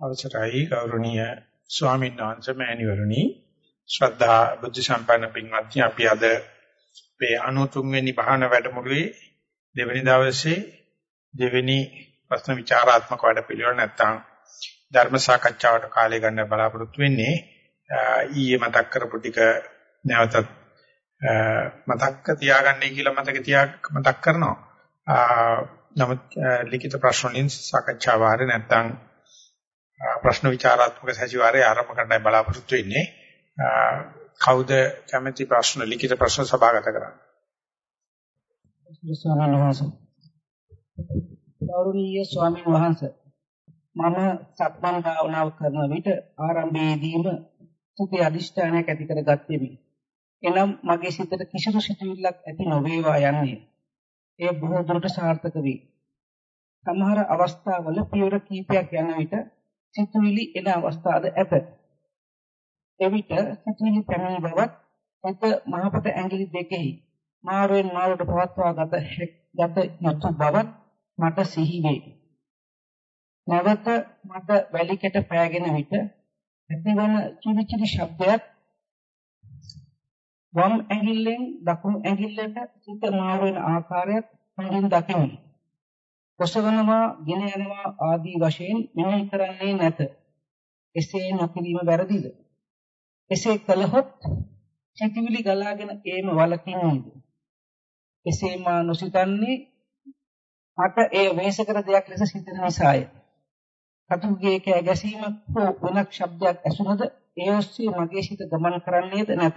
අවසරයි ගෞරවනීය ස්වාමීන් වහන්සේ මෑණිවරණි ශ්‍රද්ධා බුද්ධ සම්පන්න පින්වත්නි අපි අද මේ 93 වෙනි භාවනා වැඩමුළුවේ දෙවැනි දවසේ දෙවෙනි ප්‍රශ්න විචාරාත්මක වැඩපිළිවෙල නැත්තම් ධර්ම සාකච්ඡාවට කාලය ගන්න බලාපොරොත්තු වෙන්නේ ඊයේ මතක් කරපු ටික නැවතත් මතක තියාගන්නයි කියලා මතක තියා මතක් කරනවා. නමුත් ලිඛිත ප්‍රශ්න වලින් සාකච්ඡා වාරේ නැත්තම් ප්‍රශ්න විචාරාත්මක සැසිවාරය ආරම්භ කරන්නයි බලාපොරොත්තු වෙන්නේ. කවුද කැමැති ප්‍රශ්න ලිඛිත ප්‍රශ්න සභාගත කරන්නේ? ස්වාමීන් වහන්සේ. ගෞරවනීය ස්වාමීන් වහන්සේ. මම සක්මන් භාවනාව කරන විට ආරම්භයේදීම සුඛ අධිෂ්ඨානයක් ඇති කරගත්තෙමි. එනම් මගේ සිතට කිසිදු සිතුවිල්ලක් ඇති නොවේවා යන්නේ. එය බොහෝ දුරට සාර්ථක වේ. සමහර අවස්ථාවල පියවර කීපයක් යන විට සිතුවිලි එන අවස්ථාද ඇත. එවිට සිතුවිලි පැමිණි බවත් එත මහපට ඇඟිලි දෙකෙහි මාරුවෙන් මාරුවට පවත්වා ගත ගත යුතු බවත් මට සිහි වේ. නැවත මට වැලි කැට පෑගෙන විට ඇතිවන කිවිචිලි ශබ්දයක් වම් ඇඟිල්ලෙන් දකුණු ඇඟිල්ලට සිත මාරු වෙන ආකාරයත් හොඳින් දකිමි. ඔසවනවා, ගෙන යනවා ආදී වශයෙන් මෙනෙහි කරන්නේ නැත. එසේ නොකිරීම වැරදිද? එසේ කළහොත් චිතිවිලි ගලාගෙන ඒම වලකින්නේද? එසේ මා නොසිතන්නේ මට ඒ වේශකර දෙයක් ලෙස සිතන නිසාය. කටුගේ කෑ ගැසීමක් හෝ වෙනක් ශබ්දයක් ඇසුනද ඒ ඔස්සේ මගේ සිත ගමන් කරන්නේද නැත.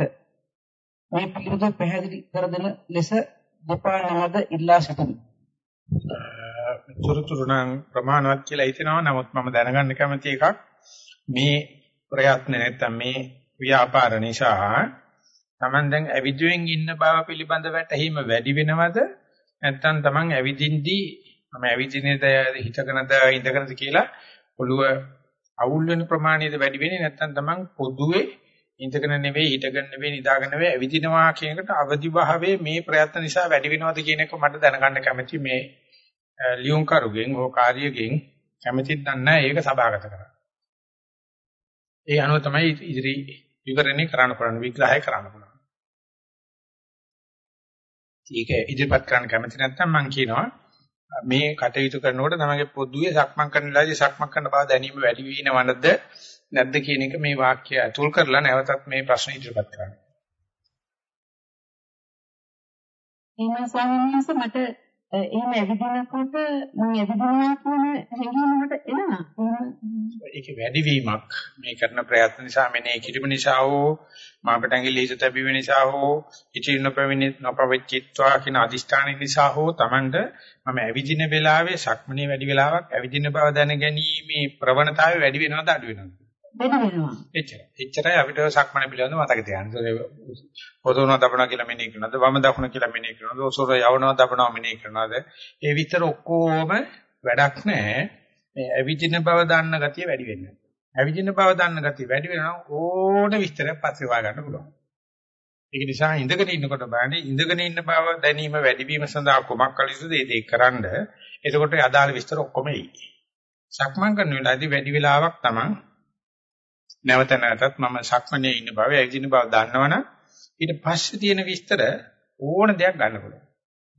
මේ පිළිබඳව පැහැදිලි කර දෙන ලෙස දෙපා නමද ඉල්ලා සිටිමි. තුරුතුරු නම් ප්‍රමාණවත් කියලා හිතෙනවා. නමුත් මම දැනගන්න කැමති එකක් මේ ප්‍රයත්න නැත්තම් මේ ව්‍යාපාර නිසා Taman දැන් ඇවිදුවෙන් ඉන්න බව පිළිබඳ වැටහීම වැඩි වෙනවද? නැත්තම් Taman ඇවිදින්දී මම ඇවිදිනේද හිතගෙනද ඉඳගෙනද කියලා ඔළුව අවුල් වෙන ප්‍රමාණයද වැඩි වෙන්නේ නැත්තම් Taman පොදුවේ ඉඳගෙන නෙවෙයි හිටගෙන නෙවෙයි නිදාගෙන නෙවෙයි ඇවිදිනවා කියන එකට අවදි භාවයේ මේ ප්‍රයත්න නිසා වැඩි වෙනවද කියන එක මට දැනගන්න කැමති මේ ලියුම් කරුගෙන් හෝ කාර්යයෙන් කැමතිද නැහැ ඒක සභාගත කරන්න. ඒ අනුව තමයි ඉදිරි විවරණේ කරන්න පුළුවන් විග්‍රහය කරන්න පුළුවන්. ඒක ඉදිරිපත් කරන්න කැමති නැත්නම් මම කියනවා මේ කටයුතු කරනකොට තමගේ පොදුවේ සක්මන් කරන වෙලාවේදී සක්මන් කරන බව දැනීම වැඩි වෙනවද නැද්ද කියන එක මේ වාක්‍ය අතුල් කරලා නැවතත් මේ ප්‍රශ්න ඉදිරිපත් කරන්න. එහෙනම් ස්වාමීන් වහන්සේ මට එහෙම ඇවිදිනකොට මම ඇවිදිනවා කියන හැඟීම මට එනවා. ඒක වැඩිවීමක් මේ කරන ප්‍රයත්න නිසා මෙනේ කිරීම නිසා හෝ මාකට ඇඟිලි හිත තැබීම නිසා හෝ ඉතින් නොපෙවෙන්නේ නොපවෙච්චිත්වා කියන අදිෂ්ඨාන නිසා හෝ Tamanට මම ඇවිදින වෙලාවේ සක්මනේ වැඩි වෙලාවක් ඇවිදින බව දැන ගැනීම ප්‍රවණතාවය වැඩි වෙනවද අඩු වෙනවද? වැඩි වෙනවා. එච්චරයි. එච්චරයි අපිට සක්මන පිළිබඳව මතක තියාගන්න. පොතෝනවා දබනවා කියලා මෙනෙහි කරනවද? වම දකුණ කියලා මෙනෙහි කරනවද? ඔසොර යවනවා දබනවා මෙනෙහි කරනවද? ඒ විතර ඔක්කොම වැඩක් නැහැ. මේ ඇවිදින බව දන්න ගතිය වැඩි වෙන්නේ. ඇවිදින බව දන්න ගතිය වැඩි වෙනවා ඕන විස්තරයක් පස්සේ වා ගන්න පුළුවන්. ඒක නිසා ඉඳගෙන ඉන්නකොට බලන්නේ ඉඳගෙන ඉන්න බව දැනීම වැඩිවීම සඳහා කොමක් කළ යුතුද ඒ දේ කරන්න. එතකොට අදාළ විස්තර ඔක්කොම එයි. සක්මන් කරන වෙලාවේදී වැඩි වෙලාවක් තමයි නැවත නැවතත් මම සක්මනේ ඉන්න බව, ඇවිදින බව දන්නවනම් ඊට පස්සේ තියෙන විස්තර ඕන දෙයක් ගන්න පුළුවන්.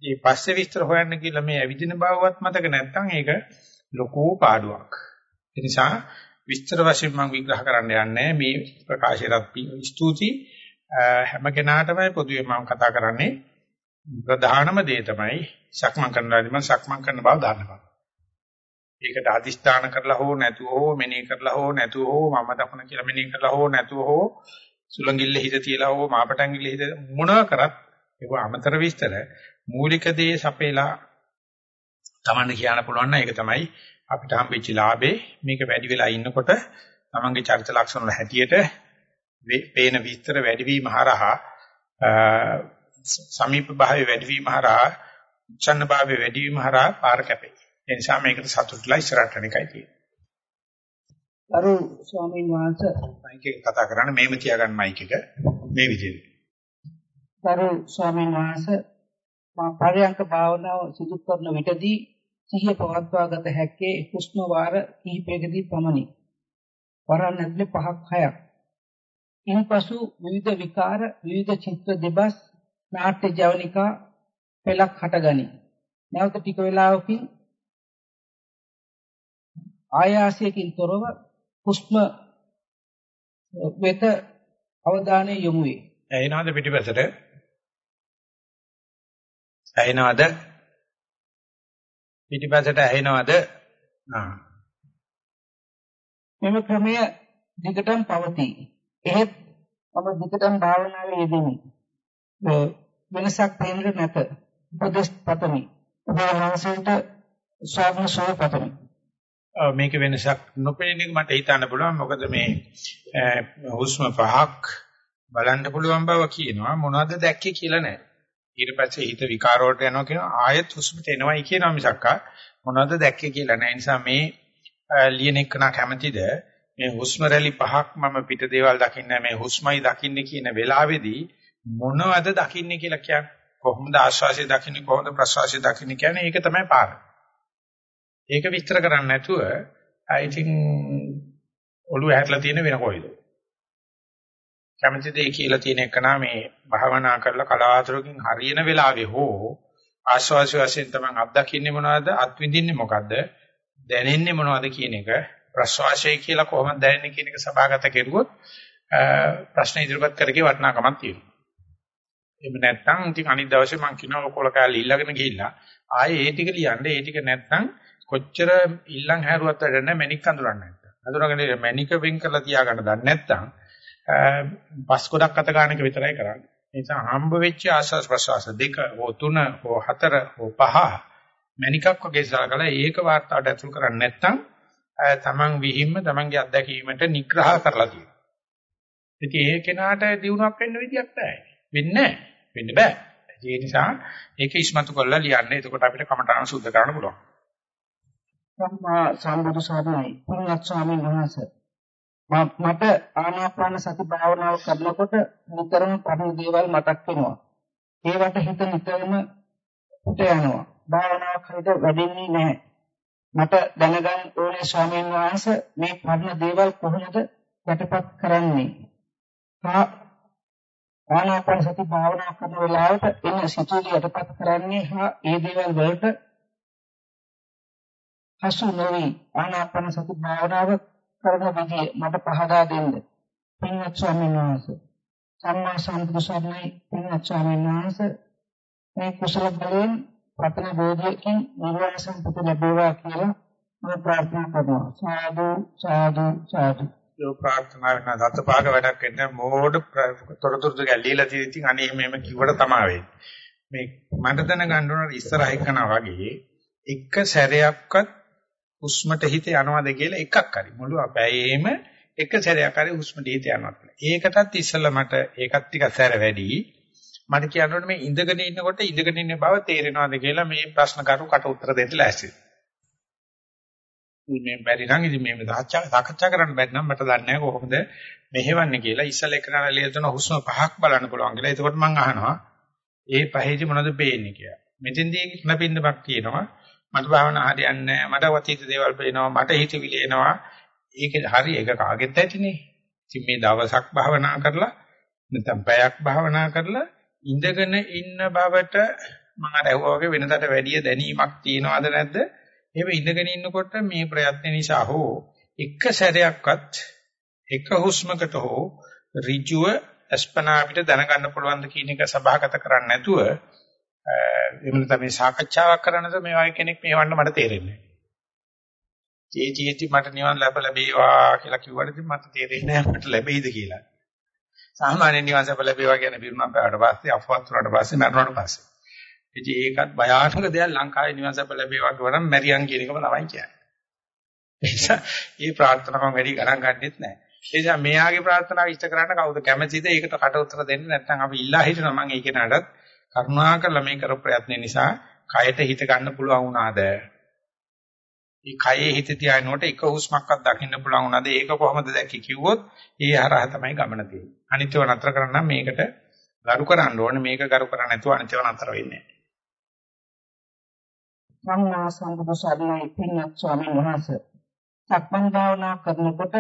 මේ පස්සේ විස්තර හොයන්න කියලා මේ ඇවිදින බවවත් මතක නැත්නම් ඒක ලොකෝ පාඩුවක්. ඒ නිසා විස්තර වශයෙන් මම විග්‍රහ කරන්න යන්නේ මේ ප්‍රකාශයටත් ස්තුති හැම කෙනාටමයි පොදුවේ මම කතා කරන්නේ ප්‍රධානම දේ තමයි සක්මන් කරනවාදී මම සක්මන් කරන බව දන්නවා. ඒකට අදිස්ථාන කරලා හෝ නැතුව හෝ මෙනෙහි කරලා හෝ නැතුව හෝ මම දකුණ කියලා මෙනෙහි කරලා හෝ නැතුව හෝ සුලංගිල්ල හිත තියලා හෝ මාපටංගිල්ල හිත මොනවා කරත් ඒක අමතර විස්තර මූලික දේ සපේලා Tamanne කියන්න පුළුවන් නම් ඒක තමයි අපිට හම්බෙච්ච ලාභේ. මේක වැඩි වෙලා ඉන්නකොට Tamange චරිත ලක්ෂණ වල හැටියට පේන විස්තර වැඩිවීම හරහා සමීප භාවයේ වැඩිවීම හරහා උච්ඡන්න භාවයේ වැඩිවීම හරහා පාර කැපේ. ඒ නිසා මේකට සතුටුලා ඉස්සරහට යන එකයි තියෙන්නේ. අරු ස්වාමීන් වහන්සේ මයික් එක කතා කරන්න මේව තියාගන්න මයික් එක මේ විදිහට. අරු ස්වාමීන් වහන්සේ මා පරයන්ක භාවනාව සිදු කරන විටදී සිහිය පවත්වාගත හැක්කේ හුස්ම වාර කිහිපයකදී පමණි. වරන් ඇතුලේ පහක් හයක්. ඉන්පසු විවිධ විකාර විවිධ චිත්‍ර දෙබස් නාට්‍ය ජවනිකා පෙළක් හටගනී. නැවත ටික වේලාවකින් ආයාසයකින් තොරව හුස්ම වෙත අවධානය යොමු වේ. ඇයිනවද පිටිපසට? ඇයිනවද? පිටිපසට ඇයිනවද? ආ. මෙම ක්‍රමය දිගටම පවතී. එහෙත් මම දිගටම භාවනාවේ යෙදෙමි. වෙනසක් තේරෙන්නේ නැත. උපදේශ පතමි. ඔබ වහන්සේට ස්වාමීන් වහන්සේ පතමි. මේක වෙනසක් නොපෙනෙන එක මට හිතන්න පුළුවන්. මොකද මේ හුස්ම පහක් බලන්න පුළුවන් බව කියනවා. මොනවද දැක්කේ කියලා නෑ. ඊට පස්සේ හිත විකාර වලට යනවා කියනවා. ආයෙත් හුස්මට එනවයි කියනවා මිසක්කා. මොනවද දැක්කේ කියලා නෑ. නිසා මේ ලියන එකන කැමැතිද? මේ හුස්ම රැලි පහක් මම පිට දේවල් දකින්නේ මේ හුස්මයි දකින්නේ කියන වෙලාවේදී මොනවද දකින්නේ කියලා කියන්නේ කොහොමද ආශ්වාසය දකින්නේ කොහොමද ප්‍රශ්වාසය දකින්නේ කියන්නේ ඒක තමයි පාර. ඒක විස්තර කරන්නේ නැතුව I think ඔළුව හැట్లా තියෙන වෙන කොයිද? කැමතිද ඒ කියලා තියෙන එක මේ භාවනා කරලා කලාතුරකින් හරියන වෙලාවේ හෝ ආශ්වාස වශයෙන් තමයි අත්දකින්නේ මොනවද අත්විඳින්නේ මොකද්ද දැනෙන්නේ මොනවද කියන එක ප්‍රශ්වාසය කියලා කොහොමද දැනෙන්නේ කියන එක සභාගත කෙරුවොත් ප්‍රශ්න ඉදිරිපත් කරගේ වටිනාකමක් තියෙනවා. එහෙම නැත්නම් ඉතින් අනිත් දවසේ මම කියනවා කොල කෑල්ල ඉල්ලගෙන ගිහිල්ලා ආයේ ඒ ටික ලියන්න ඒ ටික නැත්නම් කොච්චර ඉල්ලන් හැරුවත් වැඩ නැහැ මැනික් අඳුරන්නේ නැත්නම්. අඳුරගෙන මැනික වෙන් කරලා තියාගන්න දන්නේ නැත්නම් බස් ගොඩක් අත ගන්න එක විතරයි කරන්නේ. ඒ නිසා හම්බ වෙච්ච ආස්වාස් ප්‍රසවාස දෙක හෝ තුන හෝ හතර හෝ පහ මැනිකක් වගේ සලකලා ඒක වාර්තාවට ඇතුල් කරන්නේ නැත්නම් තමන් විහිම්ම තමන්ගේ අත්දැකීමට නිග්‍රහ කරලා තියෙනවා. ඉතින් ඒ කෙනාට දිනුවක් වෙන්න විදියක් නැහැ. වෙන්නේ නැහැ. වෙන්න බෑ. ඒ නිසා ඒක ඉස්මතු කරලා ලියන්න. එතකොට අපිට කමඨාන සුද්ධ කරන්න පුළුවන්. සම්මා සම්බුදු සරණයි. පුණ්‍යත් ස්වාමීන් වහන්සේ. මට ආනාපාන සති භාවනාව කරනකොට නිතරම පරණ දේවල් මතක් වෙනවා. ඒවට හිත නිතරම උට යනවා. භාවනාවක් හරියට වැඩෙන්නේ නැහැ. මට දැනගන්න ඕනේ ස්වාමීන් වහන්සේ මේ පරණ දේවල් කොහොමද යටපත් කරන්නේ? ආනාපාන සති භාවනා කරන වෙලාවට එන සිතුවිලි යටපත් කරන්නේ හා ඒ දේවල් වලට හසු නොවි ආනාපාන සති භාවනාව කරන විදිය මට පහදා දෙන්න. පින්වත් ස්වාමීන් වහන්සේ. සම්මා සම්බුදු සරණයි පින්වත් ස්වාමීන් වහන්සේ මේ කුසල බලයෙන් ප්‍රතන බෝධියකින් නිර්වාණ සම්පත ලැබේවා කියලා මම ප්‍රාර්ථනා කරනවා. සාදු සාදු සාදු ඒ ප්‍රාර්ථනා වෙන දත්තපාක වැඩක් වෙන්න මෝඩ තොරතුරු දෙක ඇලිලා තියෙන අනේ මෙහෙම කිව්වට තමයි මේ මට දැනගන්න ඕන ඉස්සරහ එක්කනා වගේ එක සැරයක්වත් හුස්මට හිත යනවාද කියලා එකක් හරි මුළු අපෑයේම එක සැරයක් හරි හුස්මට හිත යනවා කියලා. ඒකටත් ඉස්සෙල්ලා මට ඒකත් ටිකක් සැර වැඩි. මට කියන්න මේ ඉඳගෙන ඉන්නකොට ඉඳගෙන ඉන්න බව තේරෙනවද කියලා මේ ප්‍රශ්න කරු කට උත්තර දෙන්න ලෑස්ති. මේ බැරි නම් ඉතින් මේ සාකච්ඡා කරන්න බැරි නම් මට දන්නේ නැහැ කොහොමද මෙහෙවන්නේ කියලා. ඉස්සෙල්ලා එකන ලියන හුස්ම පහක් බලන්න පුළුවන් කියලා. එතකොට මම අහනවා ඒ පහේදී මොනවද පේන්නේ කියලා. මෙතෙන්දී නැපින්නක් කියනවා. මට භාවනා හරියන්නේ නැහැ. මට වතීත දේවල් පේනවා. මට හිතවිලි එනවා. ඒක හරි ඒක කාගෙත් ඇතිනේ. ඉතින් මේ දවසක් භාවනා කරලා නැත්නම් පැයක් භාවනා කරලා ඉඳගෙන ඉන්න බවට මම අර ඇහුවා වගේ වෙනදට වැඩිය දැනීමක් තියනවද නැද්ද? එහෙම ඉඳගෙන ඉන්නකොට මේ ප්‍රයත්න නිසා හෝ එක සැරයක්වත් එක හුස්මකට හෝ ඍජුව අස්පනා අපිට දැනගන්න පුළුවන් ද කියන එක සභාගත කරන්නේ නැතුව එහෙම තමයි සාකච්ඡාවක් කරනද මේ වගේ කෙනෙක් මේවන්න මට තේරෙන්නේ නැහැ. ඒ ජීවිතي මට නිවන් ලැබ ලැබේවා කියලා කිව්වට ඉතින් මට තේරෙන්නේ නැහැ මට ලැබෙයිද කියලා. සාමාන්‍ය නිවන් ලැබ ලැබේවා කියන්නේ පිරුණම් පෑවට පස්සේ අපවත් වුණාට පස්සේ මරණයට පස්සේ. ඉතින් ඒකත් භයානක දෙයක් ලංකාවේ නිවන් ලැබ ලැබේවා කියවනම් මැරියන් කියන එකම තමයි කියන්නේ. ඒ නිසා මේ ප්‍රාර්ථනාව මම වැඩි ගණන් ගන්නෙත් නැහැ. ඒ නිසා මෙයාගේ ප්‍රාර්ථනාව ඉෂ්ට කරන්න කවුද කැමතිද? ඒකට කට උතර දෙන්න නැත්නම් අපි ඉල්ලා හිටනවා මම ඒ කෙනාටත් කරුණාකරලා මේ කර ප්‍රයත්න නිසා කයට හිත ගන්න පුළුවන් වුණාද? මේ කයේ හිත තියානකොට එක හුස්මක්වත් දකින්න පුළුවන් වුණාද? ඒක කොහොමද දැක්කේ කිව්වොත් ඒ හරහා තමයි ගමන තියෙන්නේ. අනිත්‍යව නතර කරන්න මේකට ගරු කරන්න ඕනේ. මේක ගරු කරන්නේ නැතුව අනිත්‍යව නතර වෙන්නේ නැහැ. සම්මා සම්බුදු සරණයි පින්වත් ස්වාමීන් වහන්සේ. සක්මන් භාවනා කරනකොට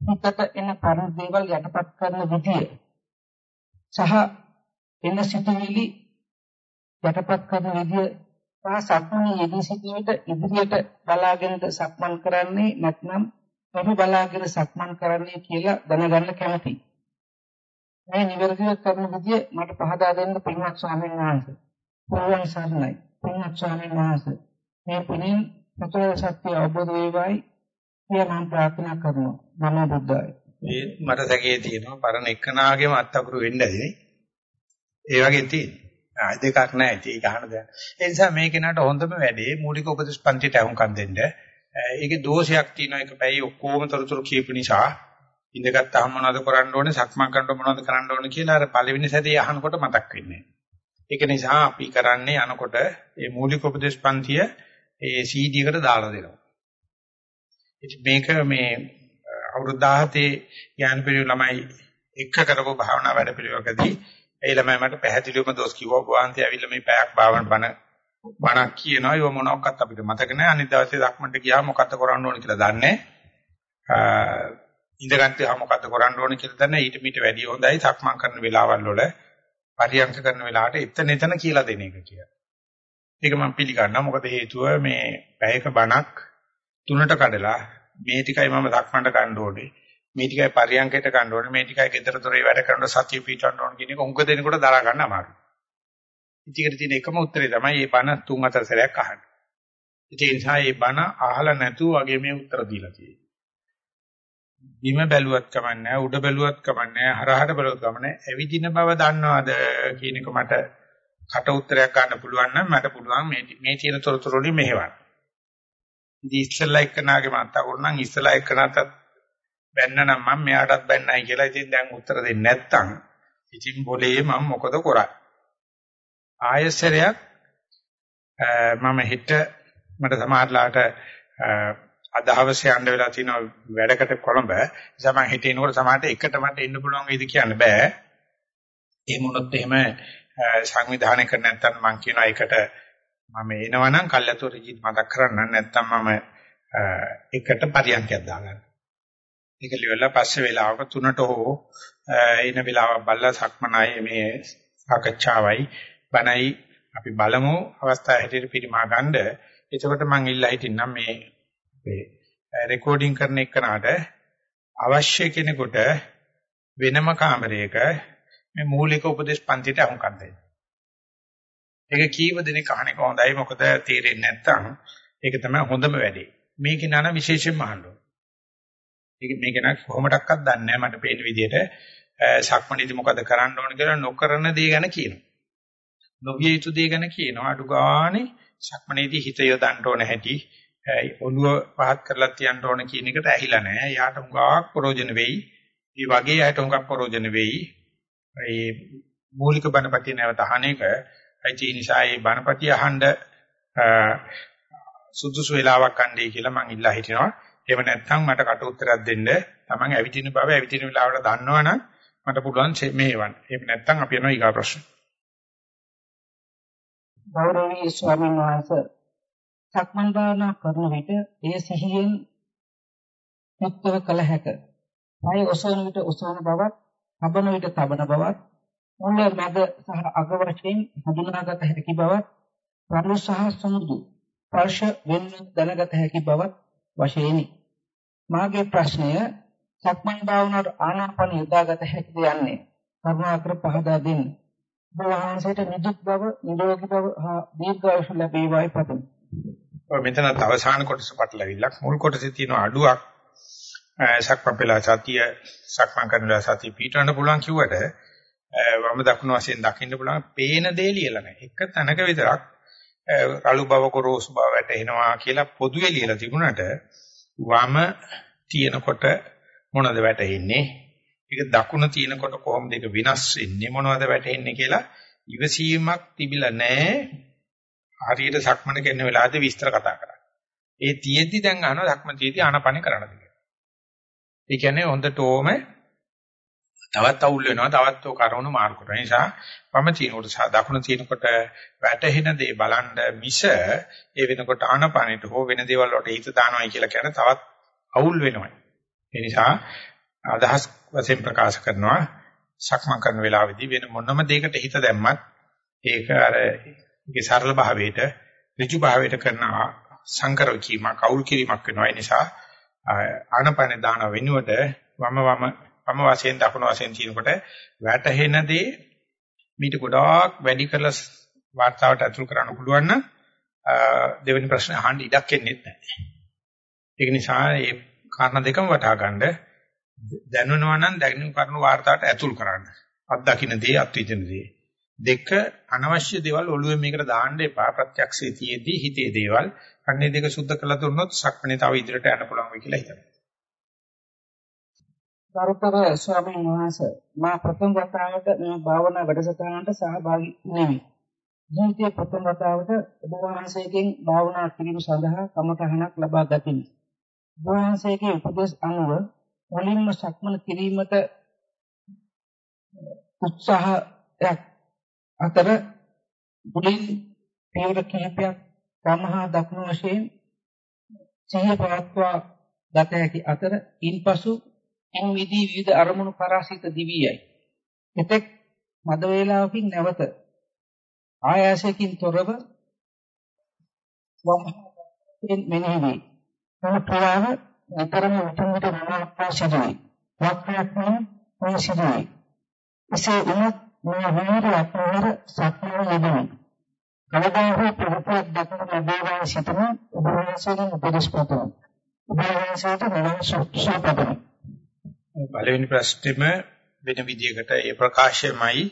හිතට එන පරණ දේවල් යටපත් කරන විදිය සහ එන සිතුවිලි යටපත් කරන විදිය සහ සක්මණේ යෙදී සිටීමට ඉදිරියට බලාගෙනද සක්මන් කරන්නේ නැත්නම් කොහොම බලාගෙන සක්මන් කරන්නේ කියලා දැනගන්න කැමතියි. මේ නිවැරදිව කරන විදිය මට පහදා දෙන්න පින්වත් ස්වාමීන් වහන්සේ. පුරුවන් සරණයි. පින්වත් ස්වාමීන් වහන්සේ මේ පුණින් සතර සත්‍ය අවබෝධ වේවායි කියලා මම ප්‍රාර්ථනා කරනවා. නමෝ බුද්ධාය. මේ මට සැකේ තියෙනවා පරණ එකනාගේම අත්තකුරු වෙන්න ඇතිනේ. ඒ වගේ තියෙනවා. ආ දෙකක් නැහැ ඒක අහන දෙයක්. ඒ නිසා මේ කෙනාට හොඳම වැඩේ මූලික උපදේශ පන්තිට අහුම්කම් දෙන්න. ඒකේ දෝෂයක් තියෙනවා ඒක පැයි ඔක්කොම තොරතුරු කියපු නිසා ඉඳගත්තාම මොනවද කරන්න ඕනේ සක්මන් කරනකොට මොනවද කරන්න ඕනේ කියලා අර පළවෙනි සැරේ අහනකොට මතක් වෙන්නේ. ඒක නිසා අපි කරන්නේ අනකොට මේ මූලික උපදේශ පන්තිය ඒ CD එකට දාලා දෙනවා. ඉතින් මේක මේ අවුරුදු 17 ඥාන පිරිවෙල ළමයි එක කරපු භාවනා වැඩ පිළිවෙලකදී ඒ ළමයි මට පැහැදිලිවම දොස් කිව්වා වහන්සේ ඇවිල්ලා මේ පැයක් භාවන බණ බණක් කියනවා. ඒව මොනවාක්වත් අපිට මතක නැහැ. අනිත් දවසේ ධක්මන්ට ගියාම මොකද්ද කරන්න ඕන කියලා දන්නේ ඉඳගත්තා මොකද්ද කරන්න ඕන කියලා දන්නේ ඊට මීට වැඩිය හොඳයි සක්මන් කරන වෙලාවල් වල පරියන්ක කරන වෙලාවට එතන එතන කියලා දෙන එක කියලා. ඒක මම පිළිගන්නවා. මොකද හේතුව මේ පැයක බණක් තුනට කඩලා මේ ටිකයි මම සක්මන්ට ගන්න ඕනේ. මේ ටිකයි පරියන්කයට ගන්න ඕනේ මේ ටිකයි ගෙදර දොරේ වැඩ කරන සතිය පිටවන්න ඕන කියන එක උංග දෙනකොට දරා ගන්න අමාරුයි. ඉතින් තියෙන එකම උත්තරේ තමයි මේ බණ තුන් හතර සැරයක් අහන්න. ඒ නිසා මේ බණ අහලා නැතුව වගේ මේ උත්තර දීලා තියෙන්නේ. බිම බැලුවත් කමන්නේ උඩ බැලුවත් කමන්නේ හරහට බැලුවත් කමන්නේ ඇවිදින බව දන්නවද කියන එක මට කට උත්තරයක් ගන්න පුළුවන් නම් මට පුළුවන් මේ මේ තියෙන තොරතුරු වලින් මෙහෙවන්න. ඉතින් ඉස්සෙල්ලා එක්කනාගේ මතක වුණනම් ඉස්සෙල්ලා එක්කනටත් බැන්න නම් මම මෙයාටත් බැන්නයි කියලා ඉතින් දැන් උත්තර දෙන්නේ නැත්තම් ඉතින් બોලේ මම මොකද කරන්නේ? ආයසරයක් මම හිට මට සමහරලාට අද හවසේ යන්න වෙලා තියෙන වැඩකට කොළඹ නිසා මම හිටිනකොට සමහරට එකට මට එන්න පුළුවන් වේද කියන්න බෑ. ඒ මොනොත් එහෙම සංවිධානය කර නැත්නම් මම කියනවා ඒකට මම එනවනම් කල්යතෝ රජිත් මතක් කරන්න නැත්නම් මම එකට පරියන්කයක් දාගන්න. ඒක liverලා පස්සේ වෙලාවක තුනට හෝ එන වෙලාවක් බලලා සක්මනයි මේ සාකච්ඡාවයි බණයි අපි බලමු අවස්ථාව හැටියට පිරිමා ගන්න. එතකොට මම ඉල්ලා හිටින්නම් මේ මේ රෙකෝඩින් කරන එකනට අවශ්‍ය කෙනෙකුට වෙනම කාමරයක මේ මූලික උපදේශ පන්තිට අහුම්කම් දෙන්න. ඒක කීව දෙනෙක් අහන එක හොඳයි මොකද තේරෙන්නේ නැත්නම් ඒක තමයි හොඳම වැඩේ. මේක නන විශේෂයෙන්ම අහන්න ඕන. මේක මේක නක් කොහොමඩක්වත් දන්නේ නැහැ මට පේන විදිහට සක්මණේදී මොකද කරන්න ඕන කියලා නොකරන දේ ගැන කියනවා. නොවිය යුතු දේ ගැන කියනවා. අඩු ගානේ සක්මණේදී හිත යොදන්න ඕන හැටි ඔළුව පහත් කරලා තියන්න ඕන කියන එකට ඇහිලා නැහැ. යාට හුඟක් ප්‍රෝජන වෙයි. මේ වගේ අයට හුඟක් ප්‍රෝජන වෙයි. ඒ මූලික බණපටි නැවත අහන එක ඒ නිසා මේ බණපටි අහන්න සුදුසු වෙලාවක් අන්නේ කියලා මම ඉල්ලා හිටිනවා. එහෙම නැත්නම් මට කට උත්තරයක් දෙන්න. Taman ඇවිදින බව ඇවිදින වෙලාවට දන්නවනම් මට පුළුවන් මේවන්න. එහෙම නැත්නම් අපි යනවා ඊගා ප්‍රශ්න. ගෞරවනීය ස්වාමීන් වහන්සේ සක්මන් භාවනා කරන විට එය සිහියෙන් මුක්තව කළ හැක. පය ඔසවන විට ඔසවන බවත්, තබන විට තබන බවත්, මුල මැද සහ අග වශයෙන් හඳුනාගත හැකි බවත්, රළු සහ සමුදු ස්පර්ශ වෙන දැනගත හැකි බවත් වශයෙන්ි. මාගේ ප්‍රශ්නය සක්මන් භාවනාවට ආනාපාන යොදාගත හැකිද යන්නේ. කරුණාකර පහදා දෙන්න. ඔබ වහන්සේට නිදුක් බව, නිරෝගී බව හා දීර්ඝායුෂ ලැබේවායි පතමි. ඔය මෙතන අවසාන කොටස පටලවිල්ලක් මුල් කොටසේ තියෙන අඩුවක් සක්මපෙලා සතිය සක්මන් කරනවා සතිය පිටවන්න පුළුවන් කිව්වට වම දකුණු වශයෙන් දකින්න පුළුවන් පේන දේ ලියලා නැහැ. එක තැනක විතරක් රළු බව කොරෝසු බව වැටෙනවා කියලා පොදුවේ ලියලා තිබුණාට වම තියෙනකොට මොනවද වැටෙන්නේ? ඒක දකුණ තියෙනකොට කොහොමද ඒක විනාශ වෙන්නේ? මොනවද වැටෙන්නේ කියලා ඉවසීමක් තිබිලා නැහැ. හරියට සක්මන කරන වෙලාවදී විස්තර කතා කරා. ඒ තියෙද්දි දැන් අහනවා සක්මන තියෙද්දි ආනපන කරන්නද කියලා. ඒ කියන්නේ හොඳටම තවත් අවුල් වෙනවා තවත් ඔය කරුණු මාරු කරන නිසා වම තියෙනකොට සහ දකුණ තියෙනකොට වැටහෙන දේ බලන්න මිස ඒ වෙනකොට ආනපනෙට හෝ වෙන දේවල් වලට හිත දානවායි කියලා කියන තවත් අවුල් වෙනවා. ඒ නිසා අදහස් වශයෙන් ප්‍රකාශ කරනවා සක්මන් කරන වෙලාවේදී වෙන මොනම දෙයකට හිත දැම්මත් ඒක අර ඒකේ සරල භාවයට ඍජු භාවයට කරන සංකර කීමක් අවුල් කිරීමක් වෙනවා ඒ නිසා ආනපන දාන වෙනුවට වම වම වම වශයෙන් දකුණු වශයෙන් කියනකොට වැටහෙන දේ මීට ගොඩාක් වැඩි කරලා වාර්තාවට ඇතුල් කරන්න පුළුවන් නම් දෙවෙනි ප්‍රශ්නේ අහන්න ඉඩක් එන්නේ නැහැ. ඒක නිසා මේ කාරණා දෙකම වටහා ගන්න දැනුණා නම් දැනුම් කරන වාර්තාවට ඇතුල් කරන්න. අත්දකින්න දේ අත්විඳින දේ. දෙක අනවශ්‍ය දේවල් ඔළුවෙන් මේකට දාන්න එපා. ප්‍රත්‍යක්ෂයේ තියේදී හිතේ දේවල් අන්නේ දෙක සුද්ධ කළා දුන්නොත් සක්මණේ තව ඉදිරියට යන්න පුළුවන් වෙයි කියලා හිතනවා. ගරුතර ස්වාමීන් වහන්සේ මා ප්‍රථම වතාවට මේ භාවනා වැඩසටහනට සහභාගී වෙමි. ජීවිතයේ ප්‍රථම වතාවට ඔබ වහන්සේගෙන් භාවනා කිරීම සඳහා කමඨහනක් ලබා ගතිමි. ඔබ වහන්සේගේ උපදෙස් අනුව මුලින්ම සක්මන කිරීමට උත්සාහයක් අතර මුලින් පියවර කිහිපයක් සමහා දක්න වශයෙන් සිහිය පවත්වා ගත හැකි අතර ඉන්පසු එන් විදී විවිධ අරමුණු කරාසිත දිවියයි. එතෙක් මද වේලාවකින් නැවත ආයාසයෙන් තොරව වම් මෙනෙහි වේ. මේ ප්‍රවාහ නිතරම උතුම් විට මනෝපා සිදුවේ. වක්‍රයක් නම් මේ සිදුවේ. එසේ වුණත් මේ වීර අපහර සත්‍යය යෙදුනේ. කවදා හෝ ප්‍රවෘත්තියක් දක්වන ලැබේවා සිතන උපවාසයෙන් උපදෙස් පතන. උපවාසයට නිවන් සුපතන. පළවෙනි ප්‍රශ්නෙම වෙන විදිහකට ඒ ප්‍රකාශයමයි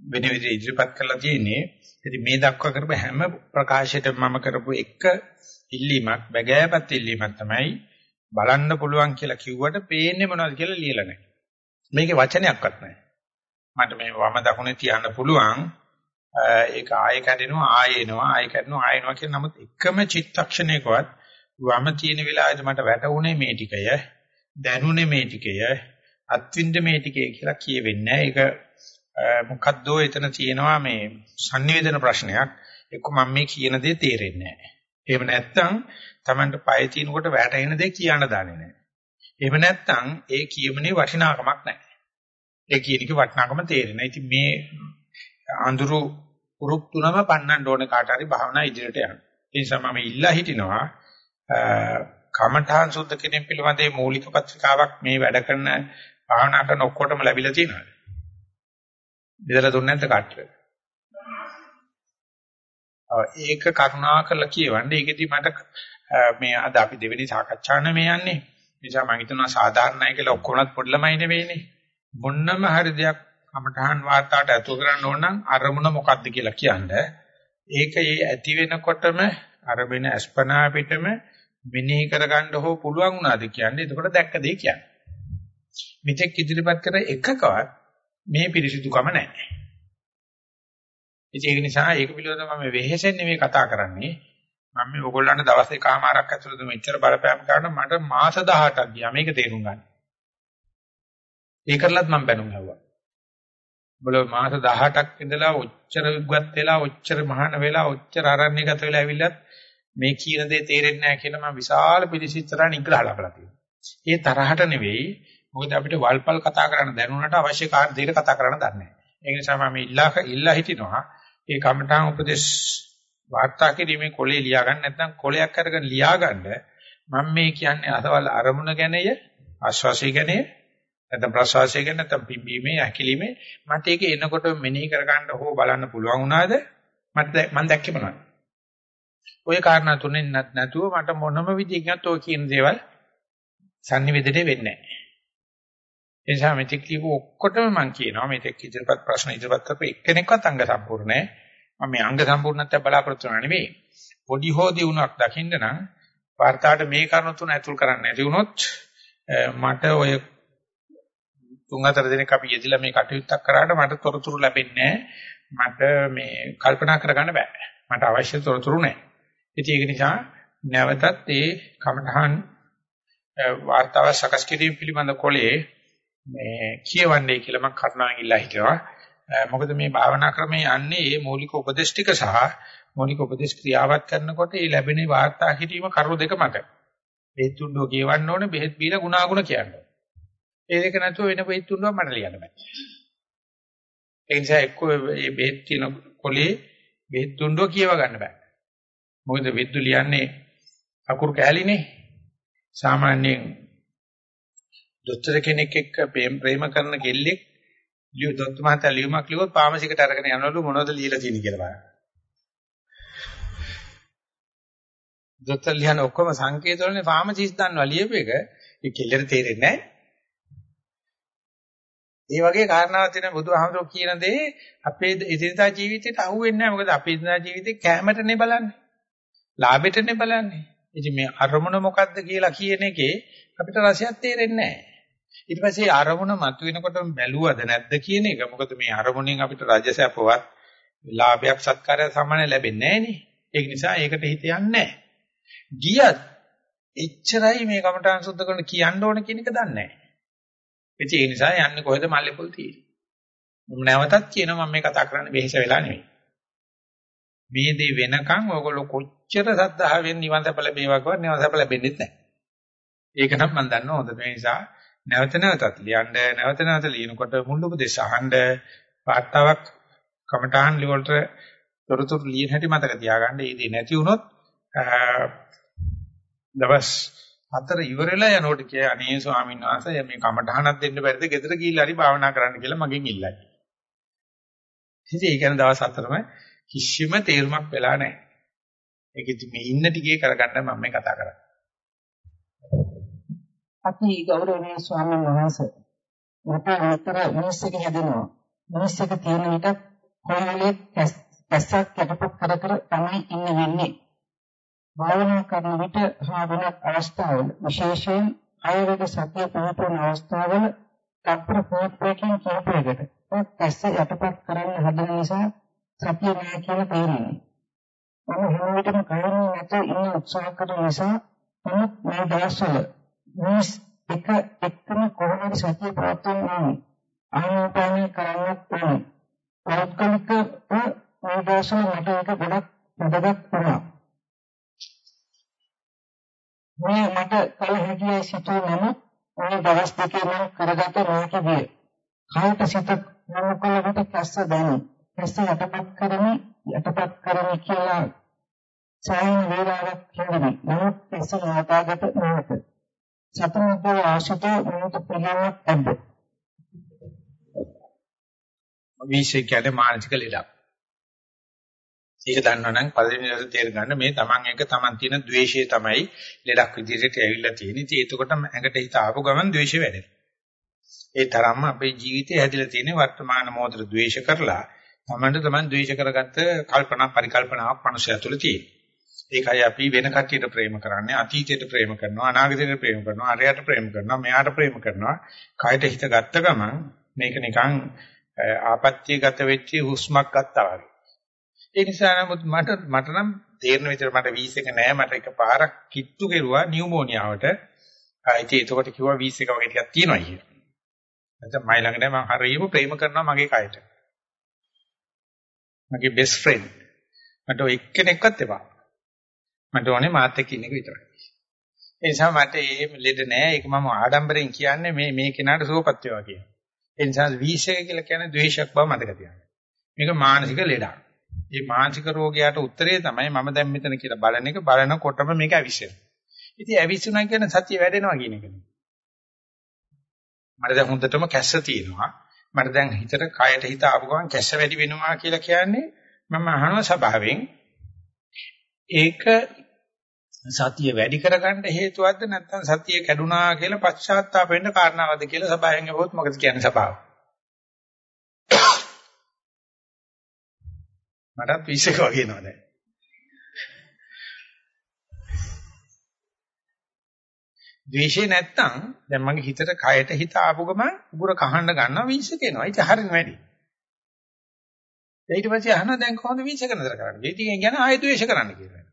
වෙන විදිහට ඉදිරිපත් කරලා තියෙන්නේ. ඉතින් මේ දක්වා කරපු හැම ප්‍රකාශයකටම මම කරපු එක ඉල්ලීමක් බගෑපත් ඉල්ලීමක් තමයි බලන්න පුළුවන් කියලා කිව්වට පේන්නේ මොනවද කියලා ලියලා නැහැ. මේකේ වචනයක්වත් නැහැ. මට මේ වම දකුණේ තියන්න පුළුවන්. ඒක ආයෙ කැඩෙනවා ආයෙ එනවා ආයෙ කැඩෙනවා ආයෙ එනවා කියන නමුත් එකම චිත්තක්ෂණයකවත් වම තියෙන වෙලාවෙදි මට වැටුනේ මේ ටිකය දැනුනේ මේ ටිකය අත්විඳ මේ ටිකය කියලා කියවෙන්නේ නැහැ. ඒක මොකද්දෝ එතන තියෙනවා මේ sannivedana ප්‍රශ්නයක්. එක්ක මම මේ කියන දේ තේරෙන්නේ නැහැ. එහෙම නැත්නම් Tamanට පය තිනකොට වැටෙන දේ කියන්න දන්නේ නැහැ. එහෙම නැත්නම් ඒ කියමනේ වටිනාකමක් නැහැ. ඒ කියන එක වටිනාකම තේරෙනවා. ඉතින් මේ අඳුරු උරුක් තුනම පන්නන්න ඕනේ කාට හරි භාවනා ඉදිරියට යන්න. ඒ නිසා මම ඉල්ලා හිටිනවා කමඨාන් සුද්ධ කිරීම පිළිබඳ මූලික පත්‍රිකාවක් මේ වැඩ කරන භාවනා කරන ඔක්කොටම ලැබිලා තියෙනවද? බෙදලා දුන්නේ නැද්ද කාටද? ඒක කරුණා කරලා කියවන්න. ඒකෙදි මට මේ අද අපි දෙවෙනි සාකච්ඡාන මේ යන්නේ. නිසා මම හිතනවා සාධාරණයි කියලා ඔක්කොමත් පොඩි ළමයි නෙවෙයිනේ. මොන්නම හරි දෙයක් කමඨහන් වාර්තාවට ඇතුල් කරන්න ඕන නම් අරමුණ මොකක්ද කියලා කියන්න. ඒක ඒ ඇති වෙනකොටම අරබෙන අස්පනා පිටම මෙනෙහි කරගන්න හෝ පුළුවන් වුණාද කියන්නේ. එතකොට දැක්ක දේ කියන්නේ. මෙතෙක් ඉදිරිපත් කර එකකවත් මේ පිරිසිදුකම නැහැ. ඒක නිසා ඒක පිළිබඳව මම වෙහෙසෙන්නේ මේ කතා කරන්නේ. මම මේ ඕගොල්ලන්ට දවස් එකමාරක් ඇතුළත මෙච්චර බලපෑම් කරන මට මාස 18ක් ගියා මේක තේරුම් ගන්න. ඒකලත් මම බැනුම් ඇහුවා. බල මාස 18ක් ඉඳලා ඔච්චර විග්වත් වෙලා ඔච්චර මහාන වෙලා ඔච්චර ආරණ්‍යගත වෙලා ඇවිල්ලත් මේ කියන දේ තේරෙන්නේ නැහැ කියලා මම විශාල පිළිසිතරා නිග්‍රහ ලබලා තියෙනවා. ඒ තරහට නෙවෙයි. මොකද අපිට වල්පල් කතා කරන්න දැනුණාට අවශ්‍ය කාර්ය දෙක කතා කරන්න දන්නේ නැහැ. ඒ නිසා මම ඉල්ලා ඉල්ලා හිටිනවා. ඒ කමඨාන් උපදේශ වාර්තා කිරීමේ කොලේ ලියා ගන්න නැත්නම් කොලයක් අරගෙන ලියා ගන්න මම මේ කියන්නේ අසවල් අරමුණ ගැනය ආශ්වාසය ගැනය නැත්නම් ප්‍රශ්වාසය ගැන නැත්නම් පිම්බීමේ ඇකිලිමේ. මට ඒක එනකොට මෙනෙහි කර ගන්න හෝ බලන්න පුළුවන් වුණාද? මට මම දැක්කේ මොනවද? ওই කාරණා තුනෙන් නැතුව මට මොනම විදිහකින්වත් ඔය කියන දේවල් sannivedane වෙන්නේ නැහැ. ඒ නිසා මෙතෙක් කියපු ඔක්කොටම මම කියනවා මෙතෙක් ඉදිරිපත් ප්‍රශ්න ඉදිරිපත් කරපු එක්කෙනෙක්වත් අංග සම්පූර්ණ නැහැ. මම මේ අංග සම්පූර්ණත්වය බලාපොරොත්තු වෙනා නෙමෙයි. පොඩි හෝ දිනුවක් දකින්න නම් වර්තාවට මේ කරුණු තුන ඇතුල් කරන්න නැති වුණොත් මට ඔය තුන් හතර දිනක අපි යෙදিলা මේ කටයුත්තක් කරාට මට තොරතුරු ලැබෙන්නේ මට මේ කල්පනා කරගන්න බෑ. මට අවශ්‍ය තොරතුරු නැහැ. ඉතින් ඒක නිසා නැවතත් ඒ කමඨහන් වාර්තාව සකස් කිරීම පිළිබඳ කොලේ මේ කියවන්නේ කියලා මම කරුණාවෙන් ඉල්ලා හිටිනවා. මොකද මේ භාවනා ක්‍රමයේ යන්නේ මේ මූලික උපදේශ ටික සහ මූලික උපදේශ ක්‍රියාවත් කරනකොට ඒ ලැබෙන වාර්තා කිරීම කරු දෙක මත. බෙහෙත් තුඩෝ කියවන්න ඕනේ බෙහෙත් බීලා ගුණාගුණ කියන්න. ඒ දෙක නැතුව වෙන බෙහෙත් තුඩෝ මට ලියන්න බෑ. ඒ නිසා එක්ක මේ බෙහෙත් තියෙන කොලේ බෙහෙත් තුඩෝ කියව ගන්න බෑ. මොකද විද්දු ලියන්නේ අකුරු කැලිනේ. සාමාන්‍යයෙන් දොස්තර කෙනෙක් එක්ක ප්‍රේම කරන කෙල්ලෙක් ලියු දොස්තර මහත්තයා ලියුමක් ලියුවොත් පාමසිකට අරගෙන යනවලු මොනවද ලියලා තියෙන්නේ කියලා බලන්න. දොස්තර ලියන ඔක්කොම සංකේත වලනේ ෆාමසිස්ට් දන්නවා ලියපු එක. ඒ කෙල්ලට තේරෙන්නේ නැහැ. ඒ වගේ කාරණාවක් තියෙන බුදුහාමුදුරුවෝ කියන දේ අපේ ඉදිරියදා ජීවිතේට අහුවෙන්නේ නැහැ. මොකද අපේ ඉදිරියදා ජීවිතේ කැමරටනේ බලන්නේ. ලාභෙටනේ බලන්නේ. ඉතින් මේ අරමුණ මොකද්ද කියලා කියන එකේ අපිට රසයක් තේරෙන්නේ නැහැ. ඊට පස්සේ අරමුණ මතුවෙනකොටම බැලුවද නැද්ද කියන එක. මොකද මේ අරමුණෙන් අපිට රජසැපවත් ලාභයක් සත්කාරයක් සාමාන්‍ය ලැබෙන්නේ නැහනේ. ඒක නිසා ඒකට හිත යන්නේ නැහැ. ගියත් එච්චරයි මේ කමඨාන් සුද්ධ කරන කියන්න ඕන කියන එක දන්නේ නැහැ. ඒ නිසා යන්නේ කොහෙද මල්ලේපොල් තියෙන්නේ. මම නැවතත් කියනවා මම මේ කතා කරන්නේ වෙහෙස වෙලා නෙවෙයි. මේ දේ වෙනකන් ඔයගොල්ලෝ කොච්චර සද්ධාවෙන් නිවන් සප ලැබේවා කියවත් නිවන් සප ලැබෙන්නේ නැහැ. ඒක නම් මම දන්නවා හොඳට. ඒ නිසා නැවත නැවතත් ලියන්න නැවත නැවත ලියනකොට මුල් උපදේශ අහන්න වාර්තාවක් කමඨාන් ලිවලට තොරතුරු ලියන හැටි මතක තියාගන්න. ඒ දේ නැති වුණොත් දවස් හතර ඉවරලා යනකොට කිය අනේ ස්වාමීන් වහන්සේ මේ කමඨහනක් දෙන්න බැරිද ගෙදර ගිහිල්ලා හරි භාවනා කරන්න කියලා මගෙන් ඉල්ලයි. ඉතින් ඒ කියන්නේ දවස් හතරම කිසිම තේරුමක් වෙලා නැහැ. ඒක ඉතින් මේ ඉන්න ටිකේ කරගන්න මම මේ කතා කරන්නේ. අපි ගෞරවනීය ස්වාමීන් වහන්සේ මට විතර මිනිස් එක හැදෙනවා. මිනිස් එක තියෙන විට කොහොමද කැස්සක් යටපත් කර කර තමයි ඉන්න වෙන්නේ. භාවනා කරන විට හා වෙනත් අවස්ථාවල විශේෂයෙන් ආයෝග සතිය පවත්වන අවස්ථාවල තප්පර පොත්පතකින් කියපේකට කැස්ස යටපත් කරන්න හදන නිසා සතිය නෑ කියලා තේරෙන්නේ. මම හැම විටම කයන්නේ නැත ඉන්න උත්සාහ කරන නිසා නමුත් මේ දවස්වල මිස් එක එක්කම කොහොමද සතිය පවත්වන්නේ ආනාපානය කරන්නත් ඕනේ. තාත්කාලිකව මේ දවස්වල මට ඒක ගොඩක් වැදගත් වුණා. මේ මට කල හැකියි සිතුවේ නමුත් මේ දවස් දෙකේ මම කරගත නොහැකි විය. කායට සිත නමකලකට කැස්ස දැනේ. මෙසේ යටපත් කරමි යටපත් කරමි කියලා සෑහෙන වේලාවක් කියනවා. නමුත් එසේ යටාගත නොහැක. සතුන්ගේ ආශිත මොහොත ප්‍රහාණයක් ඇද්ද. විශේෂ කියන්නේ මානසික ලෙඩක්. ඒක දන්නවනම් පළවෙනි දවසේ තේරුම් ගන්න මේ තමන් එක තමන් තියෙන द्वේෂය තමයි ලෙඩක් විදිහට ඇවිල්ලා තියෙන්නේ. ඉතින් එතකොට ඇඟට හිත ආපු ගමන් द्वේෂය වැඩෙනවා. ඒ තරම්ම අපේ ජීවිතය හැදිලා තියෙන්නේ වර්තමාන මොහොතේ द्वේෂ කරලා Tamanට Taman द्वේෂ කරගත්ත කල්පනා පරිකල්පනාවක් මනුෂ්‍යය තුළ තියෙනවා. ඒකයි අපි වෙන කට්ටියට ප්‍රේම කරන්නේ අතීතයට ප්‍රේම කරනවා අනාගතයට ප්‍රේම කරනවා අරයට ප්‍රේම කරනවා මෙයාට ප්‍රේම කරනවා කයට හිත ගත්ත ගමන් මේක නිකන් ආපත්‍යගත වෙච්ච හුස්මක් ගත්තා වගේ ඒ නිසා නමුත් මට මට නම් තේරෙන විදිහට මට වීස් එක නෑ මට එකපාරක් කිට්ටු කෙරුවා නියුමෝනියාවට. ඉතින් ඒකට කිව්වා වීස් එක වගේ ටිකක් තියෙනවා කියලා. නැත්නම් මයි ළඟ නෑ මම හරියම ප්‍රේම කරනවා මගේ කයට. මගේ බෙස්ට් ෆ්‍රෙන්ඩ්. මට ඔය එක්කෙනෙක්වත් එපා. මට ඕනේ මාත් එක්ක ඉන්න එක විතරයි. ඒ නිසා මට ඒ ලෙඩ නෑ ඒක මම ආඩම්බරෙන් කියන්නේ මේ මේ කෙනාට සුවපත් වේවා කියන. ඒ නිසා වීස් එක කියලා කියන්නේ ද්වේෂයක් බව මතක තියාගන්න. මේක මානසික ලෙඩක්. මේ මානසික රෝගයට උත්තරේ තමයි මම දැන් මෙතන කියලා බලන එක බලනකොටම මේක ඇවිස්සෙනවා. ඉතින් ඇවිස්සුණා කියන්නේ සතිය වැඩෙනවා කියන එකනේ. මට දැන් හොඳටම කැස්ස තියෙනවා. මට දැන් හිතට කයට හිත ආපු ගමන් කැස්ස වැඩි වෙනවා කියලා කියන්නේ මම අහනවා ස්වභාවයෙන් ඒක සතිය වැඩි කරගන්න හේතුවක්ද නැත්නම් සතිය කැඩුනා කියලා පශ්චාත්තාප වෙන්න කාරණාවක්ද කියලා සබාවෙන් අහුවොත් මොකද කියන්නේ සබාව? මටත් 20ක වගේ එනවා දැන්. ද්වේෂේ නැත්තම් දැන් මගේ හිතට කයට හිත ආපු ගමන් උගුර කහන්න ගන්නවා 20ක එනවා. ඒක හරියම වැඩි. ඊට පස්සේ අහනවා දැන් කොහොමද 20ක නතර කරන්නේ? ඒ ටිකෙන් කියන ආයෙ ද්වේෂ කරන්න කියලා.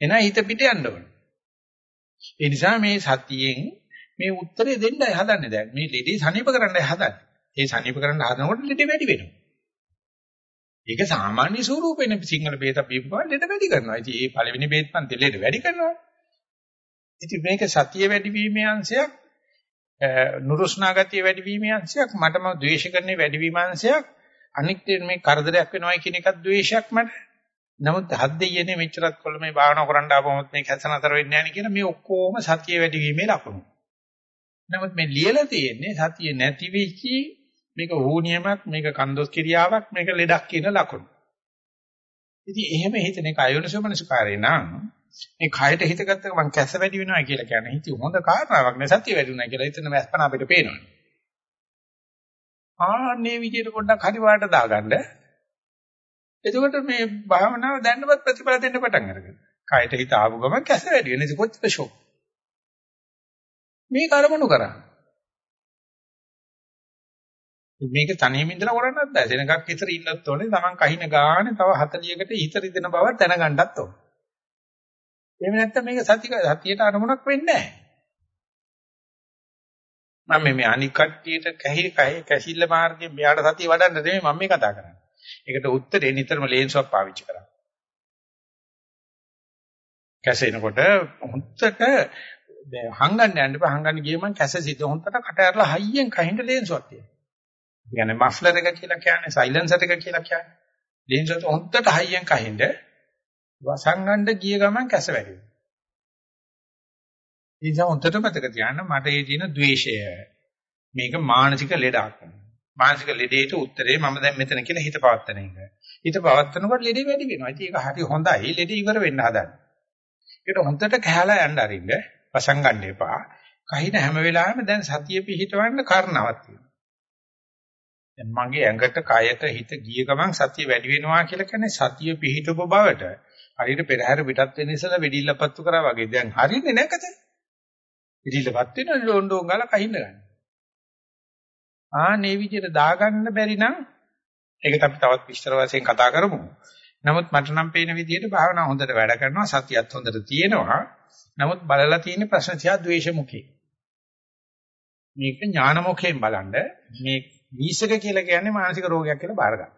එහෙනම් හිත පිට යන්න ඕනේ. ඒ නිසා මේ සතියෙන් මේ උත්තරේ දෙන්නයි හදන්නේ දැන්. මේ ලෙඩේ සනීප කරන්නයි හදන්නේ. ඒ සනීප කරන්න හදනකොට ලෙඩේ වැඩි වෙනවා. ඒක සාමාන්‍ය ස්වරූපෙනේ සිංහල බේත බීපුවා ලෙඩ වැඩි කරනවා. ඉතින් මේ පළවෙනි බේත් පන්ති ලෙඩ වැඩි කරනවා. ඉතින් මේක සතිය වැඩි වීමේ අංශයක් නුරුස්නා ගතිය වැඩිවීමේ අංශයක් මටම ද්වේෂ කරන්නේ වැඩිවීම අංශයක් අනික් මේ කරදරයක් වෙනවයි කියන එකත් ද්වේෂයක් මට නමුත් හත් දෙයියනේ මෙච්චරත් කොල්ල මේ භාවනා කරන්න ආවොත් මේ කැස නතර වෙන්නේ නැහැ නේ කියලා මේ ඔක්කොම සතිය වැඩිවීමේ ලකුණු. නමුත් මේ ලියලා තියෙන්නේ සතිය නැති වෙච්චි මේක වූනියමක් මේක කන්දොස් කිරියාවක් මේක ලෙඩක් කියන ලකුණු. ඉතින් එහෙම හිතන එක අයෝනිසෝමනසකාරේ නම් මේ කයට හිතගත්ත මං කැස වැඩි වෙනවා කියලා කියන්නේ හිත හොඳ කාරණාවක් නේ සතිය වැඩි වෙනවා කියලා හිතන මස්පන අපිට පේනවා. ආන්නේ විදියට පොඩ්ඩක් හරි වාට දාගන්න. එතකොට මේ භාවනාව දැන්නවත් ප්‍රතිඵල දෙන්න පටන් අරගෙන. කයට හිත ආපු ගමන් කැස වැඩි වෙන ඉතින් කොච්චර ෂොක්. මේ කරමුණු කරා. මේක තනියම ඉඳලා කරන්නත් බෑ. සෙනඟක් ඉතර ඉන්නත් ඕනේ. Taman කහින ගානේ තව 40කට ඉතර දෙන බව දැනගන්නත් ඕනේ. එහෙම නැත්නම් මේක සතිය සතියට අරමුණක් වෙන්නේ නැහැ. මම මේ අනික් කට්ටියට කැහි කැහි කැසිල්ල මාර්ගයෙන් මෙයාට සතිය වඩන්න නෙමෙයි මම මේ කතා කරන්නේ. ඒකට උත්තරේ නිතරම ලේන්සුවක් පාවිච්චි කරා. කැසෙනකොට හොන්දට හංගන්න යන්න බෑ හංගන්න ගියම කැස සිද්ධ හොන්දට කට ඇරලා හයියෙන් කහින්න ලේන්සුවක් තියෙනවා. කියන්නේ මෆ්ලර් එක කියලා කියන්නේ සයිලන්සර් එක කියලා කියන්නේ. ලේන්සුවට හොන්දට හයියෙන් කහින්න වසංගණ්ඩ ගිය ගමන් කැස වැඩි වෙනවා. ඒ නිසා හොන්දට මතක තියාගන්න මට ඒ තියෙන द्वේෂය. මේක මානසික ලෙඩක්. මානසික ලෙඩේට උත්තරේ මම දැන් මෙතන කියලා හිත පවත්තන එක. හිත පවත්තනකොට ලෙඩේ වැඩි වෙනවා. ඉතින් ඒක හරි හොඳයි. ලෙඩේ ඉවර වෙන්න හදන්න. ඒකට හොඳට කැහැලා යන්න අරින්න වසංගණ්ඩ එපා. කහින හැම වෙලාවෙම දැන් සතිය පිහිටවන්න කාරණාවක් තියෙනවා. දැන් මගේ ඇඟට කයට හිත ගිය ගමන් සතිය වැඩි වෙනවා කියලා කියන්නේ සතිය පිහිටව බවට හරියට පෙරහැර පිටත් වෙන ඉස්සලා වෙඩිල්ලපත්තු කරා වගේ දැන් හරින්නේ නැකද? වෙඩිල්ලපත් වෙන ඩොන්ඩෝන් ගාලා කහින්න ගන්න. ආනේ විදිහට දාගන්න බැරි නම් ඒකට අපි තවත් විස්තර වශයෙන් කතා කරමු. නමුත් මට නම් පේන විදිහට භාවනාව හොඳට වැඩ කරනවා සතියත් හොඳට තියෙනවා. නමුත් බලලා තියෙන ප්‍රශ්න තියා ද්වේෂ මුඛේ. මේක ඥාන මුඛයෙන් බලන්න මේ වීසක කියලා කියන්නේ මානසික රෝගයක් කියලා බාර ගන්න.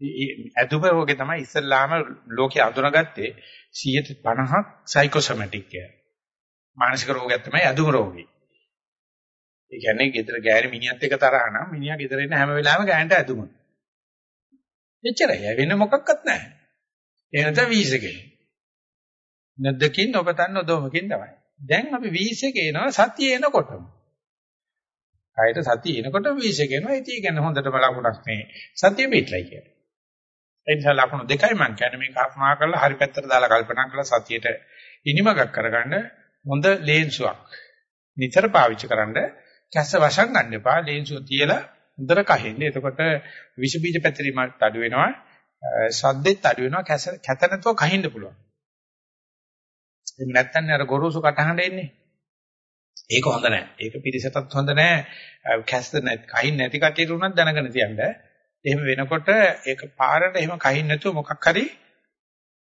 ඇදුම රෝගේ තමයි ඉස්සල්ලාම ලෝකේ අඳුනගත්තේ 150ක් සයිකෝසොමැටික් කියලා. මානසික රෝගයක් තමයි ඇදුම රෝගේ. ඒ කියන්නේ ගෙදර ගෑණි මිනිහත් එක්ක තරහ නම් මිනිහා ගෙදර ඉන්න හැම වෙලාවෙම ගෑනට ඇදුම. එච්චරයි. වෙන මොකක්වත් නැහැ. ඒ නැත්නම් වීසකේ. නැද්දකින් ඔබතන් නොදොමකින් තමයි. දැන් අපි වීසකේ එනවා සතිය එනකොටම. කයට සතිය එනකොටම වීසකේ එනවා. ඉතින් ඒ කියන්නේ හොඳටම ලකුණක් මේ සතිය පිටලයි කියන්නේ. ඒ නිසා ලකුණු දෙකයි මම කියන්නේ. මේ කල්පනා කරලා හරි පැත්තට දාලා කල්පනා කරලා සතියට ඉනිමගක් කරගන්න හොඳ ලේන්සුවක්. නිතර පාවිච්චි කරන්න කැස්ස වශයෙන් ගන්න එපා. ලේන්සුව තියලා හොඳට කහින්න. එතකොට විස බීජ පැතිරීමත් අඩු වෙනවා. සද්දෙත් අඩු වෙනවා. කැස කැත නැතුව කහින්න පුළුවන්. එහෙම නැත්නම් අර ගොරෝසු කටහඬ එන්නේ. ඒක හොඳ නැහැ ඒක පිරිසටත් හොඳ නැහැ කැස්ස නැත් කහින් නැති කටියට උනත් දැනගෙන තියන්න. එහෙම වෙනකොට ඒක පාරට එහෙම කහින් නැතුව මොකක් හරි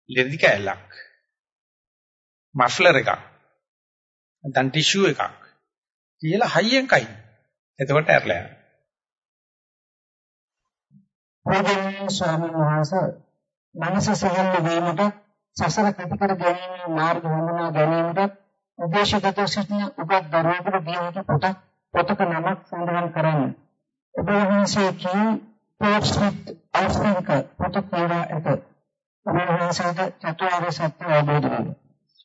ලෙඩි කැලක් මෆ්ලර් එකක්. නැත්නම් ටිෂු එකක්. කියලා හයියෙන් කහින්. එතකොට ඇරලා යනවා. ස්වාමීන් වහන්සේ මනස සහල් වීමට සසර කටකර ගැනීමේ මාර්ග හඳුනා ගැනීමට උපේක්ෂිත සිටින උපත් දරුවෙකුට දිය යුතු පොතක් පොතක නමක් සඳහන් කරන්නේ. ඔබ වහන්සේ කී පොස්ට් ආස්තික පොත කියලා ඇත ඔබ වහන්සේට චතුරාර්ය සත්‍ය අවබෝධ වෙනවා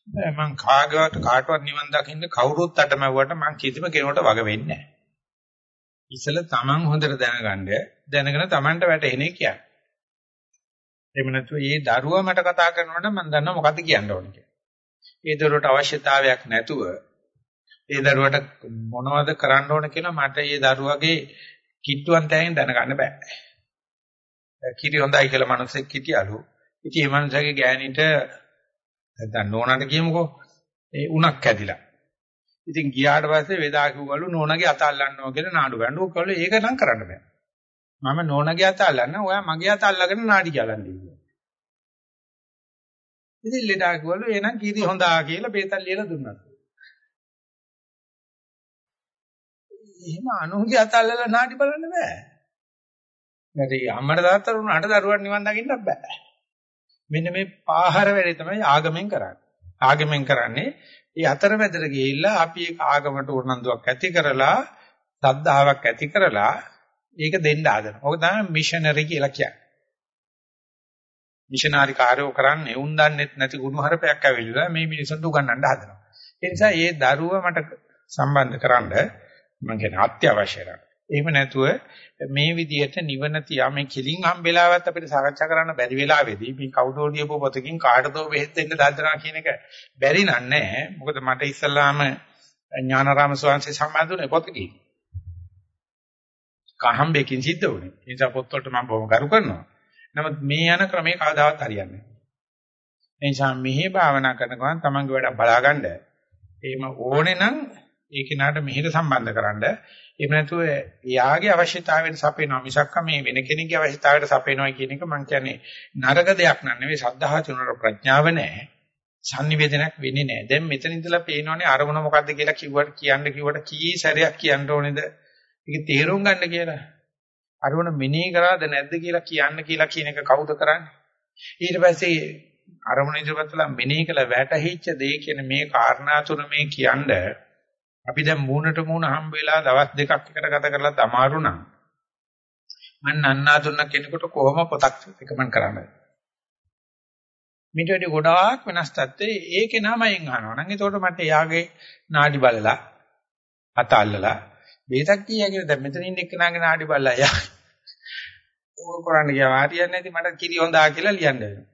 මම කාගවත් කාටවත් නිවන් දකින්න කවුරුත් අටමැව්වට මම කිසිම කෙනෙකුට වග වෙන්නේ නැහැ. ඉතල තමන් හොඳට දැනගන්න දැනගෙන තමන්ට වැටහෙන්නේ කියන්නේ. එහෙම නැත්නම් මේ දරුවා මට කතා කරනකොට මම දන්නවා මොකද්ද කියන්න ඕනේ කියලා. ඒ දරුවට අවශ්‍යතාවයක් නැතුව ඒ දරුවට මොනවද කරන්න ඕන කියලා මට ඒ දරුවගේ කිට්ටුවන්තයෙන් දැනගන්න බෑ. කිරි හොඳයි කියලා මනුස්සෙක් හිටියලු. ඉතින් මේ මනුස්සයාගේ ගෑණිට නැත්නම් නෝනාට කියමුකෝ ඒ උණක් ඇදිලා. ඉතින් ගියාට පස්සේ වේදා කිව්වලු නෝනාගේ අත අල්ලන්නවා කියලා නාඩු ගන්න. ඕක කළේ ඒක නම් කරන්න බෑ. මම නෝනාගේ අත අල්ලන්න ඔයා මගේ අත අල්ලගෙන නාඩි කියලාන්නේ කියලා. ඉතින් ලෙඩා කිව්වලු එහෙනම් කීරි හොඳා කියලා බේතල් ලියලා දුන්නා. එහෙම අනුන්ගේ අත අල්ලලා නාඩි බලන්න බෑ. නැති අම්මට තාත්තට උනාට දරුවන් නිවන් දකින්නත් බෑ. මෙන්න මේ පාහර වැඩේ තමයි ආගමෙන් කරන්නේ. ආගමෙන් කරන්නේ ඒ අතරමැදට ගිහිල්ලා අපි ඒක ආගමට උනන්දුවක් ඇති කරලා සද්ධාාවක් ඇති කරලා ඒක දෙන්න හදනවා. ඔක තමයි මිෂනරි කියලා කියන්නේ. මිෂනාරි කාර්යෝ කරන්නේ උන් දන්නේ නැති ගුණ හරපයක් ඇවිල්ලා මේ මිනිසුන්ට උගන්වන්න හදනවා. ඒ නිසා මේ දරුව මට සම්බන්ධ කරන්න මම කියන්නේ අත්‍යවශ්‍යයි. එහෙම නැතුව මේ විදිහට නිවන තියා මේ කිලින් හම්බෙලාවත් අපිට සාකච්ඡා කරන්න බැරි වෙලාවේදී මේ කවුදෝ ලියපු පොතකින් කාටදෝ බෙහෙත් දෙන්න දානවා කියන එක බැරි නෑ. මොකද මට ඉස්සල්ලාම ඥානාරාම ස්වාමීන් සම්බන්ධුනේ පොතකින්. කහම්බෙකින් සිද්ධ වුණේ. ඒ නිසා පොත්වලට මම බොහොම ගරු කරනවා. නමුත් මේ යන ක්‍රමේ කවදාවත් හරියන්නේ නැහැ. ඒ නිසා මෙහි භාවනා කරන ගමන් තමන්ගේ වැඩ බලාගන්න. එහෙම ඕනේ නම් ඒ කෙනාට මෙහෙට සම්බන්ධ කරන්න. එහෙම නැතුව එයාගේ අවශ්‍යතාවයට සපේනවා මිසක් මේ වෙන කෙනෙක්ගේ අවශ්‍යතාවයට සපේනවා කියන එක මම කියන්නේ නරක දෙයක් නන් නෙවෙයි සද්ධාහ තුනර ප්‍රඥාව නැහැ. sannivedanayak වෙන්නේ නැහැ. දැන් මෙතන ඉඳලා පේනවනේ අරමුණ මොකද්ද කියලා කිව්වට කියන්න කිව්වට කී සැරයක් කියන්න ඕනේද? ඒක තේරුම් ගන්න කියලා. අරමුණ මෙනෙහි කරාද නැද්ද කියලා කියන්න කියලා කියන එක කවුද කරන්නේ? ඊට පස්සේ අරමුණ ඉදිරියටලා මෙනෙහි කළ වැටහිච්ච දේ කියන මේ කාරණා තුන මේ කියන්නේ අපි දැන් මූණට මූණ හම්බ වෙලා දවස් දෙකක් එකට ගත කරලා තමාරු නම් මම නන්නා දුන්න කෙනෙකුට කොහොම පොතක් රෙකමන්ඩ් කරන්නේ මිට වැඩි ගොඩාක් වෙනස් තත්ත්වේ ඒකේ නමයෙන් අහනවා. නම් එතකොට මට එයාගේ නාඩි බලලා අත අල්ලලා බේතක් කියා කියලා දැන් මෙතන ඉන්න එක්කනාගේ නාඩි බලලා යා ඕක කරන්න ගියා. හරියන්නේ නැති මට කිරි හොඳා කියලා ලියන්න වෙනවා.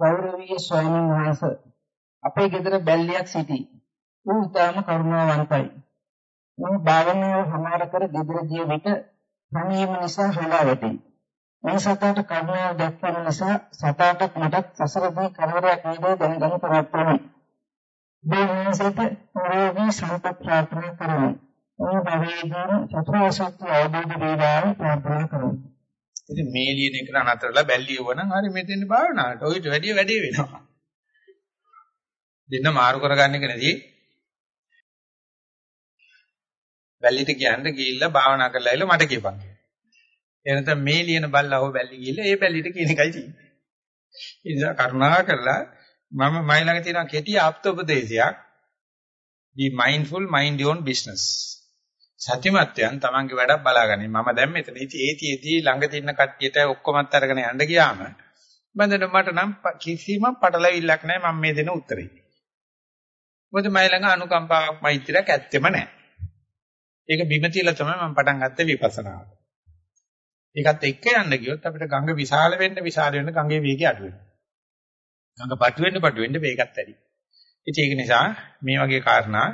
ගෞරවනීය ස්වාමීන් වහන්සේ අපේ ගෙදර බැල්ලියක් සිටී. ඌ ඉතාම කරුණාවන්තයි. මම භාවනාව හමාර කර ගෙදර ගිය විට තනියම නිසා හඬා වැටේ. මේ සතාට කරුණාව දැක්වීම නිසා සතාටත් මටත් සසරදී කරදරයක් නේද දැනගන්න පරක්කුණි. දෙවියන්සට නිරෝගී සම්පත් ප්‍රාර්ථනා කරමි. මේ භවයේදී සතරසත්‍ය අවබෝධ වේවායි ප්‍රාර්ථනා කරමි. ඉතින් මේ ලියන එක නතරලා බැල්ලිය වුණනම් හරි මෙතෙන් භාවනාවට ඔයිට වැඩි වැඩේ වෙනවා. දෙන්න මාරු කරගන්න එක නැති වැල්ලිට කියන්නේ ගිහිල්ලා භාවනා කරලා ඉල මට කියපන්. එනතම මේ ලියන බල්ලා හො වැල්ලි ගිහිල්ලා ඒ වැල්ලිට කියන එකයි තියෙන්නේ. ඒ නිසා කරුණා කරලා මම මයි ළඟ තියෙන කෙටි ආප්තෝපදේශයක් be mindful mind your own business. සත්‍යමත්යන් තමන්ගේ වැඩක් බලාගන්නේ. මම දැන් මෙතන ඉතින් ඒතිෙදී ළඟ තියෙන කට්ටියට ඔක්කොමත් අරගෙන යන්න ගියාම බඳන මට නම් කිසිම පටලවිල්ලක් නැහැ මම මේ දෙන උත්තරේ. මොකද මයි ළඟ අනුකම්පාවක් මෛත්‍රියක් ඇත්තෙම නැහැ. ඒක බිම තියලා තමයි මම පටන් ගත්තේ විපස්සනාව. ඒකත් එක්ක යන්න ගියොත් අපිට ගඟ විශාල වෙන්න විශාල වෙන්න ගඟේ වේගය අඩු වෙනවා. ගඟ පටු වෙන්න පටු වෙන්න වේගත් වැඩි. ඉතින් ඒක නිසා මේ වගේ කාරණා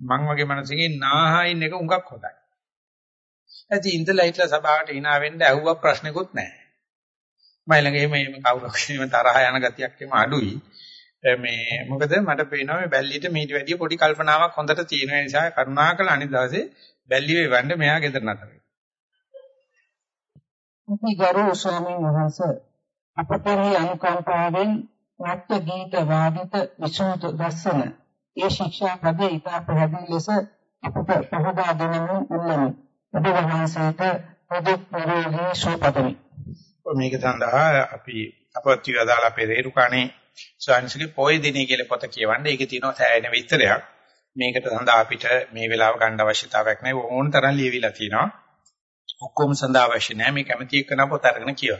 මං වගේ මනසකින් නාහින් එක උඟක් හොඳයි. ඇති ඉඳලා හිටලා සභාවට hina වෙන්න ඇහුවා ප්‍රශ්නකුත් නැහැ. මයි ළඟ එහෙම එහෙම කවුරුක් එහෙම තරහ යන ගතියක් එම අඩුයි. මේ මොකද මට පේනවා මේ බැල්ලියට මීට වැඩිය පොඩි කල්පනාවක් හොඳට තියෙන නිසා කරුණාකර අනිත් දවසේ බැල්ලිය වෙවන්න මෙයා ගෙදර නතර. අපි ගරු ස්වාමීන් වහන්සේ අපට මේ අනුකම්පාවෙන් නාට්‍ය ගීත වාදිත විසුත දර්ශන ඒ ශික්ෂා පදේ ඉතා පැහැදිලි ලෙස අපට පහදා දෙනමින් ඉල්ලමි. ඔබ වහන්සේට පොදු පරිලෝකී සුවපතමි. මේක සඳහා අපි අපවත් විදාලා අපේ රේරුකාණේ ස්වාමීන්ගේ පොයි දිනේ කියලා පොත කියවන්න. ඒකේ තියෙනවා සෑහෙන විස්තරයක්. මේකට සඳහා අපිට මේ වෙලාව ගන්න අවශ්‍යතාවයක් නැහැ. ඕන තරම් ලියවිලා තියෙනවා. ඔක්කොම සඳහා අවශ්‍ය නැහැ. මේ කැමැති එක්කන පොත අරගෙන කියව.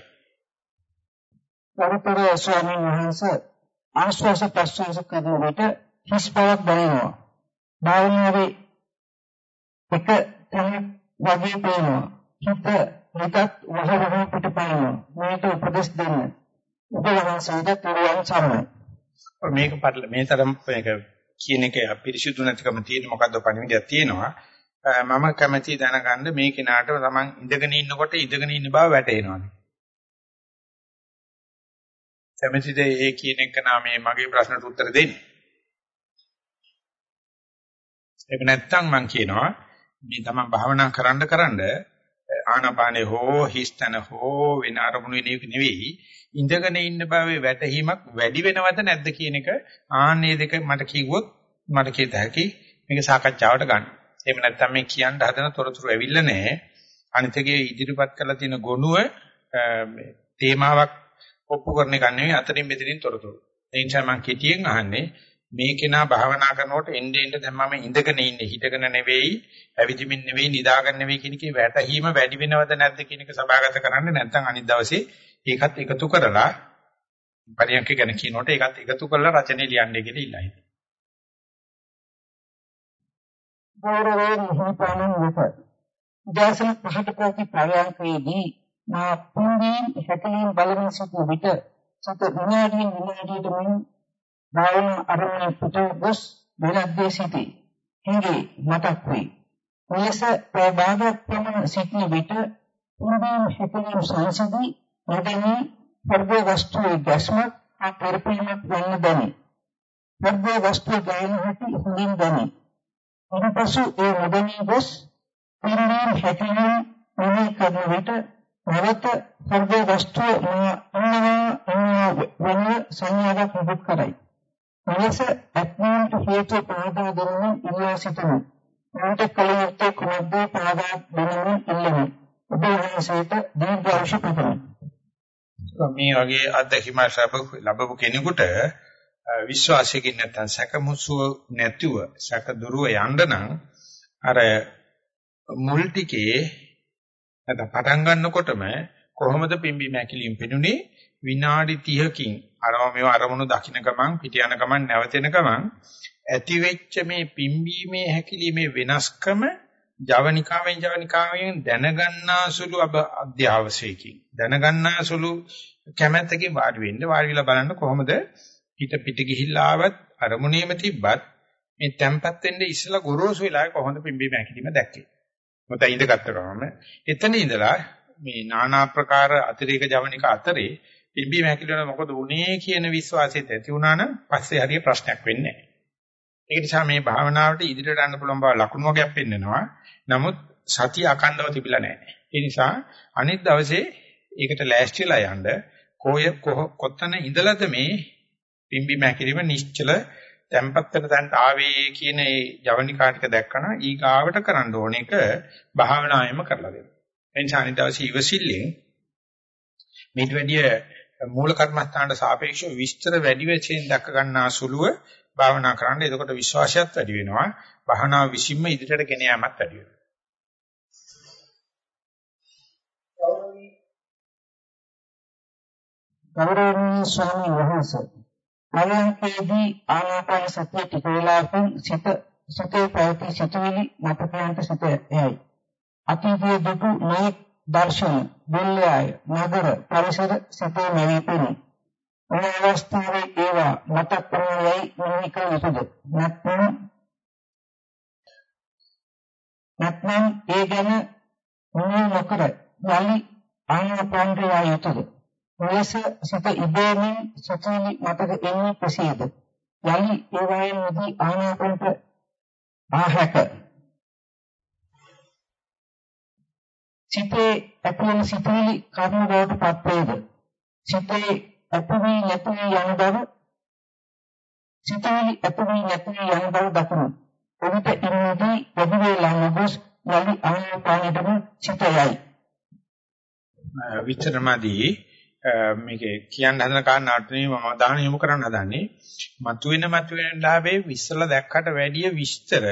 වරතර ස්වාමීන් වහන්සේ ආශ්වාස ප්‍රශ්වාස කරන විට හිස් බවක් දැනෙනවා. භාවනාවේ එක තැනක් වගේ පේනවා. හිත හිතත් වහවහ පිටපයින්නවා. මේක උපදෙස් දෙන්න. ඔබ වහන්සේට පුරුවන් සරණයි. මේක මේ තරම් මේක කියන එක පිරිසිදු නැතිකම තියෙන මොකද්ද පණිවිඩයක් තියෙනවා. මම කැමැති දැනගන්න මේ කෙනාට තමන් ඉඳගෙන ඉන්නකොට ඉඳගෙන ඉන්න බව වැටහෙනවා. කැමැතිද ඒ කියන එක නා මේ මගේ ප්‍රශ්නට උත්තර දෙන්න. ඒක නැත්තම් මම කියනවා මේ තමන් භාවනා කරන්න කරන්න ආනාපානේ හෝ හිස්තන හෝ වෙන අරමුණු වෙන එක නෙවෙයි ඉඳගෙන ඉන්න බවේ වැටහීමක් වැඩි වෙනවද නැද්ද කියන එක ආන්නේ දෙක මට කිව්වොත් මට කියත හැකි මේක සාකච්ඡාවට ගන්න. එහෙම නැත්නම් මේ කියන්න හදන තොරතුරු ඇවිල්ලා නැහැ. අනිතගේ ඉදිරිපත් කරලා තියෙන ගොනුව මේ තේමාවක් ඔප්පු කරන එක නෙවෙයි අතරින් මෙතනින් තොරතුරු. ඒ නිසා මම කෙටියෙන් අහන්නේ මේ කෙනා භාවනා කරනකොට එnde end දැන් මම ඉඳගෙන ඉන්නේ හිටගෙන නෙවෙයි ඇවිදිමින් නෙවෙයි නිදාගෙන නෙවෙයි කියන එකේ වැටහීම වැඩි වෙනවද නැද්ද කියන එක සභාගත කරන්න නැත්නම් අනිත් දවසේ ඒකත් එකතු කරලා පරියන්ක ගැන කියනකොට ඒකත් එකතු කරලා රචනය ලියන්නේ කියලා ඉල්ලයි. ගෞරවයෙන් හිතානන් වෙත. දර්ශන පහට ප්‍රති පරියන්කේදී මා පුංගින් හැකලින් බලන සිටු විට සත විනාඩියෙන් විනාඩියට මෙන් භාවන අරමුණ පිට ගොස් වෙනද්දී සිටි. හිඟේ මතක් වේ. මෙලෙස ප්‍රභාගයක් පමණ සිටින විට පුංගින් හැකලින් සංසදී නොදෙනී හෘදේ වස්තුවේ ගැස්මක් හා පරිපීමක් වන්න දැනේ. හෘදේ වස්තුවේ ගැයෙන හැටි හොඳින් දැනේ. ඊටපසු ඒ නොදෙනී ගොස් පිරිනීම හැකලින් මෙහි කරන විට නැවත හෘදේ වස්තුව අන්නවා වෙන සංඥාවක් මුදක් කරයි. මෙලෙස අත්මීට හේතු පාදා දෙනුන් ඉල්ලා සිටිනු. මට කලියුත්තේ කුමද්ද පාදා දෙනුන් ඉල්ලමි. ඔබ වහන්සේට දීර්ඝායුෂ පතමි. මේ වගේ අත්දැකීම ලැබපු කෙනෙකුට විශ්වාසයකින් නැත්නම් සැකමුසුව නැතුව සැක දුරුව යන්න නම් අර මුල් ටිකේ නැත්නම් පටන් ගන්නකොටම කොහොමද පිම්බි මැකිලින් පෙනුනේ විනාඩි 30කින් අරම මේව අරමුණු දකින්න ගමන් පිට යන ගමන් නැවතෙන ගමන් ඇති වෙච්ච මේ පිම්බීමේ හැකිලිමේ වෙනස්කම ජවනිකාවෙන් ජවනිකාවෙන් දැනගන්නාසුළු අධ්‍යාවසයකින් දැනගන්නාසුළු කැමැත්තකින් වාඩි වෙන්න වාඩි වෙලා බලන්න කොහොමද හිත පිට ගිහිල්ලා ආවත් අරමුණේම තිබ්බත් මේ තැම්පත් වෙන්නේ ඉස්සලා ගොරෝසු වෙලාවේ කොහොමද පිම්බීම හැකිලිම දැක්කේ? මොකද ඉඳගත්ත ගමන් එතන ඉඳලා මේ নানা ප්‍රකාර අතිරේක ජවනික අතරේ පිම්බීම හැකිලිම මොකද උනේ කියන විශ්වාසයත් ඇති වුණා නම් පස්සේ හරිය ප්‍රශ්නයක් වෙන්නේ නැහැ ඒක නිසා මේ භාවනාවට ඉදිරියට යන්න පුළුවන් බව ලකුණු වගේක් පෙන්නනවා. නමුත් සතිය අකණ්ඩව තිබිලා නැහැ. ඒ නිසා අනිත් දවසේ ඒකට ලෑස්තිලා යන්න කොය කොතන ඉඳලාද මේ පිම්බි මැකිරීම නිශ්චල tempat වෙන තැනට ආවේ කියන ඒ ජවනිකාටික දැක්කම ඊගාවට කරන්න ඕන එක භාවනාවෙම කරලා දෙනවා. ඒ නිසා අනිත් දවසේ ඉවසිල්ලෙන් මේට වැඩිය මූල කර්මස්ථානට සාපේක්ෂව විස්තර වැඩි වෙච්චෙන් දක්ක ගන්නා සුළුව භාවනා කරන්න. එතකොට විශ්වාසයත් වැඩි වෙනවා. භාවනාව විසින්ම ඉදිරියට ගෙන යාමත් වැඩි වෙනවා. ගෞරවනීය ස්වාමීන් වහන්සේ මලංකේදී ආනාපාන සතිය ටික වෙලාවකින් සිත සිතේ පැවති සිතුවිලි මතකයන්ට සිත එයි. අතීතයේ දුටු නොයෙක් දර්ශන, බෙල්ලය, නගර, පරිසර සිතේ නැවී පෙනේ. මේ අවස්ථාවේ ඒවා මතක් කරගන්නයි මෙහි කළ යුතුද? නැත්නම් නැත්නම් ඒ ගැන මොනවා නොකර යලි ආනාපානට යා යුතුද? මෙලෙස සිත ඉබේමින් සතිලි මතක එන්නේ කෙසේද යලි ඒ වයින් මුදී ආනාපානට ආහැක. සිතේ ඇතුළේ සිතවිලි කර්ම බවට පත් වේද සිතේ ඇතුවී නැතුවී යන බව සිතවිලි ඇතුවී නැතුවී යන බව දක්වනවා. ඔබට ඉන්නදී වැඩි වේලා නොගොස් යලි ආනාපානෙටම සිත යයි. විචරමදී මේකේ කියන්න හදන කාරණාට නෙමෙයි මම අදහන යොමු කරන්න හදන්නේ. මතුවෙන මතුවෙන ලාභේ විශ්සල දැක්කට වැඩිය විස්තර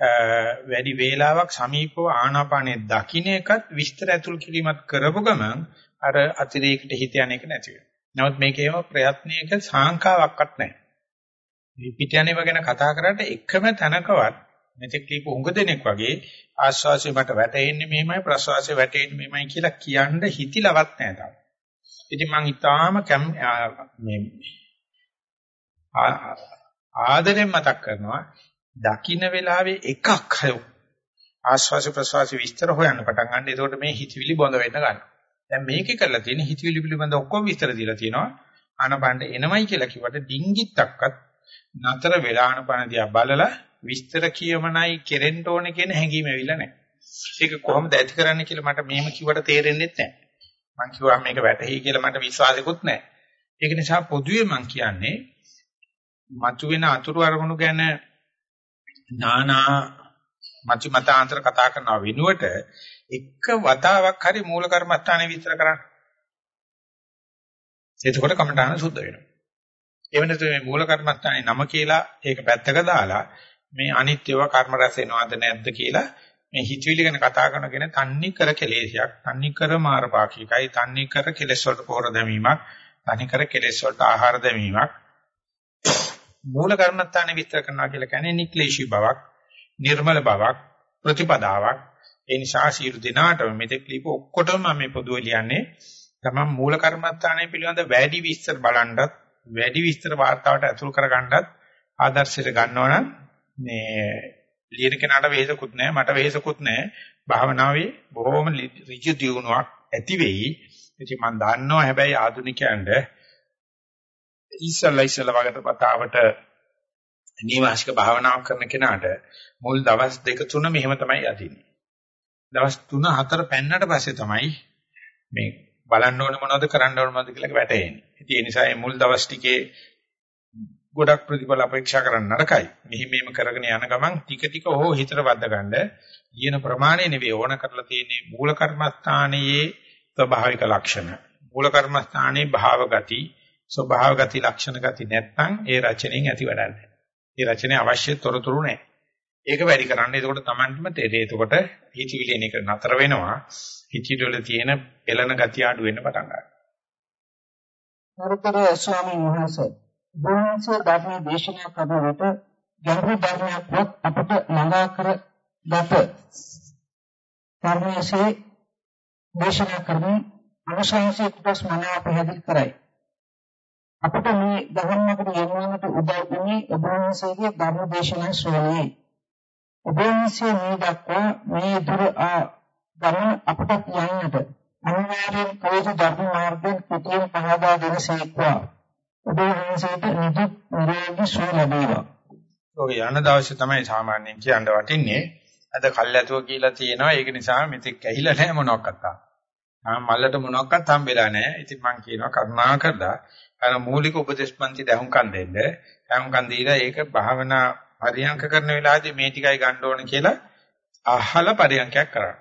වැඩි වේලාවක් සමීපව ආනාපානේ දකින්න එකත් විස්තර ඇතුල් කිරීමත් කරපු ගමන් අර අතිරේකට හිත යන එක නැති වෙනවා. නමුත් මේකේම ප්‍රයත්නයක සාංකාවක්වත් නැහැ. මේ පිට යනේව ගැන කතා කරාට එකම තැනකවත් මෙතෙක් කියපු උඟ දෙනෙක් වගේ ආශ්වාසය මට වැටෙන්නේ මෙහෙමයි ප්‍රශ්වාසය වැටෙන්නේ මෙහෙමයි කියලා කියන්න හිතිලවත් නැහැ තාම. ඉතින් මම ඊටාම මේ ආදරෙන් මතක් කරනවා දකින්න වෙලාවේ එකක් හයෝ ආශ්වාස ප්‍රශ්වාස විස්තර හොයන්න පටන් ගන්න. එතකොට මේ හිතවිලි බොඳ වෙන්න ගන්නවා. දැන් මේකේ කරලා තියෙන හිතවිලි පිළිබඳ ඔක්කොම විස්තර දීලා තියෙනවා. ආනපනට එනමයි කියලා කිව්වට ඩිංගිත්තක්වත් නතර වෙලා ආනපන දිහා බලලා විස්තර කියමනයි කෙරෙන්න ඕනේ කියන හැඟීම ඇවිල්ලා නැහැ. ඒක කොහොමද ඇති කරන්නේ කියලා මට මෙහෙම කිව්වට තේරෙන්නේ නැහැ. මං කිව්වා මේක වැටහි කියලා මට විශ්වාසෙකුත් නැහැ. ඒක නිසා පොදුවේ මං කියන්නේ මතුවෙන අතුරු අරමුණු ගැන නානා මචි මතාන්තර කතා කරන වෙනුවට එක වතාවක් හරි මූල කර්මස්ථානේ විස්තර කරන්න. එතකොට කමඨාන සුද්ධ වෙනවා. ඒ වෙනත මේ මූල කර්මස්ථානේ නම කියලා ඒක පැත්තක දාලා මේ අනිත්‍යව කර්ම රැස් වෙනවද නැද්ද කියලා මේ හිතවිලි ගැන කතා කරනගෙන තන්නේ කර කෙලෙසයක් තන්නේ කර මාරපාක්ෂිකයි තන්නේ කර කෙලෙස් වලට පොහොර දැමීමක් තන්නේ කර කෙලෙස් වලට ආහාර දැමීමක් මූල කර්මස්ථානේ විස්තර කරනවා කියලා කියන්නේ නික්ලේශී බවක් නිර්මල බවක් ප්‍රතිපදාවක්. ඒ නිසා සියලු දෙනාටම මෙතෙක් ලිප ඔක්කොටම මම මේ පොදුවේ ලියන්නේ තමන් මූල කර්මස්ථානයේ පිළිබඳ වැඩි විස්තර බලනවත් වැඩි විස්තර වාර්තාවට ඇතුල් කරගන්නත් ආදර්ශයට ගන්නවනම් මේ ලියන කෙනාට වෙහෙසකුත් නැහැ මට වෙහෙසකුත් නැහැ. භාවනාවේ බොහොම ඍජු දියුණුවක් ඇති වෙයි. ඉතින් මම දන්නවා හැබැයි ආධුනිකයන්ට ඉස්සල්ලා ඉස්සල්ලා වගේ පතාවට නිවාසික භාවනාවක් කරන කෙනාට මුල් දවස් දෙක තුන මෙහෙම තමයි යදින්නේ දවස් 3 4 පෙන්නට පස්සේ තමයි මේ බලන්න ඕනේ මොනවද කරන්න ඕනේ මොනවද කියලා වැටෙන්නේ. ඉතින් ඒ නිසා මේ මුල් දවස් ටිකේ ගොඩක් ප්‍රතිඵල අපේක්ෂා කරන්න නරකයි. මෙහි මේම කරගෙන යන ගමන් ටික ටික ඕ හිතට වද්ද ගන්න ඊන ප්‍රමාණය නෙවෙයි ඕන කරලා තියෙන්නේ මූල කර්මස්ථානයේ ස්වභාවික ලක්ෂණ. මූල කර්මස්ථානයේ භාව ගති, ස්වභාව ගති, ලක්ෂණ ගති නැත්නම් ඒ රචනයෙන් ඇති වැඩන්නේ. ඒ රචනයේ අවශ්‍ය තොරතුරු නැහැ. ඒක වැඩි කරන්න. එතකොට Tamanටම තේරෙයි. එතකොට හිතවිලි එන එක නතර වෙනවා. හිතවිලි වල තියෙන පෙළෙන ගතිය අඩු වෙන්න පටන් ගන්නවා. නරතර ස්වාමීන් වහන්සේ බෝධිසත්ව ධර්මයේ දේශනා කරන විට ගැඹුරු ධර්මයක් වත් අපට ළඟා කර ගත ධර්මයේ දේශනා කරමින් අනුශාසනයේ කොටස් මනාව පැහැදිලි කරයි. අපට මේ ධර්මයකට යොමුවන්නට උදව් වුණේ ඔබ වහන්සේගේ ධර්ම දේශනා ශ්‍රවණයයි. ඔබ වහන්සේ මේ දක්වා මේ දුර ආ ගමන අපට යන්නට අනිවාර්යෙන් කවද ධර්ම මාර්ගයෙන් පිටින් පහදා දෙන සීක්වා. ඔබ වහන්සේට නිදුක් නිරෝගී සුව ලැබේවා. ඔය යන දවසේ තමයි සාමාන්‍යයෙන් කියන්න වටින්නේ. අද කල්ැතුව කියලා තියෙනවා. ඒක නිසා මෙතෙක් ඇහිලා නැහැ මොනවාක්වත්. ආ මල්ලට මොනවාක්වත් හම්බෙලා නැහැ. ඉතින් මම කියනවා කරුණා කරලා අර මූලික උපදේශ පන්ති දහුම්කම් දෙන්න. දහුම්කම් දීලා ඒක භාවනා පරියන්ක කරන වෙලාවදී මේ ටිකයි ගන්න ඕන කියලා අහලා පරියන්කයක් කරන්න.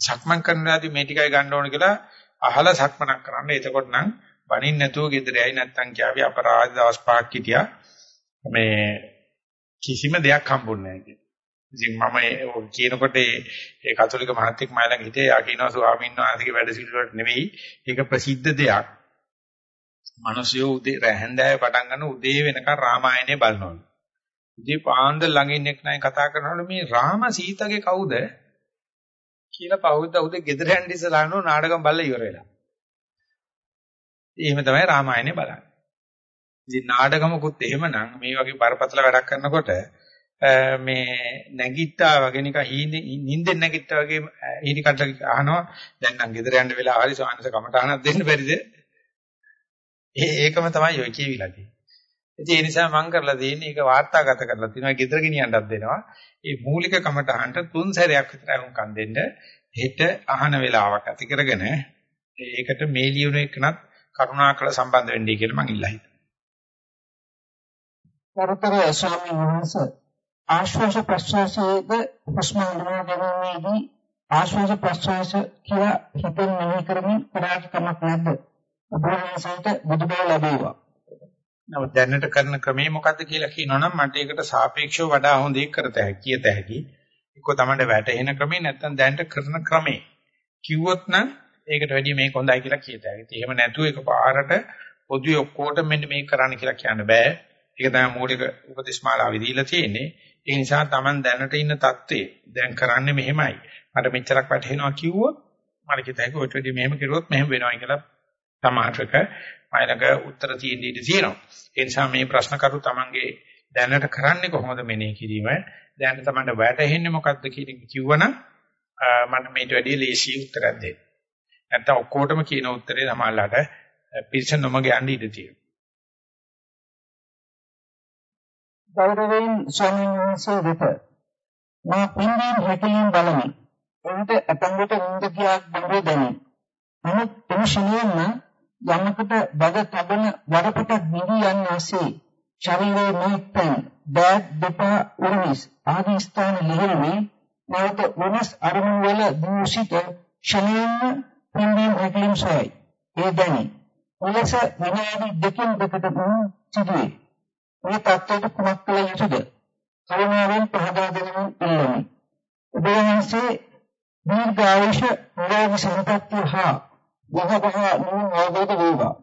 සක්මන් කරන වෙලාවදී මේ ටිකයි ගන්න ඕන කියලා අහලා සක්මනක් කරන්න. එතකොට නම් බණින් නැතුව ගෙදර යයි නැත්තම් කියාවි අපරාධ දවස් පහක් හිටියා. මේ කිසිම දෙයක් හම්බුන්නේ නැහැ ඉතින් මම කියනකොට ඒ කතෝලික මහත්ෙක් මයිලඟ හිටියේ යා කියනවා ස්වාමීන් වහන්සේගේ වැඩ සිදුවට නෙවෙයි ඒක ප්‍රසිද්ධ දෙයක්. මිනිස්සු උදේ හැන්දෑවේ පටන් ගන්න උදේ වෙනකන් රාමායනේ බලනවලු. ඉතින් පාන්දර ළඟ ඉන්න එක් නයි කතා කරනකොට මේ රාම සීතගේ කවුද කියලා පහුවද උදේ ගෙදර යන්න ඉස්සලා නෝ නාටකම් බලලා ඉවර වෙලා. එහෙම තමයි රාමායනේ බලන්නේ. ඉතින් නාටකමකුත් එහෙමනම් මේ වගේ බරපතල වැඩක් කරනකොට මේ නැගිට්ටා වගේ නිකන් නිින්දෙන් නැගිට්ටා වගේ ඊටි කඩ අහනවා දැන් නම් ගෙදර යන්න වෙලා ආවි සානස කමටහනක් දෙන්න බැරිද? ඒකම තමයි ඔය කියවිලා තියෙන්නේ. ඉතින් ඒ නිසා මම කරලා තියෙන්නේ ඒක වාර්තාගත කරලා තියෙනවා ගෙදර ගෙනියන්නත් දෙනවා. මේ මූලික කමටහන්ට තුන් සැරයක් විතර අහුම්කම් දෙන්න හෙට අහන වෙලාවක් ඇති කරගෙන ඒකට මේ ලියුණ එකනත් කරුණාකර සම්බන්ධ වෙන්නයි කියලා මම ඉල්ලා හිටියා. කරතර ස්වාමීන් වහන්සේ ආශ්වාස ප්‍රශ්වාසයේද ප්‍රශ්න හඳුනා ගැනීමේදී ආශ්වාස ප්‍රශ්වාස කියලා හිතෙන් මෙහි කරමින් කරාට කමක් නැද්ද? ඔබ වහන්සේට බුදුබව ලැබේවා. නමුත් දැනට කරන ක්‍රමේ මොකද්ද කියලා කියනවනම් මට ඒකට සාපේක්ෂව වඩා හොඳ එක කරත හැකි කියත හැකි. එක්ක තමයි වැටෙන ක්‍රමේ නැත්නම් දැනට කරන ක්‍රමේ. කිව්වොත් නම් ඒකට වැඩිය මේක හොඳයි කියලා කියත හැකි. එහෙම නැතුව ඒක පාරට පොදුවේ ඔක්කොටම මෙන්න මේක කරන්න කියලා කියන්න බෑ. ඒක තමයි මූලික උපදේශමාලාවේ දීලා තියෙන්නේ. ඒ නිසා Taman දැනට ඉන්න தත්ත්වේ දැන් කරන්නේ මෙහෙමයි. මට මෙච්චරක් වැටහෙනවා කිව්වොත් මට කිත හැකි ඔය ටෙඩි මෙහෙම කරුවොත් මෙහෙම වෙනවා කියලා තමාටක මයිලක උත්තර තියෙන්න ඉඩ තියෙනවා. ඒ නිසා මේ ප්‍රශ්න කරු තමන්ගේ දැනට කරන්නේ කොහොමද මෙනෙහි කිරීම? දැනට තමන්ට වැටහෙන්නේ මොකක්ද කියන එක කිව්වනම් මට මේට වැඩිය ලේසි උත්තරයක් දෙන්න. නැත්තම් ඔක්කොටම කියන උත්තරේ සමහරලාට පිරිස නොමග යන්න ඉඩ තියෙනවා. ගෞරවයෙන් ස්වාමීන් වහන්සේ වෙත මා පින්දීන් හැකලින් බලමි. උන්ට ඇතන් කොට නින්ද කියක් බඳ දැනේ. නමුත් එම ශනියන්න යමකට බඩ තබන වරපට නිවි යන ASCII ශරීරයේ නොයික්තෙන් බෑග් දෙපා උරුමිස් ආදී ස්ථාන ලිහිල්මේ නැවත වෙනස් අරමුණු වල දූෂිත ශනියන්න පින්දීන් හැකලින් සොයයි. ඒ දැනි. ඔලස විනාඩි දෙකකින් දෙකට සිදුවේ. මේ තත්ත්වයට කුමක් කළ යුතුද? කරුණාවෙන් පහදා දෙනමින් ඉල්ලමි. ඔබ වහන්සේ දීර්ඝායුෂ නිරෝගී සම්පත්තිය හා වහවහ නුවණ අවබෝධ වේවා.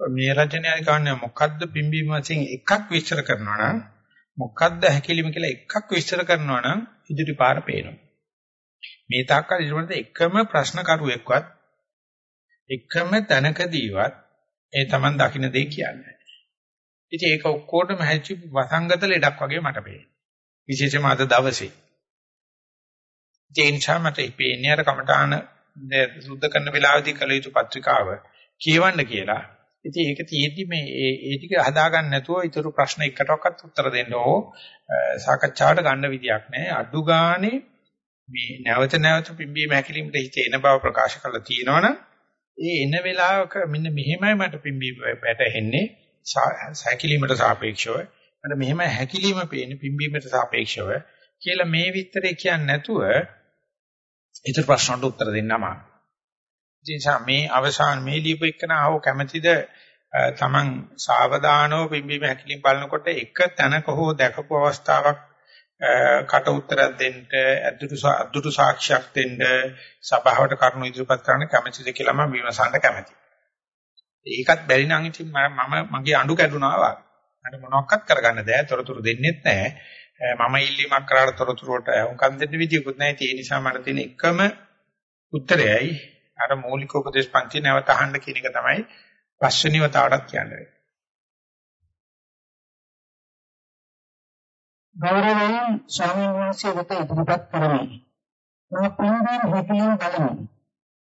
මේ රචනයේ කන්නේ මොකද්ද පිම්බීම වශයෙන් එකක් විස්තර කරනවා නම් මොකද්ද හැකිලිම කියලා එකක් විස්තර කරනවා නම් ඉදිරි පාර පේනවා. මේ තාක්කල් ඉදිරියට එකම ප්‍රශ්න කරුවෙක්වත් එකම තැනකදීවත් ඒ Taman දකින්න දෙය කියන්නේ. ඉතින් ඒක ඔක්කොටම හැචි වසංගත ලෙඩක් වගේ මට පේනවා. විශේෂයෙන්ම අද දවසේ. ඒ නිසා මට පේන්නේ අර කමඨාන සුද්ධ කරන වෙලාවදී කළ යුතු පත්‍රිකාව කියවන්න කියලා. ඉතින් ඒක තියෙද්දි මේ ඒ ටික හදාගන්න නැතුව ඊටු ප්‍රශ්න එකටවත් උත්තර දෙන්න ඕ සාකච්ඡාවට ගන්න විදියක් නැහැ. අඩු ගානේ මේ නැවත නැවත පිම්බීම හැකිලිමට හිත එන බව ප්‍රකාශ කරලා තියෙනවනම් ඒ එන වෙලාවක මෙන්න මෙහෙමයි මට පිම්බීම වැටෙන්නේ හැකිලිමට සාපේක්ෂව මට මෙහෙමයි හැකිලිම පේන්නේ පිම්බීමට සාපේක්ෂව කියලා මේ විස්තරේ කියන්නේ නැතුව ඊට ප්‍රශ්නට උත්තර දෙන්නම. ඉතින් මේ අවසාන මේ ලියපු එකන ආව කැමැතිද තමන් සාවධානව පිම්බීම හැකිලිම බලනකොට එක තැනක හෝ දැකපු අවස්ථාවක් කට උත්තරයක් දෙන්න අද්දුරු අද්දුරු සාක්ෂියක් දෙන්න සභාවට කරුණු ඉදිරිපත් කරන්න කැමැතිද කියලා මම විමසන්න කැමැතියි. ඒකත් බැරි නම් ඉතින් මම මගේ අඬු කැඩුනා වගේ. අර මොනවත් කරගන්න බෑ තොරතුරු දෙන්නෙත් නැහැ. මම ඉල්ලීමක් කරාට තොරතුරු වලට වුන්කම් දෙන්න විදියකුත් නැහැ. ඒ නිසා මට තියෙන එකම උත්තරයයි අර මූලික උපදේශ පන්ති නැවත අහන්න කියන එක තමයි පස්වෙනි වතාවටත් කියන්නේ. ගෞරවයෙන් ස්වාමීන් වහන්සේ වෙත ඉදිරිපත් කරමි. මම පින්දීන් හැකලින් බලමි.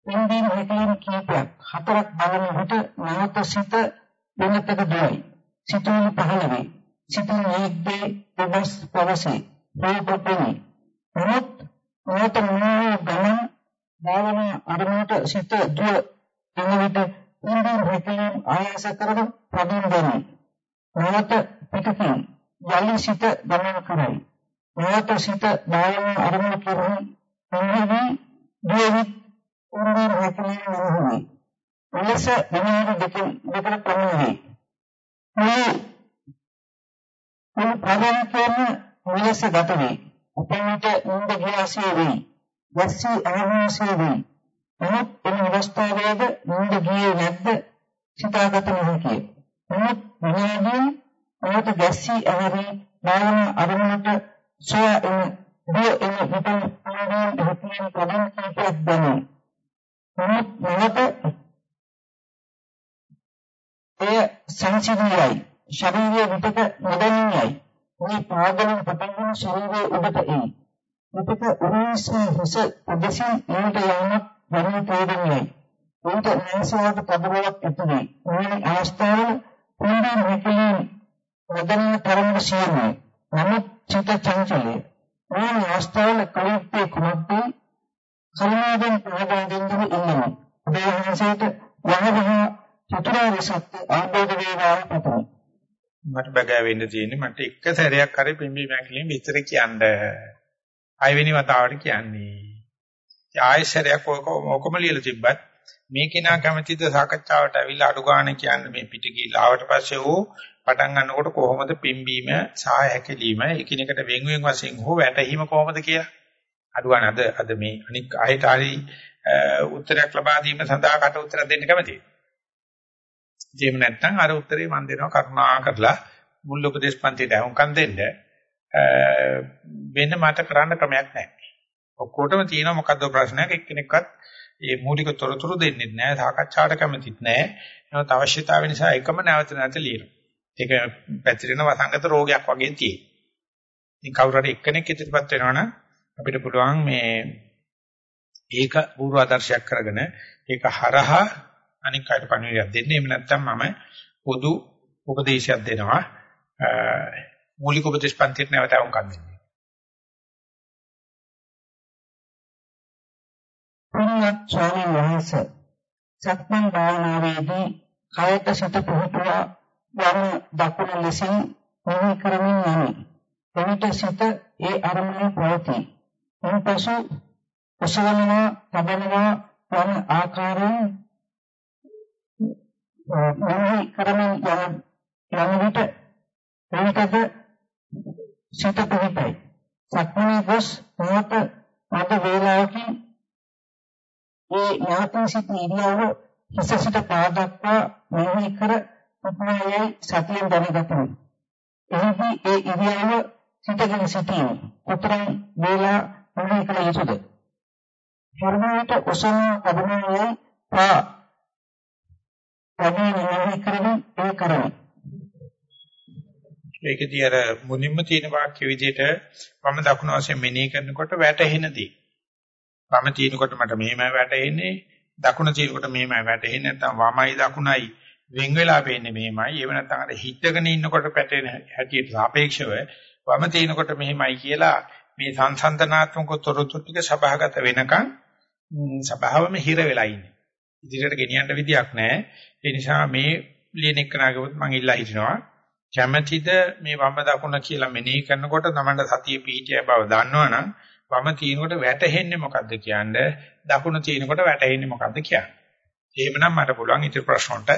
පින්දීන් හැකලින් කීපයක් හතරක් බලන විට නැවත සිත වෙනතක දුවයි. සිතුවිලි පහළ වේ. සිතින් ඒකේ ප්‍රබස් පවසේ. රූපපෙනි. නමුත් නැවත මොනෝ ගමන භාවනා අරමුණට සිත දුව එන විට පින්දීන් හැකලින් ආයාස කරන ප්‍රදින් දෙමි. නැවත පිටකින් යලි සිත ගමන කරයි. නැවත සිත දායම අරමුණු කෙරෙහි සංහිවි දුවි උන්දර හැකලින් නරහුයි. එලෙස විනාඩි දෙකකින් දෙකට පමණ වේ. මේ මේ ප්‍රාණකයන් මෙලෙස ගත වේ. අපිට උන්ද ගියාසිය වේ. වැස්සී අහවාසිය වේ. නමුත් එන අවස්ථාවේද උන්ද ගියේ නැද්ද සිතාගත නොහැකිය. නමුත් විනාඩියෙන් ඔහුට ගැස්සී ඇවරි නාම අරමුණට සොය එන දිය එන විතර ආරම්භ හතියන් පදන් කීපයක් දැනේ. නමුත් නැවත එය සංසිඳියයි ශරීරයේ විතක නොදැනියයි මේ පාදයෙන් පටන්ගෙන ශරීරයේ උඩට එයි. විතක උරුස්සා හිස පදසින් එනට යාමක් වරණ තෝරන්නේ. උන්ට නැසවට පදවලක් ඇතිවේ. මේ අවස්ථාවල පුණ්ඩ මෙකලින් නොදැනෙන තරමට සියුම්යි. නමුත් චිත චංචලය. මේ අවස්ථාවල කලිප්පේ කුමක්ද? කරුණාවෙන් පහදා දෙන්න ඉන්නේ. ඔබේ වහන්සේට වහවහ චතුරාර්ය සත්‍ය අවබෝධ වේවා පතමි. මට බගෑ වෙන්න තියෙන්නේ මට එක සැරයක් හරි පිම්බි මැකිලින් විස්තර කියන්න. ආයවෙනි වතාවට කියන්නේ. ආයෙසරයක් ඔකම ලියලා තිබ්බත් මේ කෙනා කැමතිද සාකච්ඡාවට ඇවිල්ලා අඩු ගන්න කියන්නේ මේ පිට ගිහලා ආවට පස්සේ ඕ පටන් ගන්නකොට කොහොමද පිම්බීම සහ හැකිලිම එකිනෙකට වෙන් වෙන් වශයෙන් හෝ වැටීම කොහොමද කියලා අඩු ගන්න අද අද මේ අනික් ආයත හරි උත්තරයක් ලබා දීම සඳහා කට උත්තර දෙන්න කැමතියි. එහෙම නැත්නම් අර උත්තරේ මම දෙනවා කරුණා කරලා මුල් උපදේශ පන්තියට අහුම්කම් දෙන්න. වෙන මට කරන්න ක්‍රමයක් නැහැ. ඔක්කොටම තියෙනවා මොකද්ද ප්‍රශ්නයක් එක්කෙනෙක්වත් මේ මූලික තොරතුරු දෙන්නේ නැහැ සාකච්ඡාවට කැමතිත් නැහැ. නමුත් අවශ්‍යතාවය නිසා එකම නැවත නැවත ලියනවා. ඒක පැතිරෙන වසංගත රෝගයක් වගේ තියෙයි. ඉතින් කවුරු හරි එක්කෙනෙක් ඉදිරිපත් වෙනවනම් අපිට පුළුවන් මේ ඒක පූර්ව ආදර්ශයක් කරගෙන ඒක හරහා අනික් අයට පණිවිඩයක් දෙන්න. එහෙම නැත්නම් මම පොදු උපදේශයක් දෙනවා. මූලික උපදේශ පන්තියට නැවත වුන් කන්නේ. පුණ්‍යත් ස්වාමීන් වහන්සේ සක්මන් භාවනාවේදී කයට සිත පුහුණුවා වම දකුණ ලෙසින් මෙහි කරමින් යමි. එවිට සිත ඒ අරමුණේ පවතී. එන්පසු ඔසවනවා, තබනවා වන ආකාරයෙන් මෙහි කරමින් යන යන විට එවිටද සිත පිහිටයි. සක්මණේ ගොස් තවත් මද වේලාවකින් ඒ ඥාතී සිට ඉරියව්ව හිස සිට පා දක්වා මෙහි කර උපමායයි සතියෙන් දැනගතමි. එහිදී ඒ ඉරියව්ව සිටගෙන සිටීම. උතරම් වේලා මෙහි කළ යුතුද? හර්මයට ඔසන අභිනයයි පා වැඩි මෙහි කරමින් ඒ කරමි. ඒකදී අර මුලින්ම තියෙන වාක්‍ය විදිහට වම දකුණු වශයෙන් මෙනෙහි කරනකොට වැටහෙනදී. වම තියෙනකොට මට මෙහෙමයි වැටෙන්නේ, දකුණ තියෙනකොට මෙහෙමයි වැටෙන්නේ නැත්නම් වමයි දකුණයි වෙන් වෙලා පේන්නේ මෙහෙමයි. ඒව නැත්නම් අර හිටගෙන ඉන්නකොට පැටෙන හැටියට සාපේක්ෂව වම තියෙනකොට මෙහෙමයි කියලා මේ සංසන්දනාත්මක තොරතුරු ටික සභාගත වෙනකන් සභාවම හිර වෙලා ඉන්නේ. ඉදිරියට ගෙනියන්න විදියක් නැහැ. ඒ නිසා මේ ලියන එක්කනාගමත් මම ඉල්ලා හිටිනවා. කැමැතිද මේ වම දකුණ කියලා මෙනෙහි කරනකොට තමන්ට සතිය පිහිටිය බව දන්නවනම් වම තිනකොට වැටෙන්නේ මොකද්ද කියන්නේ දකුණ තිනකොට වැටෙන්නේ මොකද්ද කියන්නේ. එහෙමනම් මට පුළුවන් ඉතින් ප්‍රශ්න වලට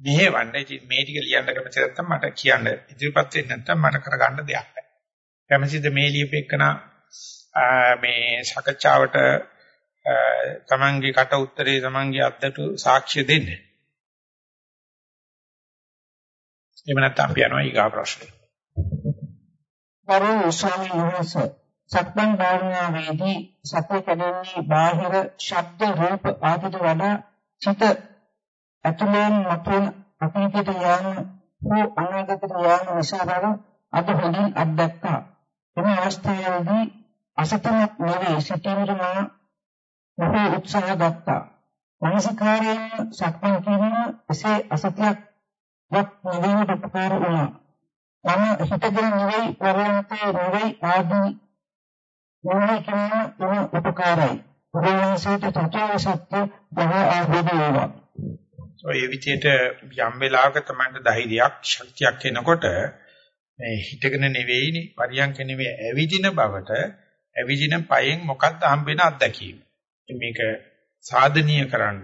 මෙහෙවන්න. ඉතින් මේ ටික ලියන්න කැමති නැත්නම් මට කියන්න ඉදිරිපත් වෙන්නේ නැත්නම් මට කරගන්න දෙයක් නැහැ. කැමතිද මේ ලියපෙකන මේ සාකච්ඡාවට තමන්ගේ කට උත්තරේ තමන්ගේ අද්දට සාක්ෂි දෙන්නේ. එහෙම නැත්නම් අපි යනවා ඊගා ප්‍රශ්නේ. ගරු ස්වාමීන් වහන්සේ සක්මන් භාවනාවේදී සතිය කැඩෙන්නේ බාහිර ශබ්ද රූප ආදිට වඩා චිත ඇතුළෙන් මතුවෙන අතීතයට යාම හෝ අනාගතයට යාම නිසා බව අද හොඳින් අත්දැක්කා. එම අවස්ථාවේදී අසතමත් නොවේ සිටීමට මා බොහෝ උත්සාහ ගත්තා. මානසිකාරයෙන් සක්මන් කිරීම එසේ අසතියක් වත් නිවීමට උපකාර වුණා. මම හිතගෙන නෙවෙයි පරයන්තේ නෙවෙයි ආදී මොහේ කියන තුන උපකාරයි. උපවාසයට තථා සත්‍ය බව ආවද වේවා. ඔය විදිහට යම් වෙලාවක තමයි ධෛර්යයක් ශක්තියක් එනකොට මේ හිතගෙන නෙවෙයිනේ පරියන්ක නෙවෙයි ඇවිදින බවට ඇවිදින පයෙන් මොකක්ද හම්බෙන අත්දැකීම. මේක සාධනීය කරන්න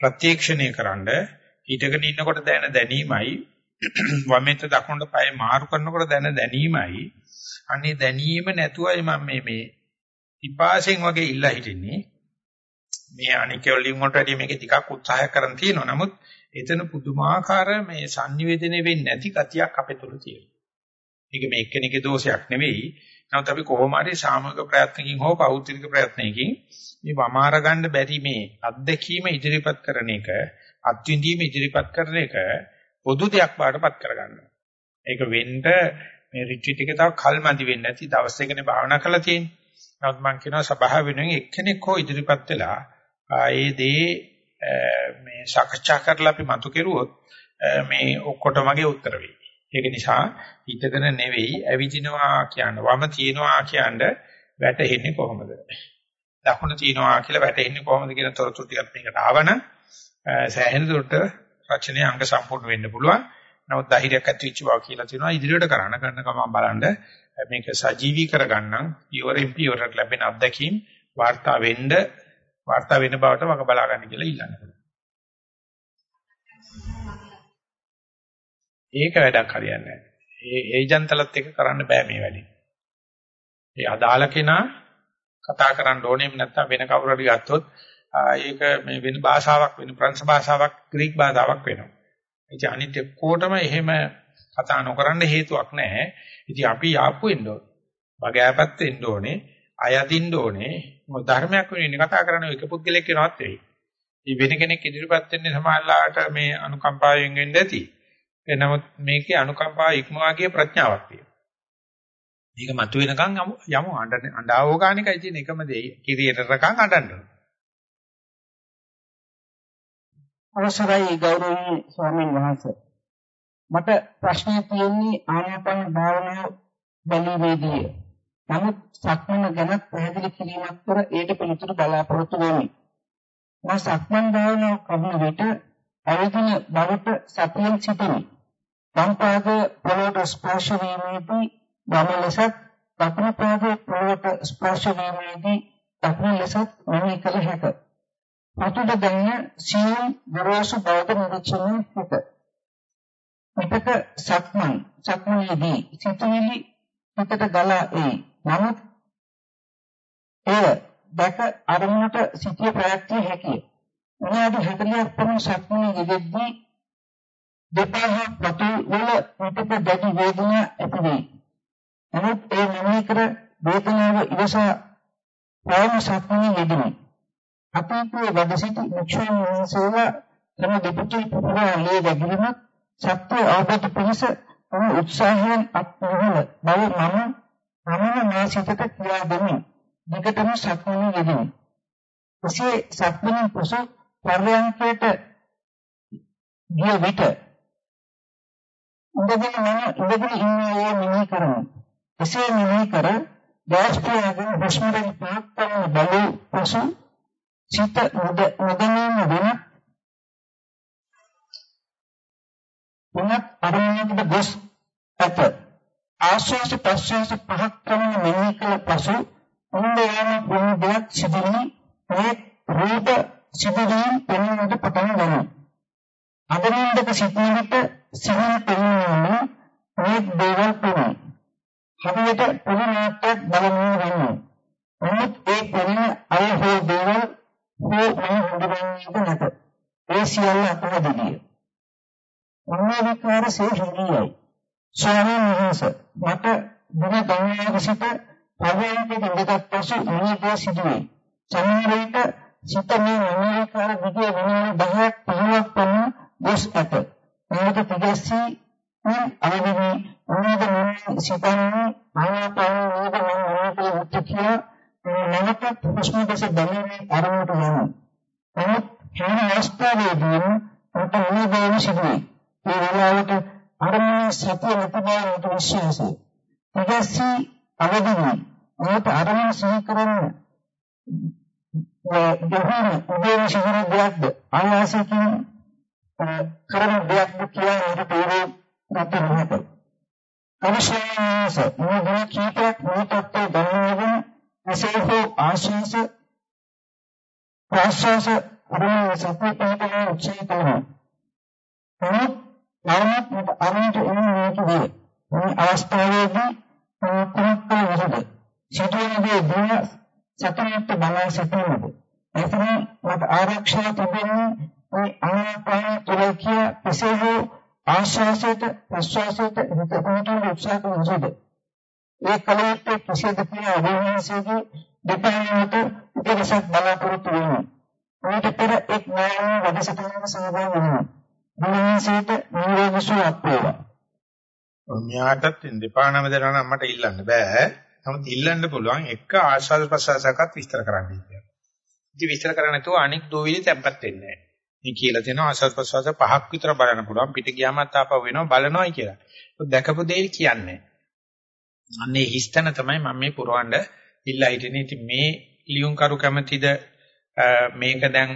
ප්‍රත්‍යක්ෂණය කරන්න හිටගෙන ඉන්නකොට දැන දැනීමයි වමෙත දකුණට පය මාරු කරනකොට දැන දැනීමයි. අනේ දැනීම නැතුවයි මම මේ මේ පිපාසෙන් වගේ ඉල්ලා හිටින්නේ. මේ අනික වලින් වලට වැඩි මේක ටිකක් උත්සාහ කරන් තියෙනවා. නමුත් එතන පුදුමාකාර මේ sannivedana වෙන්නේ නැති ගතියක් අපේ තුල තියෙනවා. මේක මේ එක්කෙනෙකුගේ දෝෂයක් නෙවෙයි නමුත් අපි කොහොම හරි සාමූහික ප්‍රයත්නකින් හෝ පෞද්ගලික ප්‍රයත්නකින් මේ වමාර ගන්න බැරි මේ අත්දැකීම ඉදිරිපත් කරන එක අත්විඳීම ඉදිරිපත් කරන එක පොදු දෙයක් බාටපත් කරගන්නවා. ඒක වෙන්න මේ රිට්‍රීට් එක තව කල්මදි වෙන්නේ නැති දවස් දෙකනේ භාවනා කරලා තියෙන්නේ. නමුත් මම කියනවා සභාව වෙනුවෙන් එක්කෙනෙක් හෝ ඉදිරිපත් වෙලා ඒ දේ මේ සාකච්ඡා කරලා අපි මතු කෙරුවොත් මේ ඔක්කොටමගේ උත්තර වෙයි. ඒක නිසා හිතගෙන නෙවෙයි ඇවිදිනවා කියන වම තියනවා කියන වැටෙන්නේ කොහොමද? දකුණ තියනවා කියලා වැටෙන්නේ කොහොමද කියන තොරතුරු ටිකක් මේකට ආවනම් සෑහෙන දුරට රචනයේ අංග සම්පූර්ණ වෙන්න පුළුවන්. නමුත් ධෛර්යයක් ඇති වෙච්ච බව කියලා තියෙනවා. ඉදිරියට කරන කරන ගමන් බලන්න මේක සජීවී කරගන්නම් පියවරෙන් පියවරට ලැබෙන අත්දැකීම් වාර්තා වෙන්න වාර්තා වෙන බවට වග බලා ගන්න කියලා ඉල්ලන්න. ඒක වැඩක් හරියන්නේ නැහැ. ඒ ඒජන්තලත් එක කරන්න බෑ මේ වැඩේ. ඒ අදාළ කෙනා කතා කරන්න ඕනේ නැත්නම් වෙන කවුරු හරි ගත්තොත් ඒක මේ වෙන භාෂාවක් වෙන ප්‍රංශ භාෂාවක් ග්‍රීක භාෂාවක් වෙනවා. ඉතින් අනිත් එක්කෝටම එහෙම කතා නොකරන්න හේතුවක් නැහැ. ඉතින් අපි ආපු වෙන්න ඕනේ. වගෑපත් වෙන්න ඕනේ. අයදින්න ඕනේ. මොකද ධර්මයක් වෙනින් කතා කරන එක පුද්ගලෙක් වෙනවත් වෙයි. ඉතින් වෙන කෙනෙක් ඉදිරිපත් වෙන්නේ සමාජලාට මේ අනුකම්පාවෙන් වෙන්න ඇති. නමුත් මේකේ අනුකම්පාව ඉක්මවා ගිය ප්‍රඥාවක් තියෙනවා. මේක මතුවෙනකන් යමු අඬාවෝගානිකයි තියෙන එකම දේ. කිරියටරකන් අඬන්න. අවසරයි ගෞරවනීය ස්වාමීන් වහන්සේ. මට ප්‍රශ්නය තියෙන්නේ ආනාපාන භාවනාව බැලීමේදී. නමුත් සක්මන ගැන පැහැදිලි කිරීමක් කර ඒට පිළිතුරු බලාපොරොත්තු වෙමි. මා සක්මන් භාවනාව කරන විට අයදින බවට සතියෙන් සිටිමි. වම් පාද පොළොවට ස්පර්ශ වීමේදී වම ලෙසත් දකුණු පාද පොළොවට ස්පර්ශ වීමේදී දකුණු ලෙසත් මෙහි කළ හැකිය. පතුල දැනෙන සියුම් ගොරෝසු බවද නිරීක්ෂණය කොට. පිටක සක්මන් සක්මනේදී සිතුවිලි පිටට ගලා එයි. නමුත් එය දැක අරමුණට සිටිය ප්‍රයත්නය හැකිය. විනාඩි 40ක් පමණ සක්මනේ යෙදෙද්දී දෙපහ පතු වල පිටක දැඩි වේදනා ඇති වේ. නමුත් ඒ මෙනෙහි කර වේදනාව ඉවසා ප්‍රාණ සක්මනේ යෙදුණි. අතීතයේ වැඩ සිටි මුක්ෂණ වහන්සේලා තම දෙපිටේ පුරා ලේ ගැගීමක් සත්‍ය අවබෝධ පිණිස තම උත්සාහයෙන් අත්නොහල බව මම මම මේ සිතට කියා දෙමි. දිගටම සක්මනේ යෙදුණි. එසේ සක්මනේ පසු පර්යන්කයට ගිය විට ඉඳගෙන මම ඉඳගෙන ඉන්නේ මෙනෙහි කරමු. එසේ මෙනෙහි කර දාස්පියාගෙන හුස්ම රැලි පහක් පමණ බලු පසු සිත නොදැනීම වෙන පුනත් අරමුණකට ගොස් ඇත. ආශ්වාස ප්‍රශ්වාස පහක් පමණ මෙනෙහි කළ පසු උන්ද යන ප්‍රමුදයක් සිදුවී මේ රූප සිදුවීම් පෙනෙන්නට පටන් ගන්නවා. අදනින්දක සිටින විට සිහින පෙනෙනවා මේ දේවල් පෙනේ. හරියට පොඩි නාට්‍යයක් බලනවා වෙනවා. නමුත් ඒ පෙනෙන අය හෝ දේවල් හෝ මම හඳුනන්නේ නැත. ඒ සියල්ල අතහැදිය. අනාවිකාර සේහියයි. ස්වාමීන් වහන්සේ මට දින ගණනාවක සිට පරයන්කේ ඉඳගත් පසු නිදේ සිදුවේ. සමහර විට සිත මේ අනාවිකාර විදිය විනාඩි 10ක් 15ක් පමණ ගොස් ඇත. මේක තිගැස්සී මම අවදිවි මොනවද මම සිතන්නේ ආනාපාන නේද මම මොනවද උත් කියලා නැවතත් ප්‍රශ්න දෙස දැනෙන්නේ අරමුණට යනවා. නමුත් හැම අවස්ථාවේදීම මට මේ දේ සිදුවේ. මේ වෙලාවට අරමුණ සතිය නැති බව මට විශ්වාසයි. ඊගැසී අවදිවි මොකද අරමුණ සිහි කරන්න දෙහිම උදේ සිහින දෙයක්ද ආයාසයෙන් කරන දෙයක්ද කියලා මට තේරෙන්නේ නැත. අවශ්‍යමස මොහොත කීපයක් මොහොතක් ගන්නවම එසේහෝ ආශාස ප්‍රාශාස අරමුණ සතිය පිටකන උත්සාහ කරනවා. නමුත් නවමත් මට අරමුණට එන්නේ නැහැ. මේ අවස්ථාවේදී කොහොමද කරන්නේ? සිටිනදී දුන සතනත් බලා සිටිනද එතන මට ආරක්ෂා තිබෙන්නේ මේ ආනාපාන තුල කිය එසේ හෝ ආශ්වාසයට ප්‍රශ්වාසයට හිත පිටුන උත්සාහ කරනද ඒ කලියට ප්‍රසිද්ධ කියන අභිනවසේදී දෙපැන්නට උපදේශක් බලාපොරොත්තු වෙනවා. ඊට පෙර එක් නායන වැඩසටහනක සහභාගී වෙනවා. බුදුන්සේට නිරෝධ සුවපත් වේවා. මෙයාටත් දෙපා නම දෙනවා නම් මට ඉල්ලන්න බෑ. නමුත් ඉල්ලන්න පුළුවන් එක ආශාද ප්‍රසආසකත් විස්තර කරන්න කියලා. ඉතින් විස්තර කරන්නේ නැතුව අනික් දෝවිලි තැම්පත් වෙන්නේ නැහැ. මේ කියලා තියෙනවා ආශාද ප්‍රසආස පහක් විතර බලන්න පුළුවන්. පිට ගියාමත් ආපහු වෙනවා බලනවායි කියලා. ඒක දැකපු දෙයක් කියන්නේ. අන්නේ හිස්තන තමයි මම මේ පුරවන්න ඉල්ලා හිටිනේ. ඉතින් මේ ලියුම් කරු කැමැතිද මේක දැන්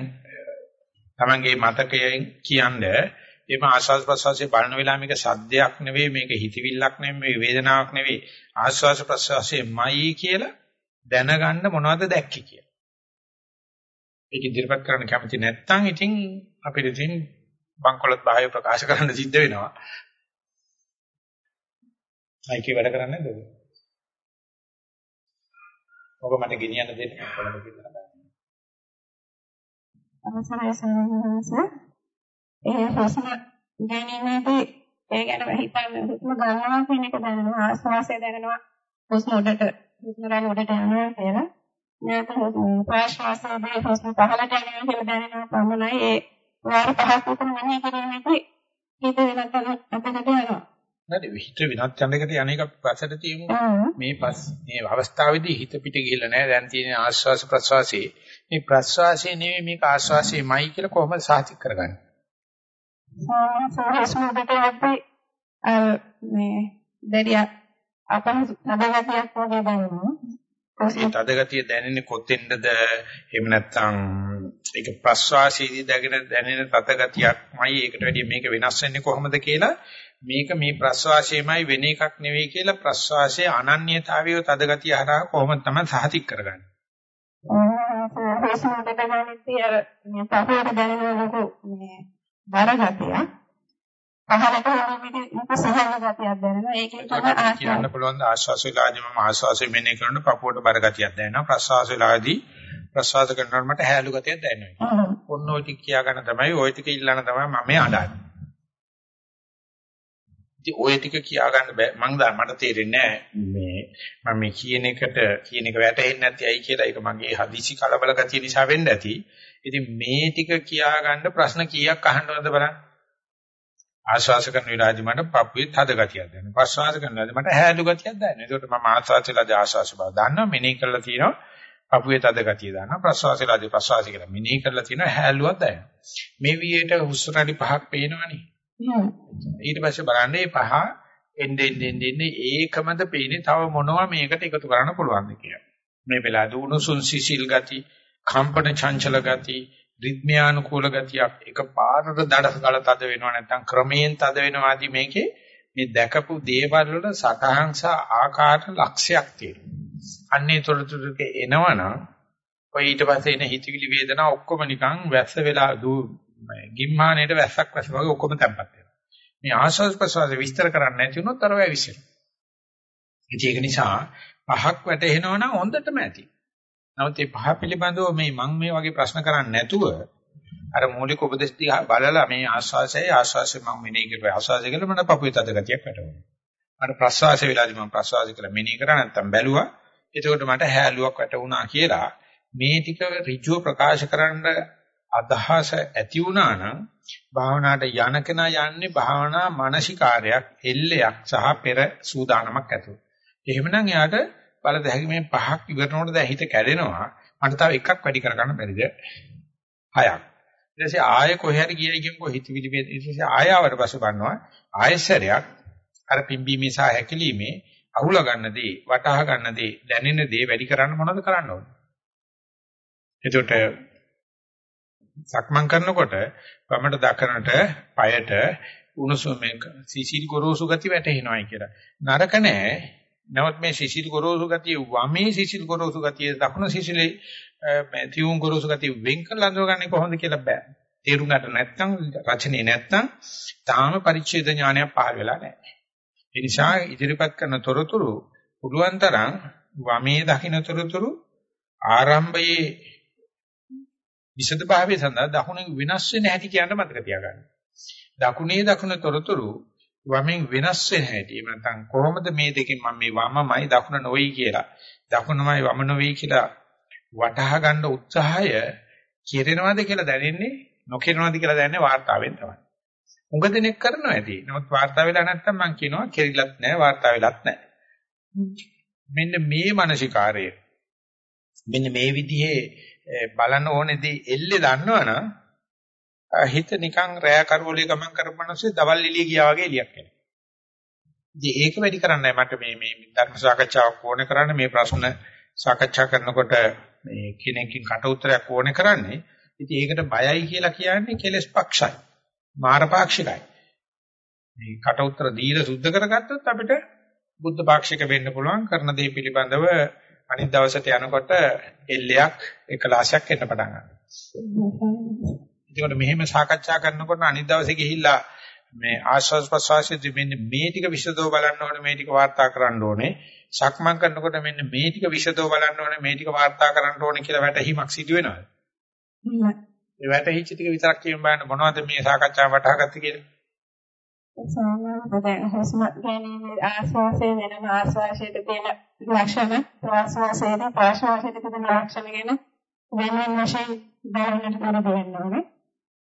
තමන්ගේ මතකයෙන් කියන්නේ එම ආස්වාද ප්‍රසවාසයේ බලන වෙලාව මේක සද්දයක් නෙවෙයි මේක හිතවිල්ලක් නෙවෙයි මේක වේදනාවක් නෙවෙයි ආස්වාද ප්‍රසවාසයේමයි කියලා දැනගන්න මොනවද දැක්කේ කියලා. ඒක ඉදිරිපත් කරන්න කැමති නැත්නම් ඉතින් අපිට ඉතින් බංකොලොත් භාවය ප්‍රකාශ කරන්න සිද්ධ වෙනවා. අයිකේ වැඩ කරන්නේ නැද්ද? ඔබ මට ගෙනියන්න දෙන්න කොළඹ කියලා. අවසරයි සමහරවිට ඒ හුස්ම ගැනීමේදී ඒ ගැන හිතන්නේ හුස්ම ගන්නවා කියන එක දැනෙනවා ආස්වාසය දැනෙනවා හුස්ම උඩට හුස්ම රැලි උඩට යනවා කියලා නැත්නම් හුස්ම ප්‍රාශ්වාසයේදී හුස්ම පහළට යනවා කියලා දැනෙනවා පමණයි ඒ වාර පහක් විතර මෙහෙය කිරීමේදී හිත වෙනත් අතකට යනවා නේද හිත විනාත් යන්නකට යන්නේක පස්සට තියමු. මේ පස් මේ අවස්ථාවේදී හිත පිට ගිහිල්ලා නැහැ දැන් තියෙන ආශ්වාස ප්‍රශ්වාසයේ. මේ ප්‍රශ්වාසයේ නෙමෙයි මේක ආශ්වාසයේමයි කියලා කොහොමද සාතික කරගන්නේ? සෝහස්මකට අපි මේ දැඩි අපහසු තදගතියක් වගේ දැනෙනවා. ඒ තදගතිය දැනෙන්නේ කොතෙන්ද? එහෙම නැත්නම් ඒක ප්‍රස්වාසයේදී දැගෙන දැනෙන තදගතියක්මයි ඒකට වැඩිය මේක වෙනස් වෙන්නේ කොහොමද කියලා මේක මේ ප්‍රස්වාසයේමයි වෙන එකක් නෙවෙයි කියලා ප්‍රස්වාසයේ අනන්‍යතාවය තදගතිය හරහා කොහොමද තමයි සාහිත කරගන්නේ. උඩට ගන්නෙත් අර මේ පපුවට දැනෙන ලොකු මේ බර ගතිය. පහලට යනකොට සහන ගතියක් දැනෙනවා. ඒකේ තමයි ආස්වාද. කියන්න පුළුවන් ආශ්වාස වෙලාදී මම ආශ්වාසය මෙනේ කරනකොට පපුවට බර ගතියක් දැනෙනවා. ප්‍රශ්වාස වෙලාදී ප්‍රශ්වාස කරනකොට මට හැලු ගතියක් දැනෙනවා. ඔන්න ඔය ටික කියා ගන්න තමයි ඔය ටික ඉල්ලන තමයි මම අඬන්නේ. ඉතින් ඔය ටික කියා ගන්න බෑ මං දා මට තේරෙන්නේ මේ මම මේ කියන එකට කියන එක වැටහෙන්නේ නැති ඇයි කියලා ඒක මගේ හදිසි කලබල ගතිය නිසා වෙන්න ඇති. ඉතින් මේ ටික කියා ගන්න ප්‍රශ්න කීයක් අහන්නවද බලන්න. ආශ්වාස කරන වෙලාවදී මට පපුවේ තද ගතියක් දැනෙනවා. ප්‍රශ්වාස කරන වෙලාවදී මට හැලු ගතියක් දැනෙනවා. ඒකට මම ආශ්වාසයලාදී ආශ්වාස බව දන්නවා. මෙනෙහි කරලා තියෙනවා. පපුවේ තද ගතිය දන්නවා. ප්‍රශ්වාසයලාදී ප්‍රශ්වාසය කියලා මෙනෙහි කරලා තියෙනවා. හැලුවක් දැනෙනවා. මේ විදිහට හුස්ම රටි පහක් පේනවනේ. ඊට පස්සේ බලන්න මේ පහ එන්නේ එන්නේ එන්නේ ඒකමද පේන්නේ තව මොනවා මේකට එකතු කරන්න පුළුවන්ද කියලා. මේ වෙලාවේ උණුසුම් සිසිල් ගති, කම්පන චංචල ගති, රිද්මයානුකූල ගතියක් එක පාරට දඩස් ගල තද වෙනවා නැත්නම් ක්‍රමයෙන් තද වෙනවා ආදී මේකේ මේ දැකපු දේවල් වල සටහන් සහ ආකාර ලක්ෂයක් තියෙනවා. අන්නේ තොරතුරුක එනවනම් ඔය ඊට පස්සේ එන හිතවිලි වේදනා ඔක්කොම නිකන් වැස්ස වෙලා ගිම්මානේට වැස්සක් වැස්ස වගේ ඔක්කොම තැම්පත් වෙනවා. මේ ආශ්වාස ප්‍රශ්වාස විස්තර කරන්නේ නැති වුණොත් අර වැය විසිරෙනවා. ඒක නිසා පහක් වැටෙනවා නම් හොඳටම ඇති. නමුත් මේ පහ පිළිබඳව මේ මම මේ වගේ ප්‍රශ්න කරන්නේ නැතුව අර මූලික උපදේශ දිහා බලලා මේ ආශ්වාසයයි ආශ්වාසය මම මෙනෙහි කරලා ආශ්වාසය කියලා මට පපුවේ තද ගතියක් වැටුණා. මට ප්‍රශ්වාසය වෙලාදී මම ප්‍රශ්වාසය කියලා මෙනෙහි කරා නැත්තම් බැලුවා. එතකොට මට හැලුවක් වැටුණා කියලා මේ ටික ඍජුව ප්‍රකාශ කරන්න අදහස ඇති වුණා නම් භාවනාවට යන කෙනා යන්නේ භාවනා මානසිකාරයක් එල්ලයක් සහ පෙර සූදානමක් ඇතුව. එහෙමනම් එයාට බලද හැකි මේ පහක් ඉවරනකොට දැන් හිත කැඩෙනවා. මට තව එකක් වැඩි කරගන්න බැරිද? හයක්. ඊට පස්සේ ආයෙ කොහේ හරි ගියයි කියනකො හිතවිලි මේ ඊට පස්සේ ආයෙ ආවට පස්සේ බලනවා ආයෙසරයක් අර පිම්බීමේ සහ හැකිලිමේ අහුලා ගන්න දේ, වටහා ගන්න දේ, දැනෙන දේ වැඩි කරන්න මොනවද කරන්න ඕනේ? එතකොට සක්මන් කරනකොට වමට දකුණට পায়ට උණුසුමේ සිසිල් ගොරෝසු ගති වැටෙනවායි කියලා. නරක නෑ. නමුත් මේ සිසිල් ගොරෝසු ගතිය වමේ සිසිල් ගොරෝසු ගතිය දකුණ සිසිලේ මේ තියුම් ගොරෝසු ගතිය වෙන් කරලා අඳුරගන්නේ කොහොමද කියලා බෑ. තේරුම් ගන්න නැත්නම් රචනයේ නැත්නම් තාම පරිච්ඡේද ඥානයක් පහළ වෙලා නැහැ. ඒ නිසා ඉදිරිපත් කරන තොරතුරු පුළුවන් තරම් වමේ දකින්න තොරතුරු ආරම්භයේ විසද භාවය සඳහා දකුණේ වෙනස් වෙන හැටි කියන්න මතක තියාගන්න. දකුණේ දකුණ තොරතුරු වමෙන් වෙනස් වෙන හැටි. නැත්නම් කොහොමද මේ දෙකෙන් මම මේ වමමයි දකුණ නොවේ කියලා. දකුණමයි වම නොවේ කියලා වටහා ගන්න උත්සාහය කෙරෙනවද කියලා දැනෙන්නේ නොකිරනවද කියලා දැනන්නේ වාර්තාවෙන් තමයි. උඟ දෙනෙක් කරනවා ඇති. නමුත් වාර්තා වෙලා නැත්තම් මම කියනවා කෙරිලත් නැහැ වාර්තා වෙලත් නැහැ. මෙන්න මේ මානසිකාරය මෙන්න මේ විදිහේ බලන්න ඕනේදී එල්ලේ දන්නවනම් හිත නිකන් රෑ කරවලේ ගමන් කරපනසේ දවල් එළිය ගියා වගේ එළියක් එනවා. ඉතින් ඒක වැඩි කරන්නයි මට මේ මේ ධර්ම සාකච්ඡාවක් ඕනේ කරන්නේ මේ ප්‍රශ්න සාකච්ඡා කරනකොට මේ කෙනෙක්ගෙන් කට උත්තරයක් ඕනේ කරන්නේ. ඉතින් ඒකට බයයි කියලා කියන්නේ කෙලස් පක්ෂයි. මාරපාක්ෂිකයි. මේ කට උත්තර දීලා සුද්ධ කරගත්තොත් අපිට බුද්ධ පාක්ෂික වෙන්න පුළුවන් කරන දේ පිළිබඳව අනිත් දවසට යනකොට එල්ලයක් එකලාසයක් එන්න පටන් ගන්නවා. ඒකට මෙහෙම සාකච්ඡා කරනකොට අනිත් දවසේ ගිහිල්ලා මේ ආශ්වාස ප්‍රශ්වාසයේ මෙන්න මේ ටික විසදව බලන්න ඕනේ මේ ටික වාර්තා කරන්න ඕනේ. සක්මන් කරනකොට මෙන්න මේ ටික විසදව බලන්න ඕනේ මේ ටික වාර්තා කරන්න ඕනේ කියලා වැටහීමක් සිදු වෙනවද? නෑ. ඒ වැටහිච්ච ටික විතරක් කියන්න බෑනේ මොනවද මේ සාකච්ඡාව වටහාගත්තේ කියලා. සාමාන්‍යයෙන් හුස්ම ගැනීම ආස්වාසයේ වෙනම ආස්වාසයට තියෙන ලක්ෂණ ප්‍රාස්වාසයේ ප්‍රාශ්වාසයට තියෙන ලක්ෂණ ගැන වෙන වෙන වශයෙන් වෙන්න ඕනේ.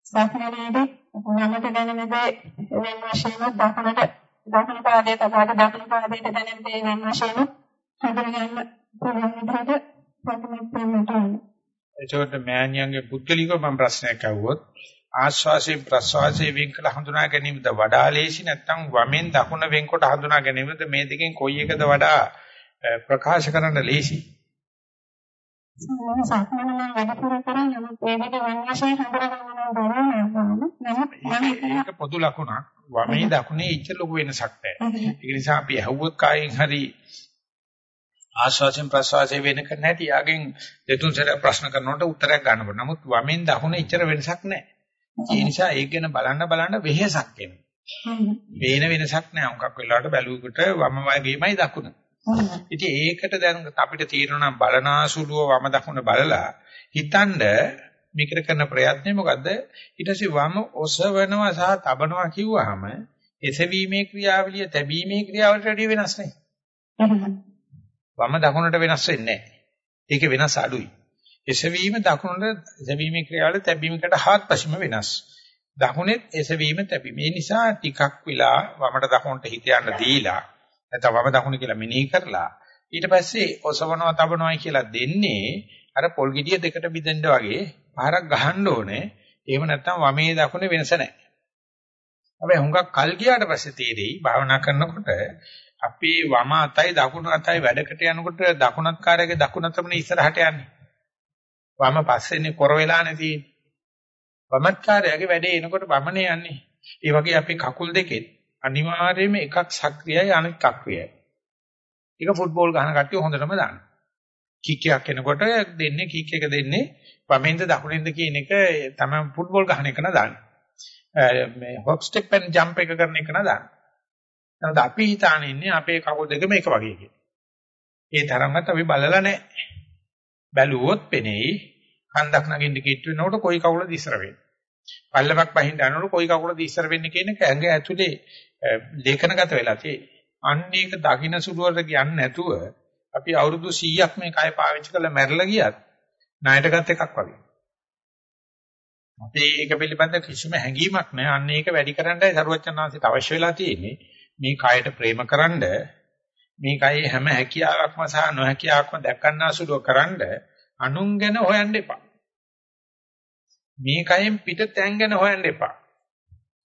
සක්මනේදී නමත දැනෙන දේ වෙන වශයෙන් දකුණට දකුණු පාදයේ තබාට දකුණු පාදයට දැනෙන දේ වෙන වශයෙන් හඳුනගන්න පුළුවන් විදිහට සක්මන් කරන්න ඕනේ. එතකොට මෑණියන්ගේ පුද්ගලිකව මම ප්‍රශ්නයක් අහුවොත් ආශ්වාසයෙන් ප්‍රශ්වාසයෙන් වෙන් කළ හඳුනා ගැනීමද වඩා ලේසි නැත්නම් වමෙන් දකුණ වෙන්කොට හඳුනා ගැනීමද මේ දෙකෙන් කොයි එකද වඩා ප්‍රකාශ කරන්න ලේසි? සක්මන නම් වැඩිපුර කරන්නේ නමුත් ඒ විදිහ වන් වශයෙන් හඳුනා ගන්න නමුත් ඒක පොදු ලකුණක්. වමේ දකුණේ ඉච්ච ලොකු වෙනසක් නැහැ. ඒ නිසා අපි ඇහුවොත් කායෙන් හරි ආස්වාසයෙන් ප්‍රසවාසයෙන් වෙනක නැති යාගෙන් දෙතුන් සැරයක් ප්‍රශ්න කරනකොට උත්තරයක් ගන්න බෑ. නමුත් වමෙන් දකුණ ඉච්චර වෙනසක් නැහැ. ඒ නිසා ඒක ගැන බලන්න බලන්න වෙහෙසක් එනවා. වේන වෙනසක් නැහැ. උන්කක් වෙලාවට බැලුවකට වම වගේමයි දකුණ. ඉතින් ඒකට දැන් අපිට තීරණ බලනාසුලුව වම දකුණ බලලා හිතනද මේකට කරන ප්‍රයත්නය මොකද්ද? ඊට පස්සේ වම ඔසවනවා සහ තබනවා කිව්වහම එසවීමේ ක්‍රියාවලිය තැබීමේ ක්‍රියාවලට වඩා වෙනස් නැහැ. වම දකුණට වෙනස් වෙන්නේ නැහැ. ඒකේ වෙනස් අඩුයි. එසවීම දකුණට එසවීමේ ක්‍රියාවල තැබීමකට හාත්පසීම වෙනස්. දකුණෙත් එසවීම තැබීම. ඒ නිසා ටිකක් විලා වමට දකුණට හිත යන්න දීලා නැත්නම් වම දකුණ කියලා මෙනෙහි කරලා ඊට පස්සේ ඔසවනවා තබනවායි කියලා දෙන්නේ අර පොල් ගෙඩිය දෙකට බෙදෙන්න වගේ පාරක් ගහන්න ඕනේ. එහෙම නැත්නම් වමේ දකුණේ වෙනස නැහැ. හැබැයි හුඟක් කල් ගියාට පස්සේ තේරෙයි භාවනා කරනකොට අපේ වම අතයි දකුණු අතයි වැඩකට යනකොට දකුණත් කාර්යයේ දකුණ තමයි ඉස්සරහට යන්නේ. වම පස්සේනේ කොර වෙලානේ තියෙන්නේ. වමත් කාර්යයේ වැඩේ එනකොට වමනේ යන්නේ. ඒ වගේ අපේ කකුල් දෙකෙත් අනිවාර්යයෙන්ම එකක් සක්‍රියයි අනෙක් අක්‍රියයි. ඒක ෆුට්බෝල් ගහන කට්ටිය හොඳටම දන්නවා. කික් එකක් එනකොට දෙන්නේ කික් එක දෙන්නේ වමෙන්ද දකුණෙන්ද කියන එක තමයි ෆුට්බෝල් ගහන එක නදාන්නේ. මේ හොප් ස්ටෙප් and ජම්ප් එක කරන එක නදාන්නේ. නමුත් අපි හිතාන ඉන්නේ අපේ කකුල් දෙකම එක වගේ කියලා. ඒ තරම්වත් අපි බලලා නැහැ. බැලුවොත් පෙනෙයි කන්දක් නගින්න කිට්ටු වෙනකොට කොයි කකුලද ඉස්සර වෙන්නේ. පල්ලමක් බහින්න යනකොට කොයි කකුලද ඉස්සර වෙන්නේ කියන එක ඇඟ ඇතුලේ ලේඛනගත වෙලා තියෙන්නේ. අන්න ඒක දකින්න සුළුවට කියන්නේ නැතුව අපි අවුරුදු 100ක් මේ කය පාවිච්චි කරලා මැරලා ගියත් ණයට ගත් එකක් වගේ. අපේ ඒක පිළිබඳ කිසිම හැඟීමක් නැහැ. අන්න ඒක වැඩි කරන්නයි සරුවචනාංශයට අවශ්‍ය වෙලා තියෙන්නේ. මේ කයට ප්‍රේමකරනද මේ කයේ හැම හැකියාවක්ම සහ නොහැකියාවක්ම දැක්කන්නාසුලුව කරන්ඩ අනුන් ගැන හොයන්න එපා. මේ කයෙන් පිට තැන් ගැන හොයන්න එපා.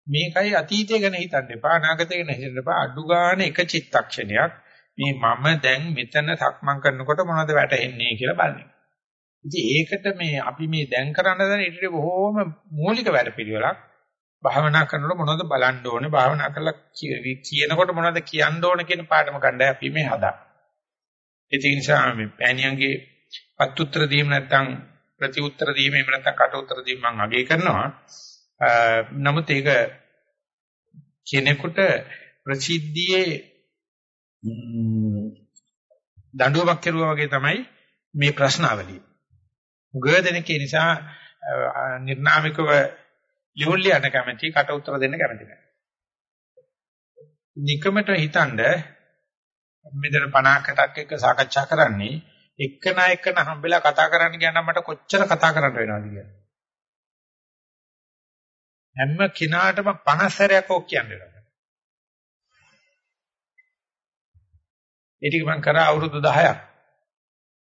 මේ කයි අතීතය ගැන හිතන්න එපා අනාගතය ගැන හිතන්න එපා අඩු ගන්න එක චිත්තක්ෂණයක් මේ මම දැන් මෙතන සක්මන් කරනකොට මොනවද වැටෙන්නේ කියලා බලන්න. ඉතින් ඒකට මේ අපි මේ දැන් කරන්න දැන ඊට බොහෝම මූලික වැඩ පිළිවෙලක් භාවනා කරනකොට මොනවද බලන්න ඕනේ භාවනා කරලා කියනකොට මොනවද කියන්න ඕනේ කියන පාඩම ගන්නයි අපි මේ හදා. ඒ නිසා මේ පෑණියන්ගේ පත් උත්තර දීම නැත්නම් ප්‍රති උත්තර දීම එහෙම නැත්නම් කට උත්තර දීම මම අගය කරනවා. නමුත් ඒක කෙනෙකුට ප්‍රසිද්ධියේ දඬුවමක් කරුවා වගේ තමයි මේ ප්‍රශ්නාවලිය. උගදෙනක නිසා නිර්නාමිකව ලියුම් ලියන්න කැමති කට උතර දෙන්න කැමති නැහැ. නිකමට හිතනද මෙතන 50කටක් එක්ක සාකච්ඡා කරන්නේ එක්කන එක්කන හම්බෙලා කතා කරන්න ගියා නම් මට කොච්චර කතා කරන්න වෙනවද කියලා. හැම කිනාටම 50 සැරයක් ඕක කියන්නේ වෙනවා. ඒ ටික මම කරා අවුරුදු 10ක්.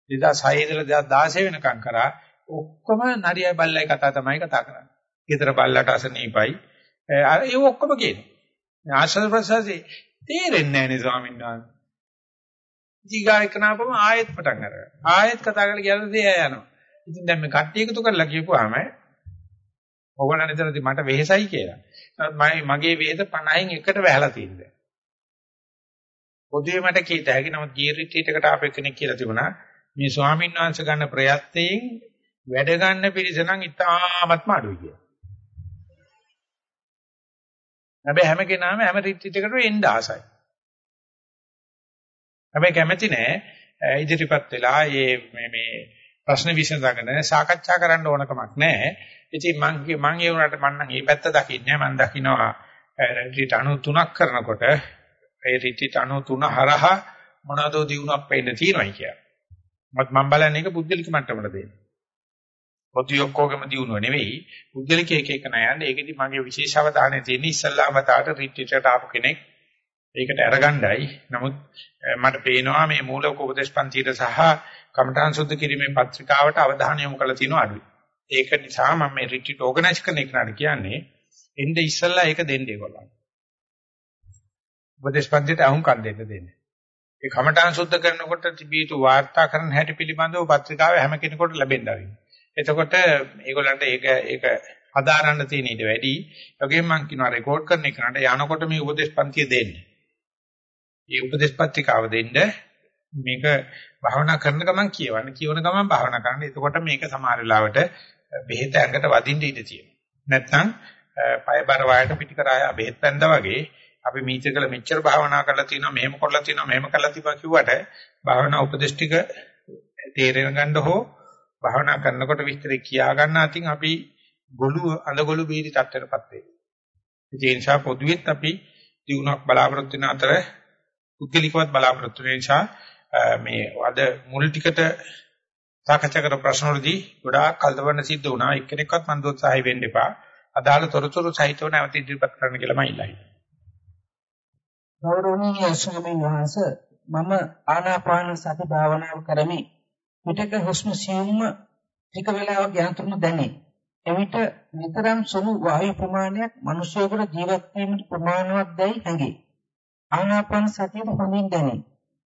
2006 ඉඳලා 2016 වෙනකම් කරා ඔක්කොම නරියයි බල්ලයි කතා තමයි කතා කරන්නේ. ගෙදර බල්ලට අසනීපයි. අර ඒ ඔක්කොම කියනවා. ආශ්‍රද ප්‍රසාසී තේරෙන්නේ නැහැ නේ ස්වාමීන් වහන්සේ. ජීගායකනාපම ආයෙත් පටන් ගන්නවා. ආයෙත් කතා කරලා කියලාදී එයා යනවා. ඉතින් දැන් මේ කට්ටිය එකතු කරලා කියපුවාම ඕගොල්ලන් හිතනදී මට වෙහෙසයි කියලා. මම මගේ වේද 50න් එකට වැහලා තියෙනවා. පොදුවේ මට කීත හැකි නමුත් ගීරිටීටකට ආපෙ කෙනෙක් කියලා තිබුණා. මේ ස්වාමීන් වහන්සේ ගන්න ප්‍රයත්නයෙන් වැඩ ගන්න පිරිස නම් ඉතාමත්ම අඩුයි කියලා. හැබැයි හැම කෙනාම හැම රිට්‍රීට් එකකට එන්න ආසයි. හැබැයි කැමැති නෑ ඉදිරිපත් වෙලා මේ මේ ප්‍රශ්න විසඳගෙන සාකච්ඡා කරන්න ඕන කමක් නෑ. ඉතින් මං මං ඒ වුණාට මං නම් මේ පැත්ත දකින්නේ මං දකින්නවා රිට්‍රීට් 93ක් කරනකොට ඒ රිට්‍රීට් 93 හරහා මොනවද දිනුවක් වෙන්න තියෙනවයි කියලා. මත් මම බලන්නේ ඒක පුද්ගලික මට්ටමට දෙන්නේ. පොදු ඔක්කොගම දිනුව නෙවෙයි පුද්ගලික එක එක නයන්නේ ඒකෙදි මගේ විශේෂ අවධානය තියෙන්නේ ඉස්සල්ලාම තාට රිට්‍රීට් ආපු කෙනෙක් ඒකට අරගණ්ඩායි. නමුත් මට පේනවා මේ මූලික උපදේශ පන්තියට සහ කමඨාන් සුද්ධ කිරීමේ පත්‍රිකාවට අවධානය යොමු කරලා තියෙනවා අඩුයි. ඒක නිසා මම මේ රිට්‍රීට් ඕගනයිස් කරන එක නඩ කියන්නේ එnde ඉස්සල්ලා ඒක දෙන්න ඒගොල්ලන් උපදේශ පන්තියට අහුම්කම් දෙන්න දෙන්නේ. ඒ කමඨාන් සුද්ධ කරනකොට තිබී යුතු වාර්තා කරන හැටි පිළිබඳව පත්‍රිකාවේ හැම කෙනෙකුට ලැබෙන්න ආවියි එතකොට ඒගොල්ලන්ට ඒක ඒක හදාරන්න තියෙන ඊට වැඩි. ඒගොල්ලන් මම කියනවා රෙකෝඩ් කරන එකට යනකොට මේ උපදේශ පන්තිය දෙන්න. මේ උපදේශ පත්‍රිකාව දෙන්න මේක භාවනා කරන ගමන් කියවන්න කියවන ගමන් භාවනා කරන්න. එතකොට මේක සමහර වෙලාවට බෙහෙත ඇඟට වදින්න ඉඩ තියෙනවා. නැත්නම් පයබර වයයට පිටිකරාය බෙහෙත් පැන්දා වගේ අපි මීතකල මෙච්චර භාවනා කරලා තියෙනවා මෙහෙම කරලා තියෙනවා මෙහෙම කරලා තිබා කිව්වට භාවනා උපදේශ ටික තේරෙන ගන්න හෝ භාවනා කරනකොට විස්තරේ කියා ගන්න අතින් අපි ගොළු අඳගොළු බීරි තත්ත්වයටපත් වෙයි. ඒ නිසා පොදුවෙත් අපි දිනුවක් බලාපොරොත්තු වෙන අතර පුද්ගලිකවත් බලාපොරොත්තු වෙන නිසා මේ අද මුල් ටිකට සාකච්ඡා කර ප්‍රශ්න වලදී ගොඩාක් කල්දවන්න සිද්ධ වුණා. එක්කෙනෙක්වත් මන් දොස්සහයි වෙන්න එපා. අදාළ තොරතුරු සහිතව නැවත ඉදිරිපත් කරන්න කියලා මම ඉල්ලයි. ගෞරවනීය ස්වාමීන් වහන්සේ මම ආනාපාන සති භාවනාව කරමි. පිටක හුස්ම සියුම්ම ටික වේලාවක් යනතුරු දැනේ. එවිට විතරම් සුළු වායු ප්‍රමාණයක් මිනිසෙකුට ජීවත් වීමට ප්‍රමාණවත් දැයි හැඟේ. ආනාපාන සතිය හොඳින් දැනේ.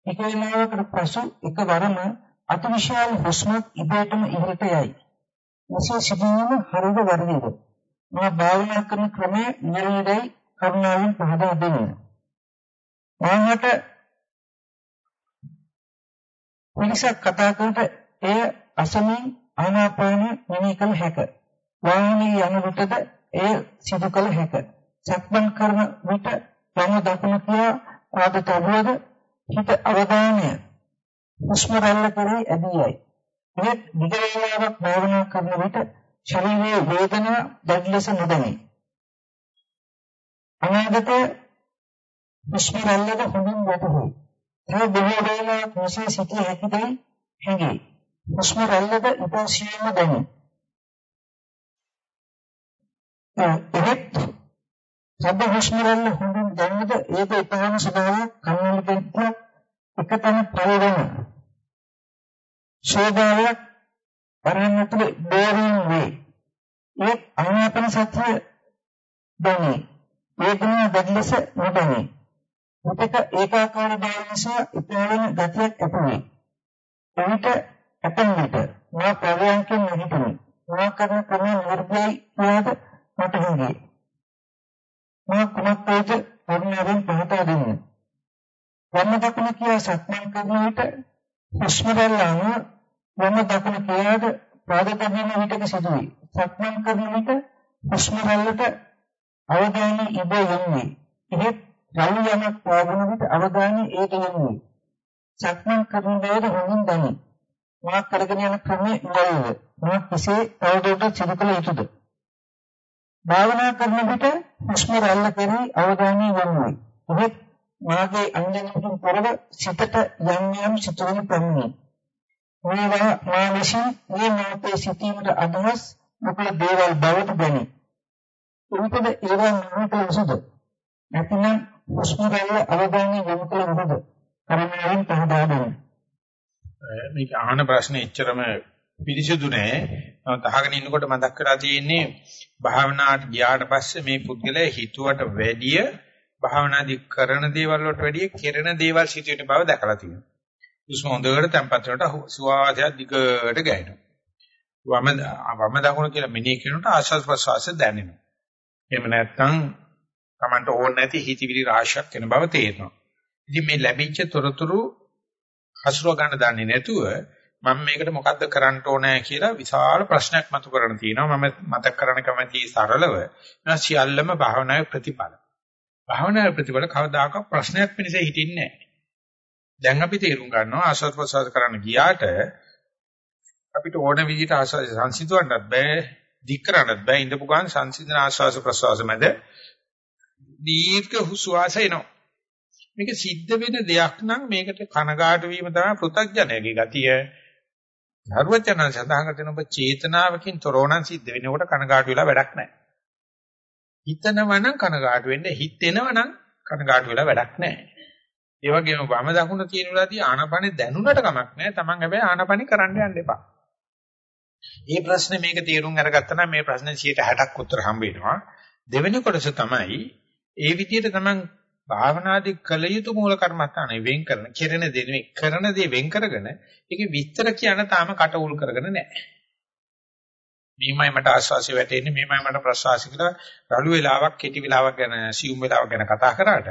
ටික වේලාවකට පසු එකවරම අතිවිශාල හුස්මක් ඉබේටම ඉහළට යයි. මෙසේ සිදුවීම හරිද වැරදිද? මා භාවනා කරන ක්‍රමය නිරන්තරයි කරුණාවෙන් පහදා දෙන්න. මාහට මිනිසක් කතා කරනට එය අසමින් ආනාපාන මෙනෙහි කළ හැක. වාහනේ යන විටද එය සිදු කළ හැක. සක්මන් කරන විට වම දකුණ කියා ආදතවද හිත අවධානය හුස්ම රැල්ල කරේ ඇදීයයි. මේ දිගවේලාවක් භාවනා කරන විට ශරීරයේ වේදනා දැඩි ලෙස නොදැනේ. අනාගතයේ හුස්ම රැල්ලද හොඳින් වැටහුයි. තව බොහෝ වේලාවක් මෙසේ සිටිය හැකිදයි හැඟේ. හුස්ම රැල්ලද ඉතාසියම දැනේ. එහෙත් සබ්බ හුස්ම රැල්ල හොඳින් දැනෙද ඒක ඉතාම සදාවක් කන්නලිපෙත් එකතන පරිවෙන. ශෝභාවක් පරන්නතුල බෝරින් වේ. ඒ ආනාපාන සතිය දැනේ. වේදනා දැඩිලෙස නොදැනේ. මුතක ඒකාකාර බව නිසා ඉතලෙන ගතියක් ඇතිවේ. එවිට ඇතන් විට මා ප්‍රවයන්කෙන් නැගිටිමි. මා කරන ක්‍රම නිර්භය කියලාද මට හිතේ. මා කුමක් වේද කරුණාවෙන් පහදා දෙන්න. වම් දකුණ කියා සක්මන් කරන විට හුස්ම රැල්ල අනුව වම් දකුණ කියාද පාද තබන විටක සිදුවේ. සක්මන් කරන විට හුස්ම රැල්ලට අවධානය ඉබ යන්නේ. එහෙත් රළු යමක් පාගන විට අවධානය ඒක යන්නේ. සක්මන් කරන බවද හොඳින් දැනේ. මා කරගෙන යන ක්‍රමයේ ඉවරද. මා කෙසේ තවදුරටත් සිදු කළ යුතුද? භාවනා කරන විට හුස්ම රැල්ල කෙරෙහි අවධානය යොමුයි. එහෙත් මාගේ අංජනකින් පොරව සිතට යම් යම් සිතුවිලි පැමිණේ. මේවා මා විසින් මේ මොහොතේ සිටීමට අදහස් මොකද දේවල් බවට දැනේ. උන්ටද ඒවා නොකළ සුද. නැතිනම් හුස්ම රැල්ල අවධානය යොමු කළ මොකද? කරුණාවෙන් පහදා දෙන්න. මේක අහන ප්‍රශ්නේ එච්චරම පිළිසුදු නෑ. නමුත් අහගෙන ඉන්නකොට මතක් කරලා තියෙන්නේ භාවනාවට ගියාට පස්සේ මේ පුද්ගලයා හිතුවට වැඩිය භාවනාදි කරන දේවල් වලට වැඩිය කෙරෙන දේවල් සිදුවෙන බව දැකලා තියෙනවා. හුස්ම හොඳට තැම්පත් වෙනකොට සුවාසය දිගට ගෑනවා. වම වම දකුණ කියලා මෙනෙහි කරනකොට ආශ්වාස ප්‍රශ්වාසය දැනෙනවා. එහෙම නැත්නම් Tamanට ඕන නැති හිතවිලි රාශියක් වෙන බව තේරෙනවා. ඉතින් මේ ලැබිච්ච තොරතුරු හසුරව ගන්න දන්නේ නැතුව මම මේකට මොකද්ද කරන්න ඕනේ කියලා විශාල ප්‍රශ්නයක් මතු කරගෙන තියෙනවා. මම මතක් කරන්න කැමති සරලව මේ සියල්ලම භාවනාවේ ප්‍රතිඵල. භාවනාවේ ප්‍රතිඵල කවදාකවත් ප්‍රශ්නයක් පිණිස හිටින්නේ නැහැ. දැන් අපි තේරුම් ගන්නවා ආශ්වාස ප්‍රශ්වාස කරන්න ගියාට අපිට ඕන විදිහට ආශ්වාස සංසිඳවන්නත් බෑ, දික් කරන්නත් බෑ. ඉඳපු ගමන් සංසිඳන ආශ්වාස ප්‍රශ්වාස මැද දීර්ඝ හුස්වාස එනවා. මේක සිද්ධ වෙන දෙයක් නම් මේකට කනගාටු වීම තමයි පෘථග්ජනයාගේ ගතිය. ධර්මචනන් සඳහන් කරන ඔබ චේතනාවකින් තොරවනම් සිද්ධ වෙනකොට කනගාටු වෙලා වැඩක් නැහැ. හිතනවනම් කනගාටු වෙන්න හිතෙනවනම් කනගාටු වෙලා වැඩක් නැහැ. ඒ වගේම වම දකුණ තියෙන වෙලාවදී ආනපනෙ දැනුණට කමක් නැහැ. Taman හැබැයි ආනපනෙ කරන්න යන්න එපා. මේ ප්‍රශ්නේ මේක තේරුම් අරගත්තා නම් මේ ප්‍රශ්නේ 60ක් උත්තර හම්බ වෙනවා. දෙවෙනි කොටස තමයි ඒ විදිහට Taman භාවනාදී කල යුතු මූල කර්මස්ථානේ වෙන් කරන, කෙරෙන දේ නෙවෙයි, කරන දේ වෙන් කරගෙන ඒකේ විස්තර කියන තාම කට උල් කරගෙන නැහැ. මේමයි මට ආස්වාසිය වැටෙන්නේ, මේමයි මට ප්‍රසවාසිය කියලා රළු වෙලාවක්, කෙටි වෙලාවක් ගැන, සියුම් වෙලාවක් ගැන කතා කරාට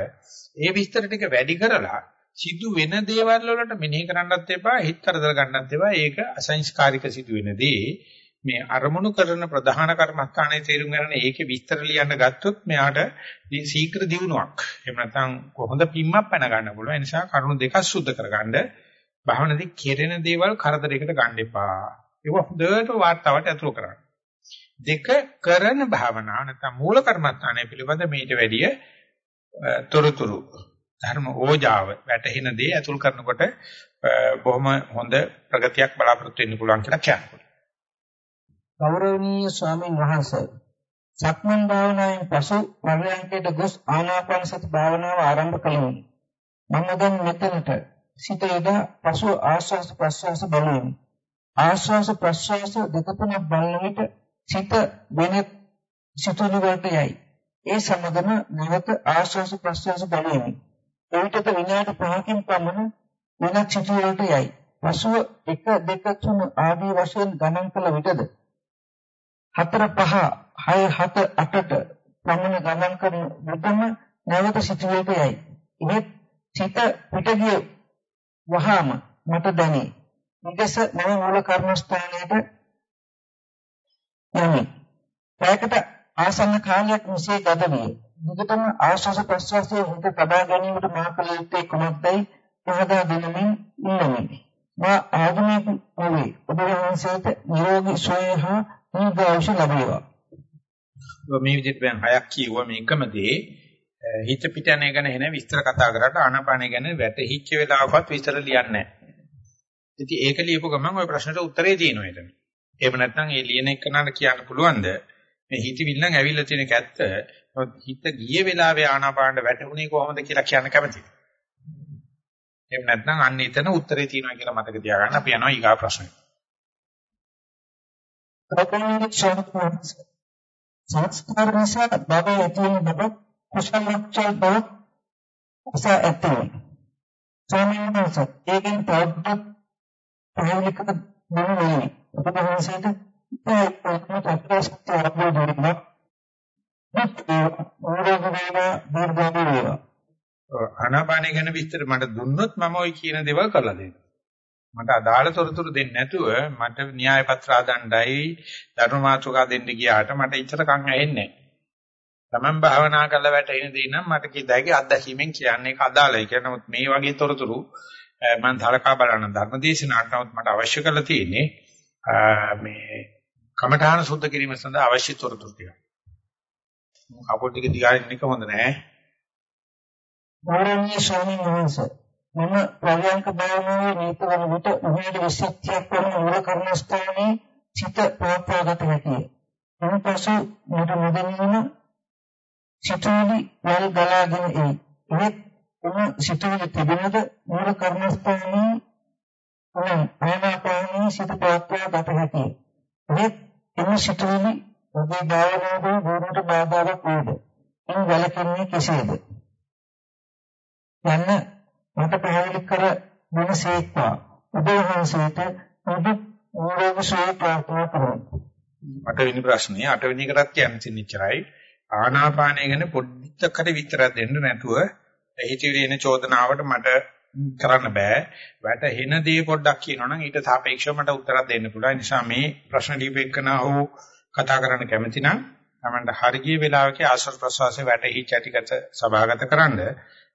ඒ විස්තර ටික වැඩි කරලා සිදු වෙන දේවල් වලට මෙනෙහි කරන්නත් එපා, හිත කරදර ගන්නත් එපා. ඒක අසංස්කාරික සිදු වෙන දේ. මේ අරමුණු කරන ප්‍රධාන කර්මස්ථානයේ තේරුම් ගන්න ඒකේ විස්තර ලියන්න ගත්තොත් මෙයාට ශීඝ්‍ර දියුණුවක්. එහෙම නැත්නම් කොහොඳ පිම්මක් පැන ගන්න පුළුවන්. ඒ නිසා කරුණු දෙකක් සුද්ධ කරගන්න භාවනාවේ කෙරෙන දේවල් කරදරයකට ගන්න එපා. ඒක හොඳට වාර්තාවට ඇතුළු කරන්න. දෙක කරන භාවනාව නැත්නම් මූල කර්මස්ථානය පිළිබඳ මේට වැඩිය තොරතුරු ධර්ම ඕජාව වැටහෙන දේ ඇතුල් කරනකොට බොහොම හොඳ ප්‍රගතියක් බලාපොරොත්තු වෙන්න පුළුවන් කියලා කියනවා. ගෞරවනීය ස්වාමීන් වහන්සේ සක්මන් භාවනාවෙන් පසු පරයන්කයට ගොස් ආනාපාන සති භාවනාව ආරම්භ කළෙමි. මම දැන් මෙතනට සිත යොදා පසු ආශ්වාස ප්‍රශ්වාස බලමි. ආශ්වාස ප්‍රශ්වාස දෙක තුනක් බලන විට සිත වෙන සිතුවිලි වලට යයි. ඒ සමගම නැවත ආශ්වාස ප්‍රශ්වාස බලමි. එවිටද විනාඩි 5කින් පමණ වෙනත් සිතුවිලි වලට යයි. පසුව 1 2 3 ආදී වශයෙන් ගණන් කළ විටද 4 5 6 7 8ට පමණ ගණන් කරන විටම නැවත සිතුවිලි වලට යයි. ඉතින් සිත පිට ගිය වහාම මට දැනේ. මෙලෙස මම මූල කර්මස්ථානයට යමි. පැයකට ආසන්න කාලයක් මෙසේ ගත විය. විගතම ආශ්වාස ප්‍රශ්වාසයේ හිත තබා ගැනීමට මා කල යුත්තේ කුමක්දයි පහදා දෙනමින් ඉන්නමි. මා ආගමික නොවේ. ඔබ වහන්සේට නිරෝගී සුවය හා දීර්ඝායුෂ ලැබේවා. මේ විදිහට දැන් හයක් කියුවා මේකම දේ හිත පිට යන ගැන එන විස්තර කතා කරලා ආනාපානය ගැන වැටහිච්ච වෙලාවකවත් විස්තර ලියන්නේ නැහැ. ඉතින් ඒක ලියපු ගමන් ওই ප්‍රශ්නට උත්තරේ තියෙනවා එතන. එහෙම නැත්නම් ඒ ලියන එකනට කියන්න පුළුවන්ද මේ හිතවිල්ල නම් ඇවිල්ලා තියෙන කැත්ත හිත ගිය වෙලාවේ ආනාපානට වැටුනේ කොහොමද කියලා කියන්න කැමතියි. එහෙම නැත්නම් අන්න එතන උත්තරේ තියෙනවා කියලා මතක තියාගන්න අපි යනවා ඊගා ප්‍රශ්නෙට. සංස්කාර නිසා බබ ඇතිවෙන බබ කුසල ලක්ෂණ බව අස ඇත්තේ. ස්වාමීන් වහන්සේ ඒකෙන් තවදුරටත් පැහැදිලි කර දෙන්න වෙන්නේ. ඔබ වහන්සේට ඒකකට අප්‍රසත්‍ය ආරම්භ දෙන්න. ආනාපානය ගැන විස්තර මට දුන්නොත් මම ওই කියන දේවල් කරලා දෙන්නම්. මට අදාළ තොරතුරු දෙන්නේ නැතුව මට න්‍යාය පත්‍ර ආදණ්ඩයි ධර්ම මාතෘකා දෙන්න ගියාට මට ඉච්චර කන් ඇහෙන්නේ නැහැ. Taman භාවනා කරලා වැටෙන දේ නම් මට කිදාගේ අත්දැකීමෙන් කියන්නේ ඒක අදාළයි. කියන නමුත් මේ වගේ තොරතුරු මම සලකා බලන ධර්මදේශනාට නමුත් මට අවශ්‍ය කරලා තියෙන්නේ මේ කමඨාන සුද්ධ කිරීම සඳහා අවශ්‍ය තොරතුරු ටික. කපොල් ටික දිගාරින්න එක හොඳ නෑ. ගෞරවනීය ස්වාමීන් වහන්සේ මම ප්‍රව්‍යංක භාවනාවේ නිරත වන විට විනාඩි 20ක් වන මූල කර්මස්ථානයේ චිත ප්‍රාප්තගත හැකියි. එනපසු මට නොදැනීම සිතුවිලි වල ගලාගෙන එයි. ඒත් උන සිතුවිලි තිබෙනද මූල කර්මස්ථානයේ උන ආනාපානී සිත ප්‍රාප්තව ගත හැකියි. ඒත් එම සිතුවිලි ඔබේ භාවනාවේ වුණට බාධාවක් වේද? ඉන් වැළකෙන්නේ කෙසේද? යන්න මට පැහැදිලි කර මොනසේක්වා ඔබ වහන්සේට ඔබ නිරෝගී සුවය ප්‍රාර්ථනා කරමි. අටවෙනි ප්‍රශ්නේ අටවෙනි එකටත් කියන්නේ ඉච්චරයි. ආනාපානය ගැන පොඩ්ඩකට විතරක් දෙන්න නැතුව හිතවිලි එන චෝදනාවට මට කරන්න බෑ. වැටහෙන දේ පොඩ්ඩක් කියනවනම් ඊට සාපේක්ෂව මට උත්තරයක් දෙන්න පුළුවන්. ඒ නිසා මේ ප්‍රශ්න දීපෙකන හෝ කතා කරන්න කැමති නම් තමන්ට හරිය වෙලාවක ආශ්‍රව ප්‍රසවාසයේ වැටහිච්ච ටිකට සභාගත කරන්න.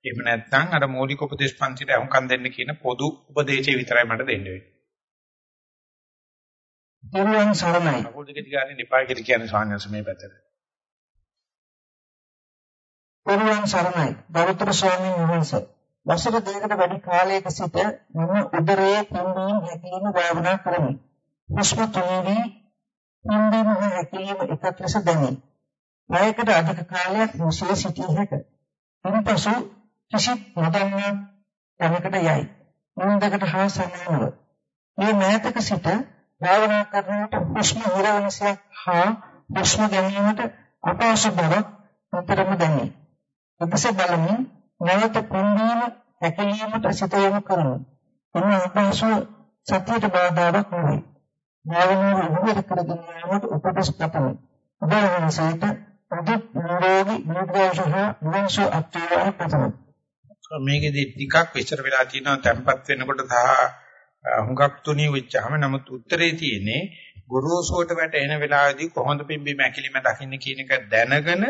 එහෙම නැත්නම් අර මූලික උපදේශ පන්තිට අහුම්කම් දෙන්න කියන පොදු උපදේශය විතරයි මට දෙන්න වෙන්නේ. දරුවන් සරණයි. අපෝ දෙක දිගාරින් ඉපා කියලා කියන්නේ සාමාන්‍යයෙන් මේ පැත්තට. පෙරවන් සරණයි ගෞතම ස්වාමීන් වහන්සේ වසර දෙකකට වැඩි කාලයක සිට මම උදරයේ පිම්බීම හැකිලිම භාවනා කරමි. හුස්ම තුනී පිම්බීම හැකිලිම එකක් ලෙස දැනේ. ණයකට අධික කාලයක් මුසේ සිටිය හැක. ඉන්පසු කිසිත් නොදන්නා තැනකට යයි. මුන්දකට හා සමානව. මේ මෑතක සිට භාවනා කරනකොට හුස්ම හිරවනසක් හා හුස්ම ගැනීමට අපහසු බවක් අතරම දැනේ. අපස බලමින් නැවත පින්දීම හැකලීමට සිත යොමු කරමු. එම අපහසු සතියට බාධාවක් නෙවේ. භාවනාව ඉදිරි කරගෙන යාමට උපදෙස් පතමි. ඔබ වහන්සේට අද නිරෝගී නිරෝධය නිවන්සෝ අත්‍යවශ්‍ය පතමි. මේකෙදි ටිකක් විස්තර වෙලා තියෙනවා tempat වෙනකොට සහ හුඟක් තුනී වෙච්චාම නමුත් උත්තරේ තියෙන්නේ ගොරෝසුවට වැටෙන වෙලාවේදී කොහොමද පිම්බි මැකිලිම දකින්න කියන එක දැනගෙන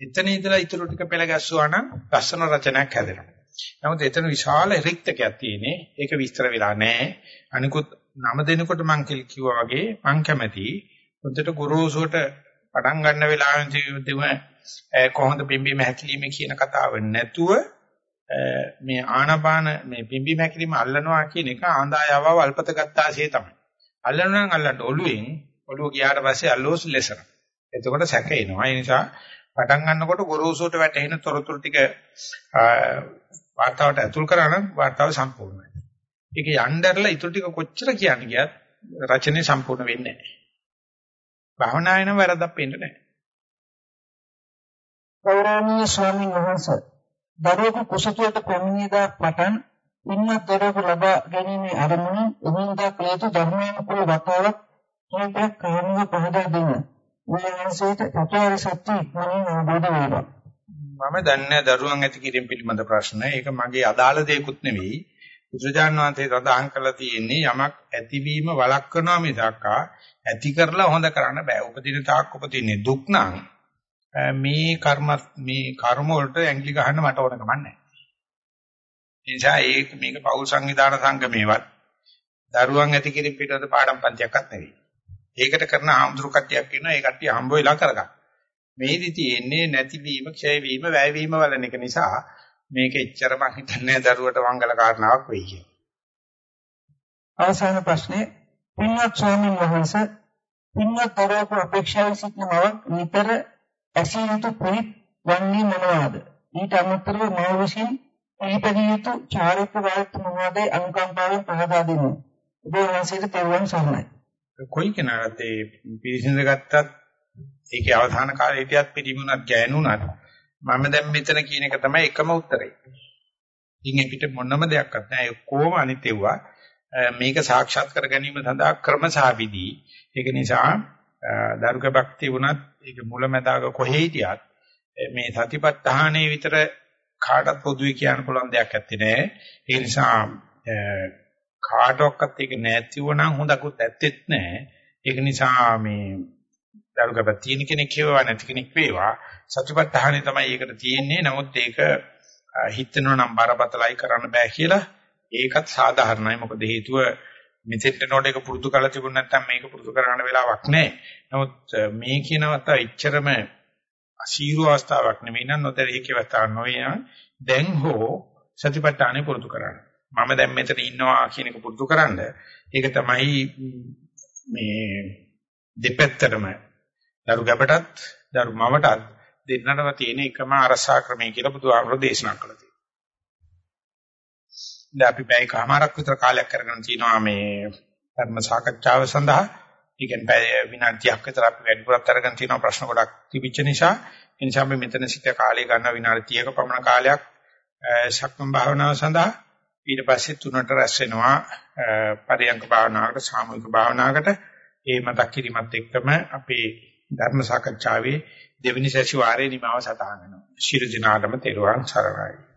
එතන ඉඳලා ඊටු ටික පෙළ ගැස්සුවා නම් ලස්සන රචනයක් හැදෙනවා. නමුත් එතන විශාල රික්තකයක් තියෙන්නේ. ඒක විස්තර වෙලා නැහැ. අනිකුත් නම දෙනකොට මං කිව්වා වගේ මං කැමති හොඳට ගොරෝසුවට පටන් ගන්න වෙලාවෙදිම කොහොමද පිම්බි මැකිලිම කියන කතාව නැතුව මේ ආනපාන මේ පිම්බි මැකිලිම අල්ලනවා කියන එක ආඳායව වල්පත ගත්තාසේ තමයි. අල්ලනවා නම් අල්ලන්න ඔළුවෙන් ඔළුව ගියාට පස්සේ අල්ලෝස් ලෙසන. එතකොට සැක එනවා. ඒ නිසා පටන් ගන්නකොට ගොරෝසුට වැටෙන තොරතුරු ටික වාතාවට ඇතුල් කරා නම් වාතාව සම්පූර්ණයි. ඒක යnderලා ඊටු ටික කොච්චර කියන්න ගියත් රචනය සම්පූර්ණ වෙන්නේ නැහැ. භාවනාවේ නම් වැරද්දක් වෙන්නේ නැහැ. ගෞරවනීය ස්වාමීන් වහන්සේ දරුවෙකු කුසකයට පැමිණියදා පටන් ඉන්නත් දරුවෙකු ලබා ගැනීමේ අරමුණ එදිනදා ක්‍රියාතු ධර්මානුකූල වතාවක් කීපයක් කාරණා පහදා දෙන්න. උන්වහන්සේට චතුරාර්ය සත්‍ය ඉක්මනින් අවබෝධ වේවා. මම දන්නේ දරුවන් ඇති කිරීම පිළිබඳ ප්‍රශ්න. ඒක මගේ අදාළ දෙයක්ුත් නෙවෙයි. බුදුරජාන් වහන්සේ සඳහන් කළා තියෙන්නේ යමක් ඇතිවීම වළක්වනවා මිසක් ඇති කරලා හොඳ කරන්න බෑ. උපදින තාක් උපදින්නේ දුක් නම් මේ කර්ම මේ කර්ම වලට ඇඟිලි ගහන්න මට ඕන කමක් නැහැ. ඒ නිසා ඒක මේක පෞල් සංවිධාන සංගමේවත් දරුවන් ඇති කිරීම පිටවද පාඩම් පන්තියක්වත් නෙවෙයි. ඒකට කරන ආම්දුරු කට්ටියක් ඉන්නවා ඒ කට්ටිය හම්බ වෙලා කරගන්න. මේදි තියෙන්නේ නැතිවීම, ක්ෂය වීම, වැය වීම වලන එක නිසා මේක එච්චර මං හිතන්නේ දරුවට මංගල කාරණාවක් වෙයි කියලා. අවසාන ප්‍රශ්නේ පින්වත් ස්වාමීන් වහන්සේ පින්වත් දරුවෙකු අපේක්ෂාවෙන් සිටින බවක් නිතර ඇසිය යුතු ප්‍රේත වන්නේ මොනවාද? ඊට අමතරව මා විසින් පිළිපදිය යුතු චාරිත්‍ර වාර්ත මොනවාදයි අනුකම්පාවෙන් පහදා දෙන්න. ඔබ වහන්සේට තෙරුවන් සරණයි. කොයි කෙනාට ඒ පිළිසිඳ ගත්තත් ඒකේ අවධාන කාලේ හිටියත් පිළිමුණත් ගෑනුණත් මම දැන් මෙතන කියන එක තමයි එකම උත්තරේ. ඉතින් අපිට මොනම දෙයක්වත් නැහැ. කොහොම අනිත් ඒවා මේක සාක්ෂාත් කර ගැනීම සඳහා ක්‍රම සහ විදි. ඒක නිසා දරුක භක්තිය වුණත් ඒක මුලැමැදාග කොහේ හිටියත් මේ සතිපට්ඨානේ විතර කාටත් පොදුවේ කියන්න පුළුවන් දෙයක් ඇත්තේ නෑ. ඒ නිසා කාටවත් ඒක නැතිව නම් හොඳකුත් ඇත්තෙත් නෑ. ඒක නිසා මේ දරුකප තියෙන කෙනෙක් හේවා නැති කෙනෙක් වේවා සතිපට්ඨානේ තමයි ඒකට තියෙන්නේ. නමුත් ඒක හිතනවා නම් බරපතලයි කරන්න බෑ කියලා ඒකත් සාධාරණයි. මොකද හේතුව මෙතෙන්ට නෝඩ එක පුරුදු කරලා තිබුණ නැත්නම් මේක පුරුදු කරගන්න වෙලාවක් නැහැ. නමුත් මේ කියනවත් ඉච්චරම අසීරු අවස්ථාවක් නෙමෙයි නම් නොතේරෙක අවස්ථාවක් නොවේ දැන් හෝ සතිපට්ඨානෙ පුරුදු කරන්න. මම දැන් මෙතන ඉන්නවා කියන එක පුරුදු කරන්න. ඒක තමයි මේ දෙපැත්තටම දරු ගැබටත් දරු මවටත් දෙන්නටම තියෙන එකම අරසා ක්‍රමය කියලා බුදුහාමුදුරෝ දේශනා කළා. දැන් අපි පැය කමාරක් විතර කාලයක් කරගෙන තිනවා මේ ධර්ම සාකච්ඡාව සඳහා. ඊගෙන් පැය විනාඩියක් විතර අපි වැඩිපුරත් අරගෙන තිනවා ප්‍රශ්න ගොඩක් තිබිච්ච නිසා. ඒ නිසා අපි මෙතන සිට කාලය ගන්න විනාඩි 30ක පමණ කාලයක් ශක්මන් භාවනාව සඳහා ඊට පස්සේ තුනට රැස් වෙනවා පරියංග භාවනාවකට සාමූහික භාවනාවකට ඒ මතක් කිරීමත් එක්කම අපේ ධර්ම සාකච්ඡාවේ දෙවෙනි සැසිවාරයේ නිමාව සටහන් වෙනවා. ශිරු දිනාගම තෙරුවන් සරණයි.